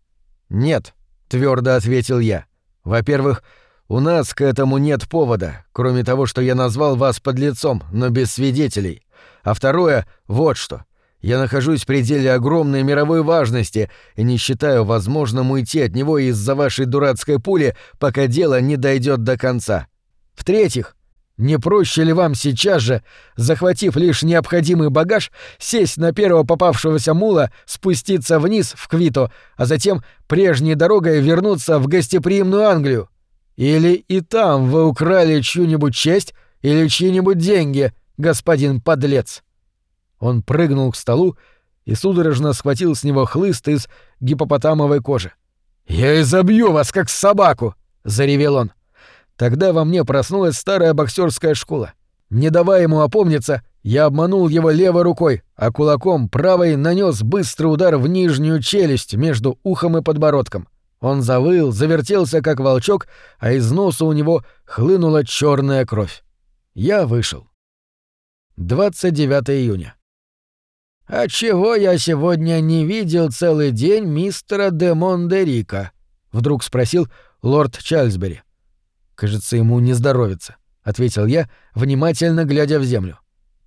«Нет», — твердо ответил я. «Во-первых, у нас к этому нет повода, кроме того, что я назвал вас подлецом, но без свидетелей. А второе — вот что. Я нахожусь в пределе огромной мировой важности и не считаю возможным уйти от него из-за вашей дурацкой пули, пока дело не дойдет до конца. В-третьих, не проще ли вам сейчас же, захватив лишь необходимый багаж, сесть на первого попавшегося мула, спуститься вниз в Квито, а затем прежней дорогой вернуться в гостеприимную Англию? Или и там вы украли чью-нибудь честь или чьи-нибудь деньги, господин подлец?» Он прыгнул к столу и судорожно схватил с него хлыст из гипопотамовой кожи. «Я изобью вас, как собаку!» — заревел он. Тогда во мне проснулась старая боксерская школа. Не давая ему опомниться, я обманул его левой рукой, а кулаком правой нанес быстрый удар в нижнюю челюсть между ухом и подбородком. Он завыл, завертелся как волчок, а из носа у него хлынула черная кровь. Я вышел. 29 июня. «А чего я сегодня не видел целый день мистера де Мондерика?» — вдруг спросил лорд Чарльзбери. «Кажется, ему не здоровится», — ответил я, внимательно глядя в землю.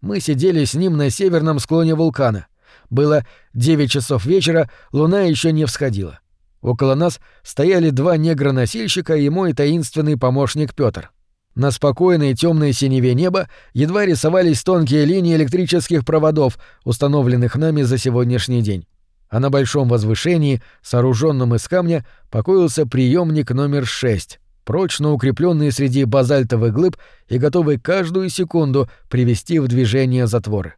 Мы сидели с ним на северном склоне вулкана. Было девять часов вечера, луна еще не всходила. Около нас стояли два негра-носильщика и мой таинственный помощник Пётр. На спокойной темной синеве неба едва рисовались тонкие линии электрических проводов, установленных нами за сегодняшний день. А на большом возвышении, сооруженном из камня, покоился приемник номер шесть прочно укрепленный среди базальтовых глыб и готовый каждую секунду привести в движение затворы.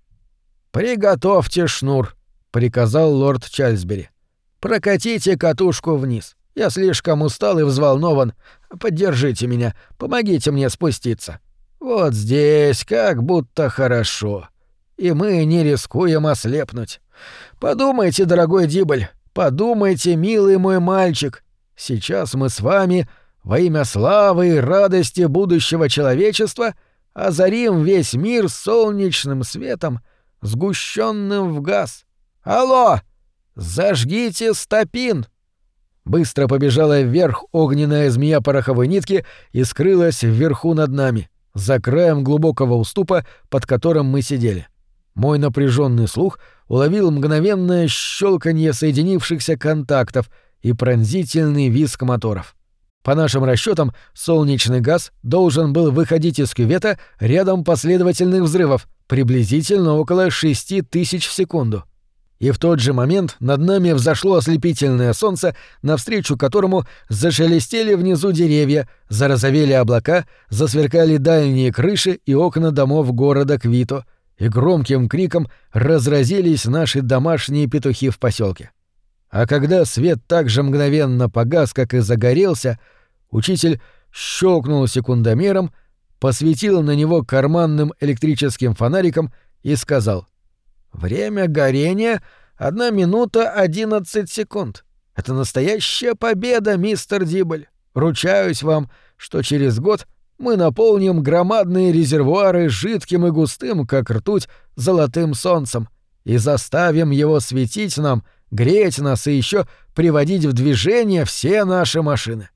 «Приготовьте шнур», — приказал лорд Чальсбери. «Прокатите катушку вниз. Я слишком устал и взволнован. Поддержите меня, помогите мне спуститься. Вот здесь как будто хорошо. И мы не рискуем ослепнуть. Подумайте, дорогой Диболь, подумайте, милый мой мальчик. Сейчас мы с вами во имя славы и радости будущего человечества озарим весь мир солнечным светом, сгущенным в газ. Алло! Зажгите стопин! Быстро побежала вверх огненная змея пороховой нитки и скрылась вверху над нами, за краем глубокого уступа, под которым мы сидели. Мой напряженный слух уловил мгновенное щелканье соединившихся контактов и пронзительный визг моторов. По нашим расчетам, солнечный газ должен был выходить из кювета рядом последовательных взрывов, приблизительно около 6 тысяч в секунду. И в тот же момент над нами взошло ослепительное солнце, навстречу которому зашелестели внизу деревья, зарозовели облака, засверкали дальние крыши и окна домов города Квито, и громким криком разразились наши домашние петухи в поселке. А когда свет так же мгновенно погас, как и загорелся, учитель щелкнул секундомером, посветил на него карманным электрическим фонариком и сказал «Время горения — одна минута одиннадцать секунд. Это настоящая победа, мистер Дибль. Ручаюсь вам, что через год мы наполним громадные резервуары жидким и густым, как ртуть, золотым солнцем, и заставим его светить нам — греть нас и еще приводить в движение все наши машины.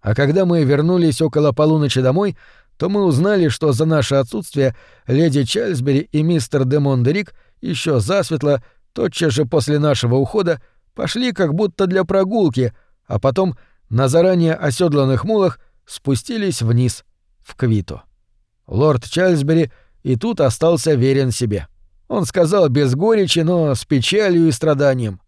А когда мы вернулись около полуночи домой, то мы узнали, что за наше отсутствие леди Чарльзбери и мистер де Мондерик еще засветло, тотчас же после нашего ухода, пошли как будто для прогулки, а потом на заранее оседланных мулах спустились вниз, в Квиту. Лорд Чарльзбери и тут остался верен себе. — он сказал без горечи, но с печалью и страданием.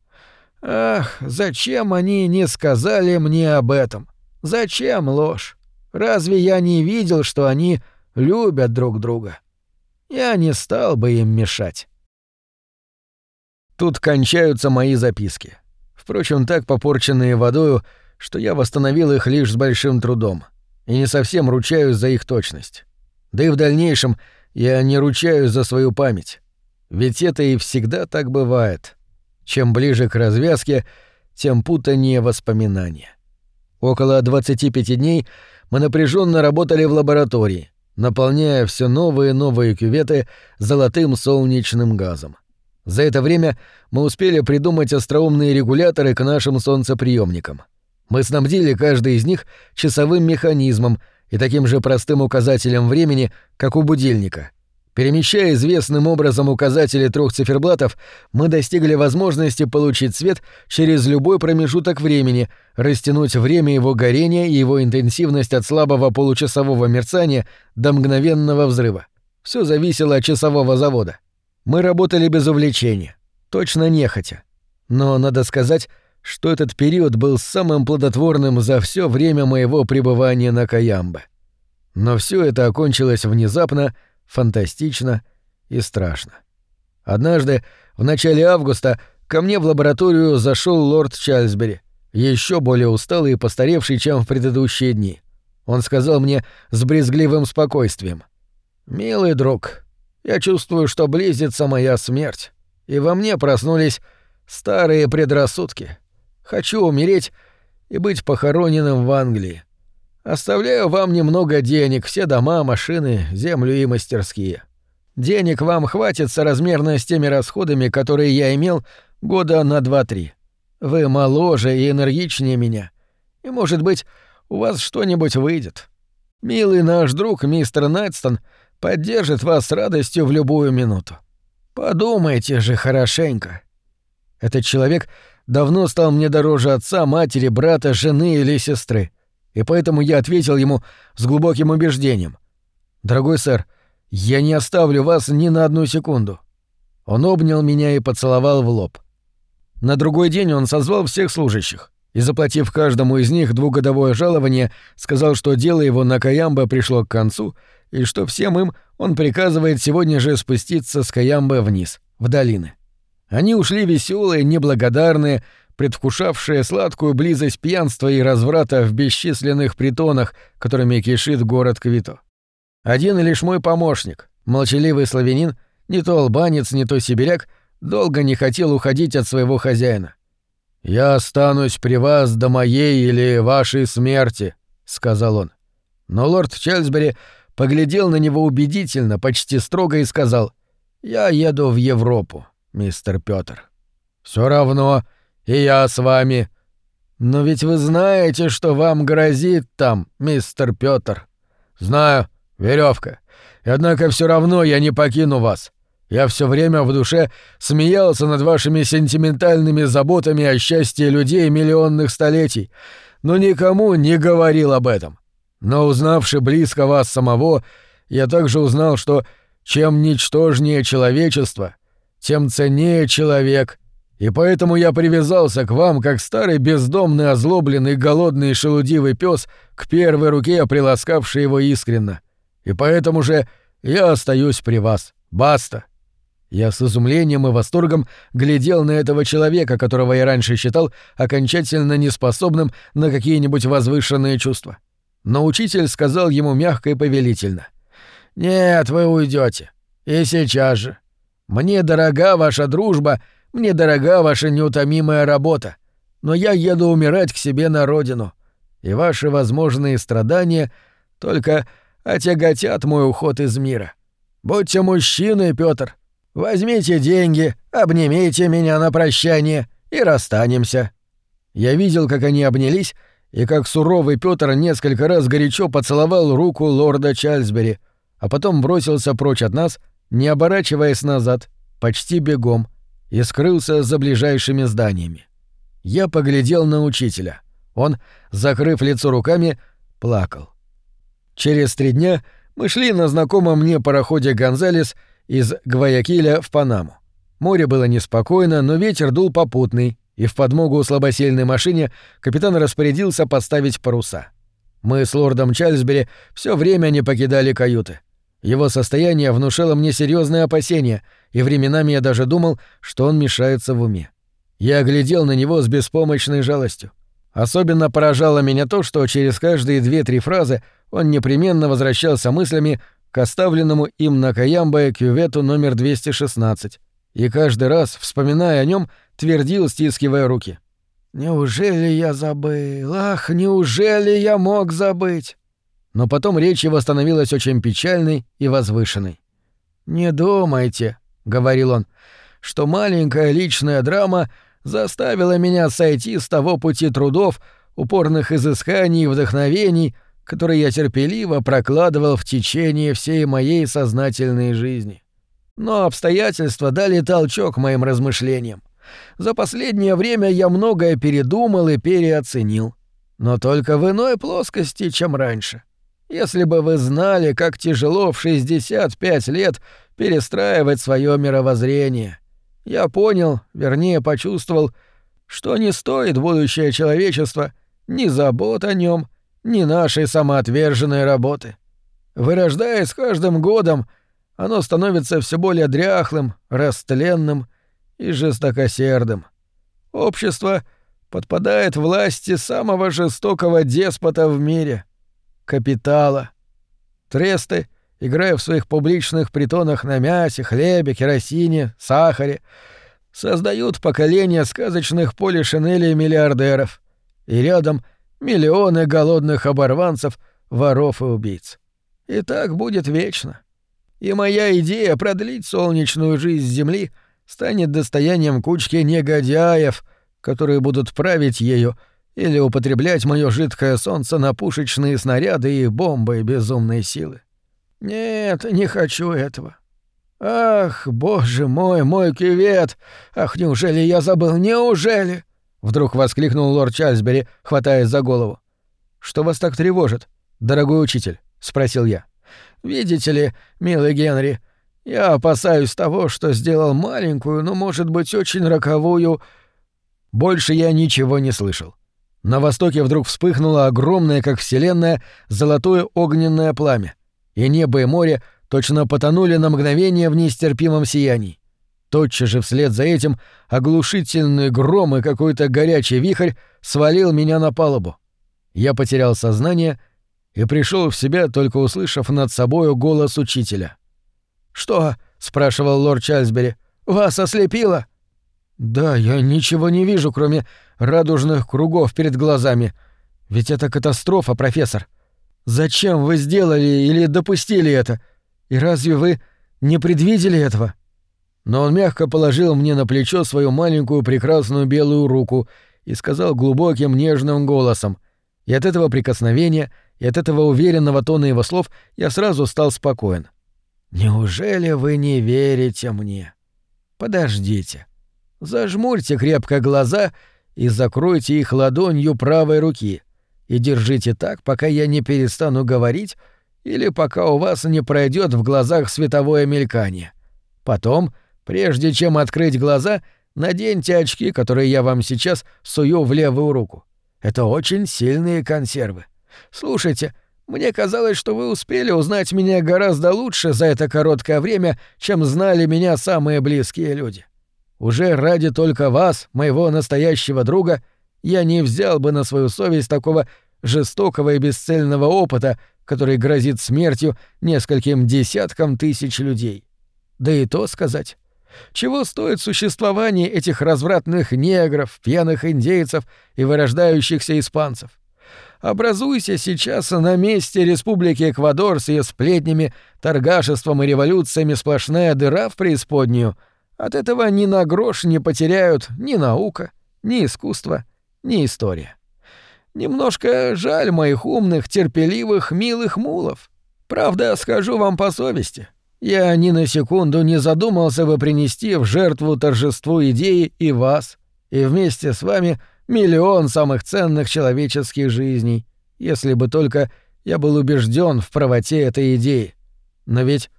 «Ах, зачем они не сказали мне об этом? Зачем ложь? Разве я не видел, что они любят друг друга? Я не стал бы им мешать». Тут кончаются мои записки. Впрочем, так попорченные водою, что я восстановил их лишь с большим трудом и не совсем ручаюсь за их точность. Да и в дальнейшем я не ручаюсь за свою память. Ведь это и всегда так бывает. Чем ближе к развязке, тем путанее воспоминания. Около 25 дней мы напряженно работали в лаборатории, наполняя все новые и новые кюветы золотым солнечным газом. За это время мы успели придумать остроумные регуляторы к нашим солнцеприемникам. Мы снабдили каждый из них часовым механизмом и таким же простым указателем времени, как у будильника. Перемещая известным образом указатели трех циферблатов, мы достигли возможности получить свет через любой промежуток времени, растянуть время его горения и его интенсивность от слабого получасового мерцания до мгновенного взрыва. Все зависело от часового завода. Мы работали без увлечения, точно нехотя. Но надо сказать, что этот период был самым плодотворным за все время моего пребывания на Каямбе. Но все это окончилось внезапно, фантастично и страшно. Однажды, в начале августа, ко мне в лабораторию зашел лорд Чарльзбери, еще более усталый и постаревший, чем в предыдущие дни. Он сказал мне с брезгливым спокойствием. «Милый друг, я чувствую, что близится моя смерть, и во мне проснулись старые предрассудки. Хочу умереть и быть похороненным в Англии. Оставляю вам немного денег, все дома, машины, землю и мастерские. Денег вам хватит соразмерно с теми расходами, которые я имел года на два-три. Вы моложе и энергичнее меня, и, может быть, у вас что-нибудь выйдет. Милый наш друг, мистер Найтстон, поддержит вас с радостью в любую минуту. Подумайте же хорошенько. Этот человек давно стал мне дороже отца, матери, брата, жены или сестры, и поэтому я ответил ему с глубоким убеждением. «Дорогой сэр, я не оставлю вас ни на одну секунду». Он обнял меня и поцеловал в лоб. На другой день он созвал всех служащих и, заплатив каждому из них двухгодовое жалование, сказал, что дело его на Каямбе пришло к концу и что всем им он приказывает сегодня же спуститься с Каямбе вниз, в долины. Они ушли веселые, неблагодарные, предвкушавшие сладкую близость пьянства и разврата в бесчисленных притонах, которыми кишит город Квито. Один лишь мой помощник, молчаливый славянин, не то албанец, не то сибиряк, долго не хотел уходить от своего хозяина. «Я останусь при вас до моей или вашей смерти», — сказал он. Но лорд Чарльзбери поглядел на него убедительно, почти строго и сказал, «Я еду в Европу» мистер Пётр. Все равно, и я с вами. Но ведь вы знаете, что вам грозит там, мистер Пётр. Знаю, веревка. И однако все равно я не покину вас. Я все время в душе смеялся над вашими сентиментальными заботами о счастье людей миллионных столетий, но никому не говорил об этом. Но узнавши близко вас самого, я также узнал, что чем ничтожнее человечество, тем ценнее человек, и поэтому я привязался к вам, как старый бездомный, озлобленный, голодный шелудивый пес к первой руке, приласкавший его искренно. И поэтому же я остаюсь при вас. Баста!» Я с изумлением и восторгом глядел на этого человека, которого я раньше считал окончательно неспособным на какие-нибудь возвышенные чувства. Но учитель сказал ему мягко и повелительно. «Нет, вы уйдете. И сейчас же. Мне дорога ваша дружба, мне дорога ваша неутомимая работа. Но я еду умирать к себе на родину, и ваши возможные страдания только отяготят мой уход из мира. Будьте мужчиной, Пётр. Возьмите деньги, обнимите меня на прощание и расстанемся». Я видел, как они обнялись, и как суровый Пётр несколько раз горячо поцеловал руку лорда Чарльзбери, а потом бросился прочь от нас — не оборачиваясь назад, почти бегом, и скрылся за ближайшими зданиями. Я поглядел на учителя. Он, закрыв лицо руками, плакал. Через три дня мы шли на знакомом мне пароходе «Гонзалес» из Гваякиля в Панаму. Море было неспокойно, но ветер дул попутный, и в подмогу слабосильной машине капитан распорядился поставить паруса. Мы с лордом Чарльзбери все время не покидали каюты. Его состояние внушало мне серьезные опасения, и временами я даже думал, что он мешается в уме. Я глядел на него с беспомощной жалостью. Особенно поражало меня то, что через каждые две-три фразы он непременно возвращался мыслями к оставленному им на Каямбе кювету номер 216, и каждый раз, вспоминая о нем, твердил, стискивая руки. «Неужели я забыл? Ах, неужели я мог забыть?» но потом речь его становилась очень печальной и возвышенной. «Не думайте», — говорил он, — «что маленькая личная драма заставила меня сойти с того пути трудов, упорных изысканий и вдохновений, которые я терпеливо прокладывал в течение всей моей сознательной жизни. Но обстоятельства дали толчок моим размышлениям. За последнее время я многое передумал и переоценил. Но только в иной плоскости, чем раньше. Если бы вы знали, как тяжело в 65 лет перестраивать свое мировоззрение. Я понял, вернее почувствовал, что не стоит будущее человечества ни забот о нем, ни нашей самоотверженной работы. Вырождаясь с каждым годом, оно становится все более дряхлым, растленным и жестокосердым. Общество подпадает власти самого жестокого деспота в мире — капитала. Тресты, играя в своих публичных притонах на мясе, хлебе, керосине, сахаре, создают поколение сказочных полишинелей миллиардеров, и рядом миллионы голодных оборванцев, воров и убийц. И так будет вечно. И моя идея продлить солнечную жизнь Земли станет достоянием кучки негодяев, которые будут править ею или употреблять мое жидкое солнце на пушечные снаряды и бомбы безумной силы. Нет, не хочу этого. Ах, боже мой, мой кювет! Ах, неужели я забыл, неужели? Вдруг воскликнул лорд Чарльзбери, хватаясь за голову. Что вас так тревожит, дорогой учитель? спросил я. Видите ли, милый Генри, я опасаюсь того, что сделал маленькую, но, может быть, очень роковую... Больше я ничего не слышал. На востоке вдруг вспыхнуло огромное, как вселенная, золотое огненное пламя, и небо и море точно потонули на мгновение в нестерпимом сиянии. Тотчас же вслед за этим оглушительный гром и какой-то горячий вихрь свалил меня на палубу. Я потерял сознание и пришел в себя, только услышав над собою голос учителя. «Что?» — спрашивал лорд Чарльзбери. «Вас ослепило?» «Да, я ничего не вижу, кроме радужных кругов перед глазами. Ведь это катастрофа, профессор. Зачем вы сделали или допустили это? И разве вы не предвидели этого?» но он мягко положил мне на плечо свою маленькую прекрасную белую руку и сказал глубоким нежным голосом. И от этого прикосновения, и от этого уверенного тона его слов я сразу стал спокоен. «Неужели вы не верите мне? Подождите. Зажмурьте крепко глаза и закройте их ладонью правой руки, и держите так, пока я не перестану говорить или пока у вас не пройдет в глазах световое мелькание. Потом Прежде чем открыть глаза, наденьте очки, которые я вам сейчас сую в левую руку. Это очень сильные консервы. Слушайте, мне казалось, что вы успели узнать меня гораздо лучше за это короткое время, чем знали меня самые близкие люди. Уже ради только вас, моего настоящего друга, я не взял бы на свою совесть такого жестокого и бесцельного опыта, который грозит смертью нескольким десяткам тысяч людей. Да и то сказать, чего стоит существование этих развратных негров, пьяных индейцев и вырождающихся испанцев? Образуйся сейчас на месте Республики Эквадор с ее сплетнями, торгашеством и революциями сплошная дыра в преисподнюю. От этого ни на грош не потеряют ни наука, ни искусство, ни история. Немножко жаль моих умных, терпеливых, милых мулов. Правда, скажу вам по совести — я ни на секунду не задумался бы принести в жертву торжеству идеи и вас, и вместе с вами миллион самых ценных человеческих жизней, если бы только я был убежден в правоте этой идеи. Но ведь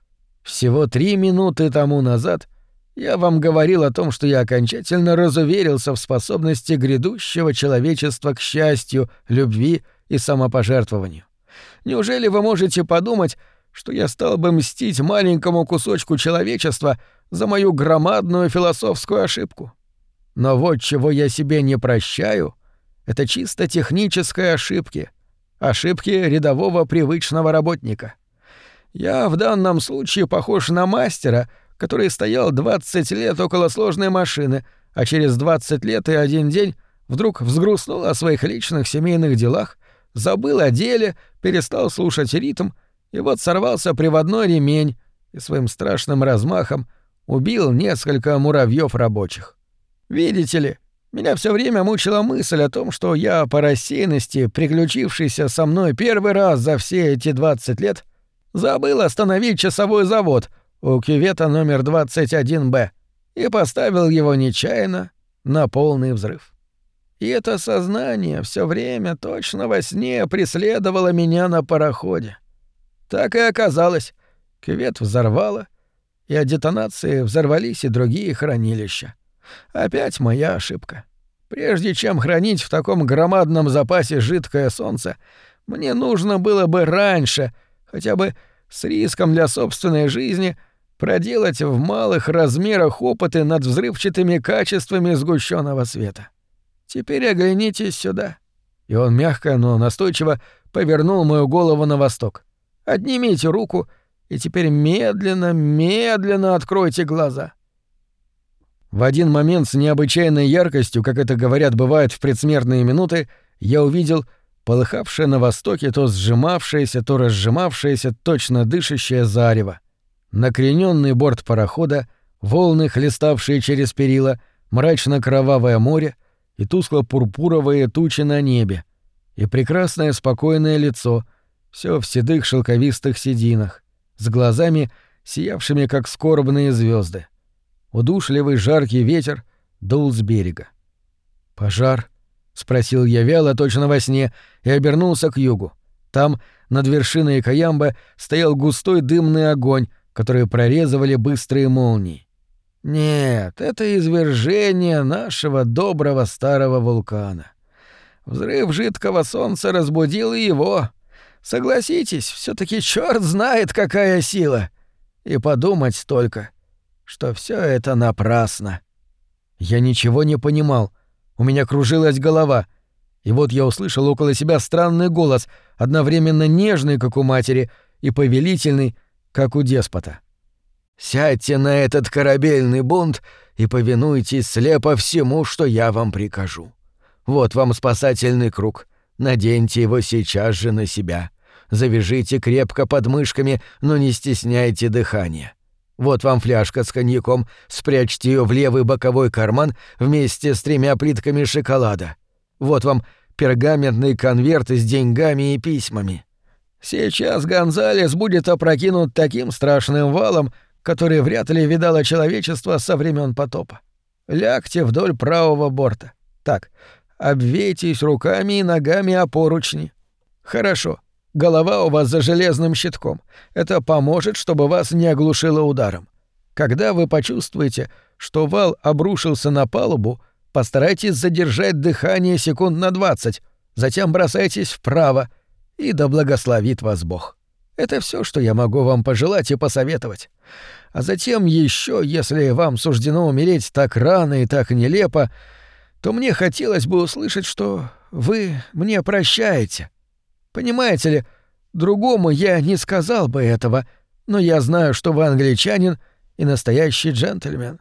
всего три минуты тому назад я вам говорил о том, что я окончательно разуверился в способности грядущего человечества к счастью, любви и самопожертвованию. Неужели вы можете подумать, что я стал бы мстить маленькому кусочку человечества за мою громадную философскую ошибку. Но вот чего я себе не прощаю, это чисто технические ошибки, ошибки рядового привычного работника. Я в данном случае похож на мастера, который стоял 20 лет около сложной машины, а через 20 лет и один день вдруг взгрустнул о своих личных семейных делах, забыл о деле, перестал слушать ритм — и вот сорвался приводной ремень и своим страшным размахом убил несколько муравьев рабочих. Видите ли, Меня все время мучила мысль о том, что я по рассеянности, приключившийся со мной первый раз за все эти 20 лет, забыл остановить часовой завод у кювета номер 21-Б и поставил его нечаянно на полный взрыв. И это сознание все время точно во сне преследовало меня на пароходе. Так и оказалось. Кювет взорвало, и от детонации взорвались и другие хранилища. Опять моя ошибка. Прежде чем хранить в таком громадном запасе жидкое солнце, мне нужно было бы раньше, хотя бы с риском для собственной жизни, проделать в малых размерах опыты над взрывчатыми качествами сгущенного света. Теперь оглянитесь сюда. И он мягко, но настойчиво повернул мою голову на восток. Отнимите руку и теперь медленно, медленно откройте глаза. В один момент с необычайной яркостью, как это говорят бывает в предсмертные минуты, я увидел полыхавшее на востоке то сжимавшееся, то разжимавшееся, точно дышащее зарево. Накрененный борт парохода, волны, хлеставшие через перила, мрачно-кровавое море и тускло-пурпуровые тучи на небе, и прекрасное спокойное лицо, все в седых шелковистых сединах, с глазами, сиявшими как скорбные звезды. Удушливый жаркий ветер дул с берега. «Пожар?» — спросил я вяло, точно во сне, и обернулся к югу. Там, над вершиной Каямба, стоял густой дымный огонь, который прорезывали быстрые молнии. Нет, это извержение нашего доброго старого вулкана. Взрыв жидкого солнца разбудил его. Согласитесь, все таки черт знает, какая сила. И подумать только, что все это напрасно. Я ничего не понимал. У меня кружилась голова. И вот я услышал около себя странный голос, одновременно нежный, как у матери, и повелительный, как у деспота. «Сядьте на этот корабельный бунт и повинуйтесь слепо всему, что я вам прикажу. Вот вам спасательный круг. Наденьте его сейчас же на себя. Завяжите крепко под мышками, но не стесняйте дыхания. Вот вам фляжка с коньяком, спрячьте ее в левый боковой карман вместе с тремя плитками шоколада. Вот вам пергаментный конверт с деньгами и письмами. Сейчас Гонзалес будет опрокинут таким страшным валом, который вряд ли видало человечество со времен потопа. Лягте вдоль правого борта. Так, обвейтесь руками и ногами о поручни. Хорошо. Голова у вас за железным щитком. Это поможет, чтобы вас не оглушило ударом. Когда вы почувствуете, что вал обрушился на палубу, постарайтесь задержать дыхание секунд на 20, затем бросайтесь вправо, и да благословит вас Бог. Это все, что я могу вам пожелать и посоветовать. А затем еще, если вам суждено умереть так рано и так нелепо, то мне хотелось бы услышать, что вы мне прощаете. Понимаете ли, другому я не сказал бы этого, но я знаю, что вы англичанин и настоящий джентльмен».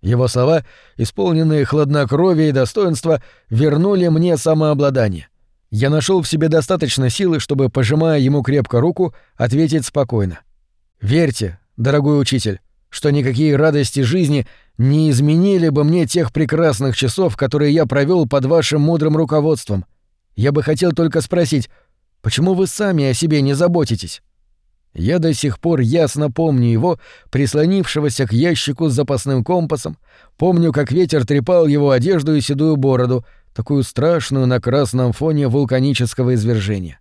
Его слова, исполненные хладнокровия и достоинства, вернули мне самообладание. Я нашел в себе достаточно силы, чтобы, пожимая ему крепко руку, ответить спокойно. «Верьте, дорогой учитель, что никакие радости жизни не изменили бы мне тех прекрасных часов, которые я провел под вашим мудрым руководством. Я бы хотел только спросить, Почему вы сами о себе не заботитесь? Я до сих пор ясно помню его, прислонившегося к ящику с запасным компасом, помню, как ветер трепал его одежду и седую бороду, такую страшную на красном фоне вулканического извержения.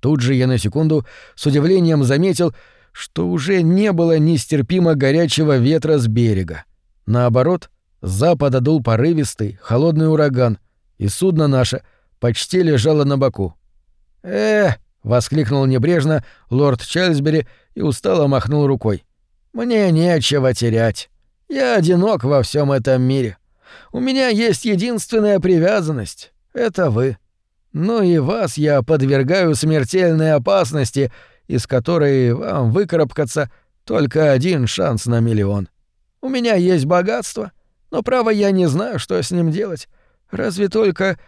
Тут же я на секунду с удивлением заметил, что уже не было нестерпимо горячего ветра с берега. Наоборот, с запада дул порывистый, холодный ураган, и судно наше почти лежало на боку. «Э!» — воскликнул небрежно лорд Чарльзбери и устало махнул рукой. «Мне нечего терять. Я одинок во всем этом мире. У меня есть единственная привязанность — это вы. Ну и вас я подвергаю смертельной опасности, из которой вам выкарабкаться только один шанс на миллион. У меня есть богатство, но, право, я не знаю, что с ним делать. Разве только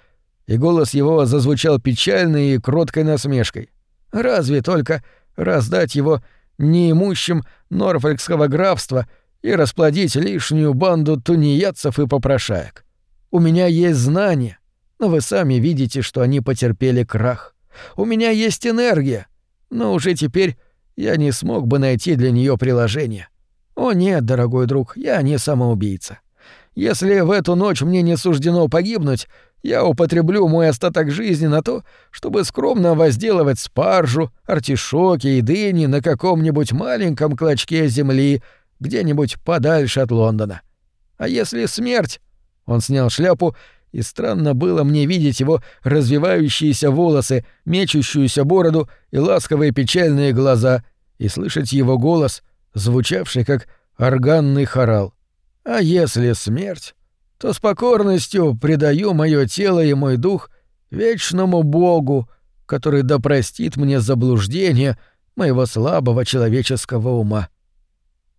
и голос его зазвучал печальной и кроткой насмешкой. «Разве только раздать его неимущим Норфолькского графства и расплодить лишнюю банду тунеядцев и попрошаек. У меня есть знания, но вы сами видите, что они потерпели крах. У меня есть энергия, но уже теперь я не смог бы найти для нее приложение. О нет, дорогой друг, я не самоубийца. Если в эту ночь мне не суждено погибнуть, я употреблю мой остаток жизни на то, чтобы скромно возделывать спаржу, артишоки и дыни на каком-нибудь маленьком клочке земли, где-нибудь подальше от Лондона. А если смерть? Он снял шляпу, и странно было мне видеть его развивающиеся волосы, мечущуюся бороду и ласковые печальные глаза, и слышать его голос, звучавший как органный хорал. А если смерть? то с покорностью предаю мое тело и мой дух вечному Богу, который допростит мне заблуждение моего слабого человеческого ума.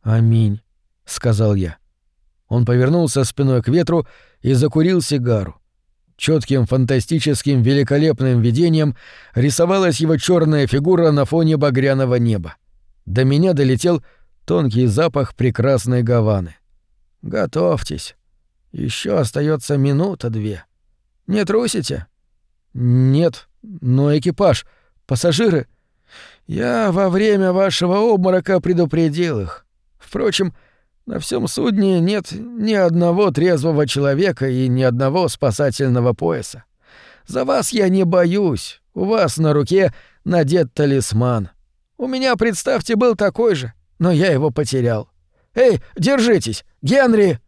«Аминь», — сказал я. Он повернулся спиной к ветру и закурил сигару. Четким, фантастическим, великолепным видением рисовалась его черная фигура на фоне багряного неба. До меня долетел тонкий запах прекрасной Гаваны. «Готовьтесь», еще остается минута-две. Не трусите? Нет, но экипаж, пассажиры. Я во время вашего обморока предупредил их. Впрочем, на всем судне нет ни одного трезвого человека и ни одного спасательного пояса. За вас я не боюсь. У вас на руке надет талисман. У меня, представьте, был такой же, но я его потерял. Эй, держитесь, Генри!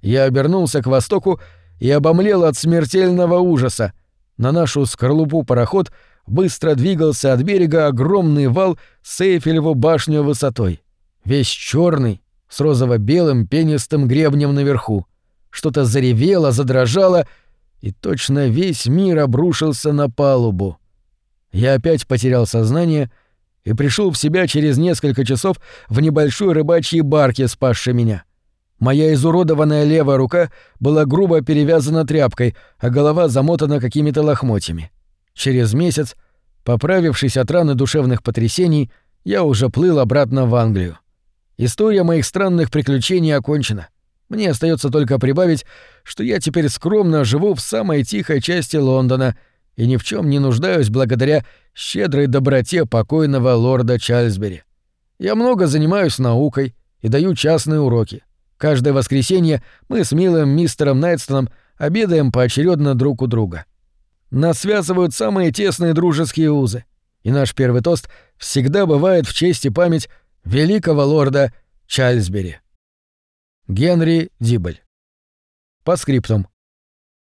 Я обернулся к востоку и обомлел от смертельного ужаса. На нашу скорлупу пароход быстро двигался от берега огромный вал с Эйфелеву башню высотой. Весь черный, с розово-белым пенистым гребнем наверху. Что-то заревело, задрожало, и точно весь мир обрушился на палубу. Я опять потерял сознание и пришел в себя через несколько часов в небольшой рыбачьей барке, спасшей меня. Моя изуродованная левая рука была грубо перевязана тряпкой, а голова замотана какими-то лохмотьями. Через месяц, поправившись от раны душевных потрясений, я уже плыл обратно в Англию. История моих странных приключений окончена. Мне остается только прибавить, что я теперь скромно живу в самой тихой части Лондона и ни в чем не нуждаюсь благодаря щедрой доброте покойного лорда Чарльзбери. Я много занимаюсь наукой и даю частные уроки. Каждое воскресенье мы с милым мистером Найтстоном обедаем поочередно друг у друга. Нас связывают самые тесные дружеские узы, и наш первый тост всегда бывает в честь и память великого лорда Чарльзбери. Генри Дибель. По скриптам.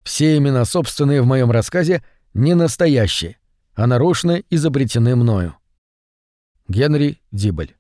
Все имена, собственные в моем рассказе, не настоящие, а нарочно изобретены мною. Генри Дибель.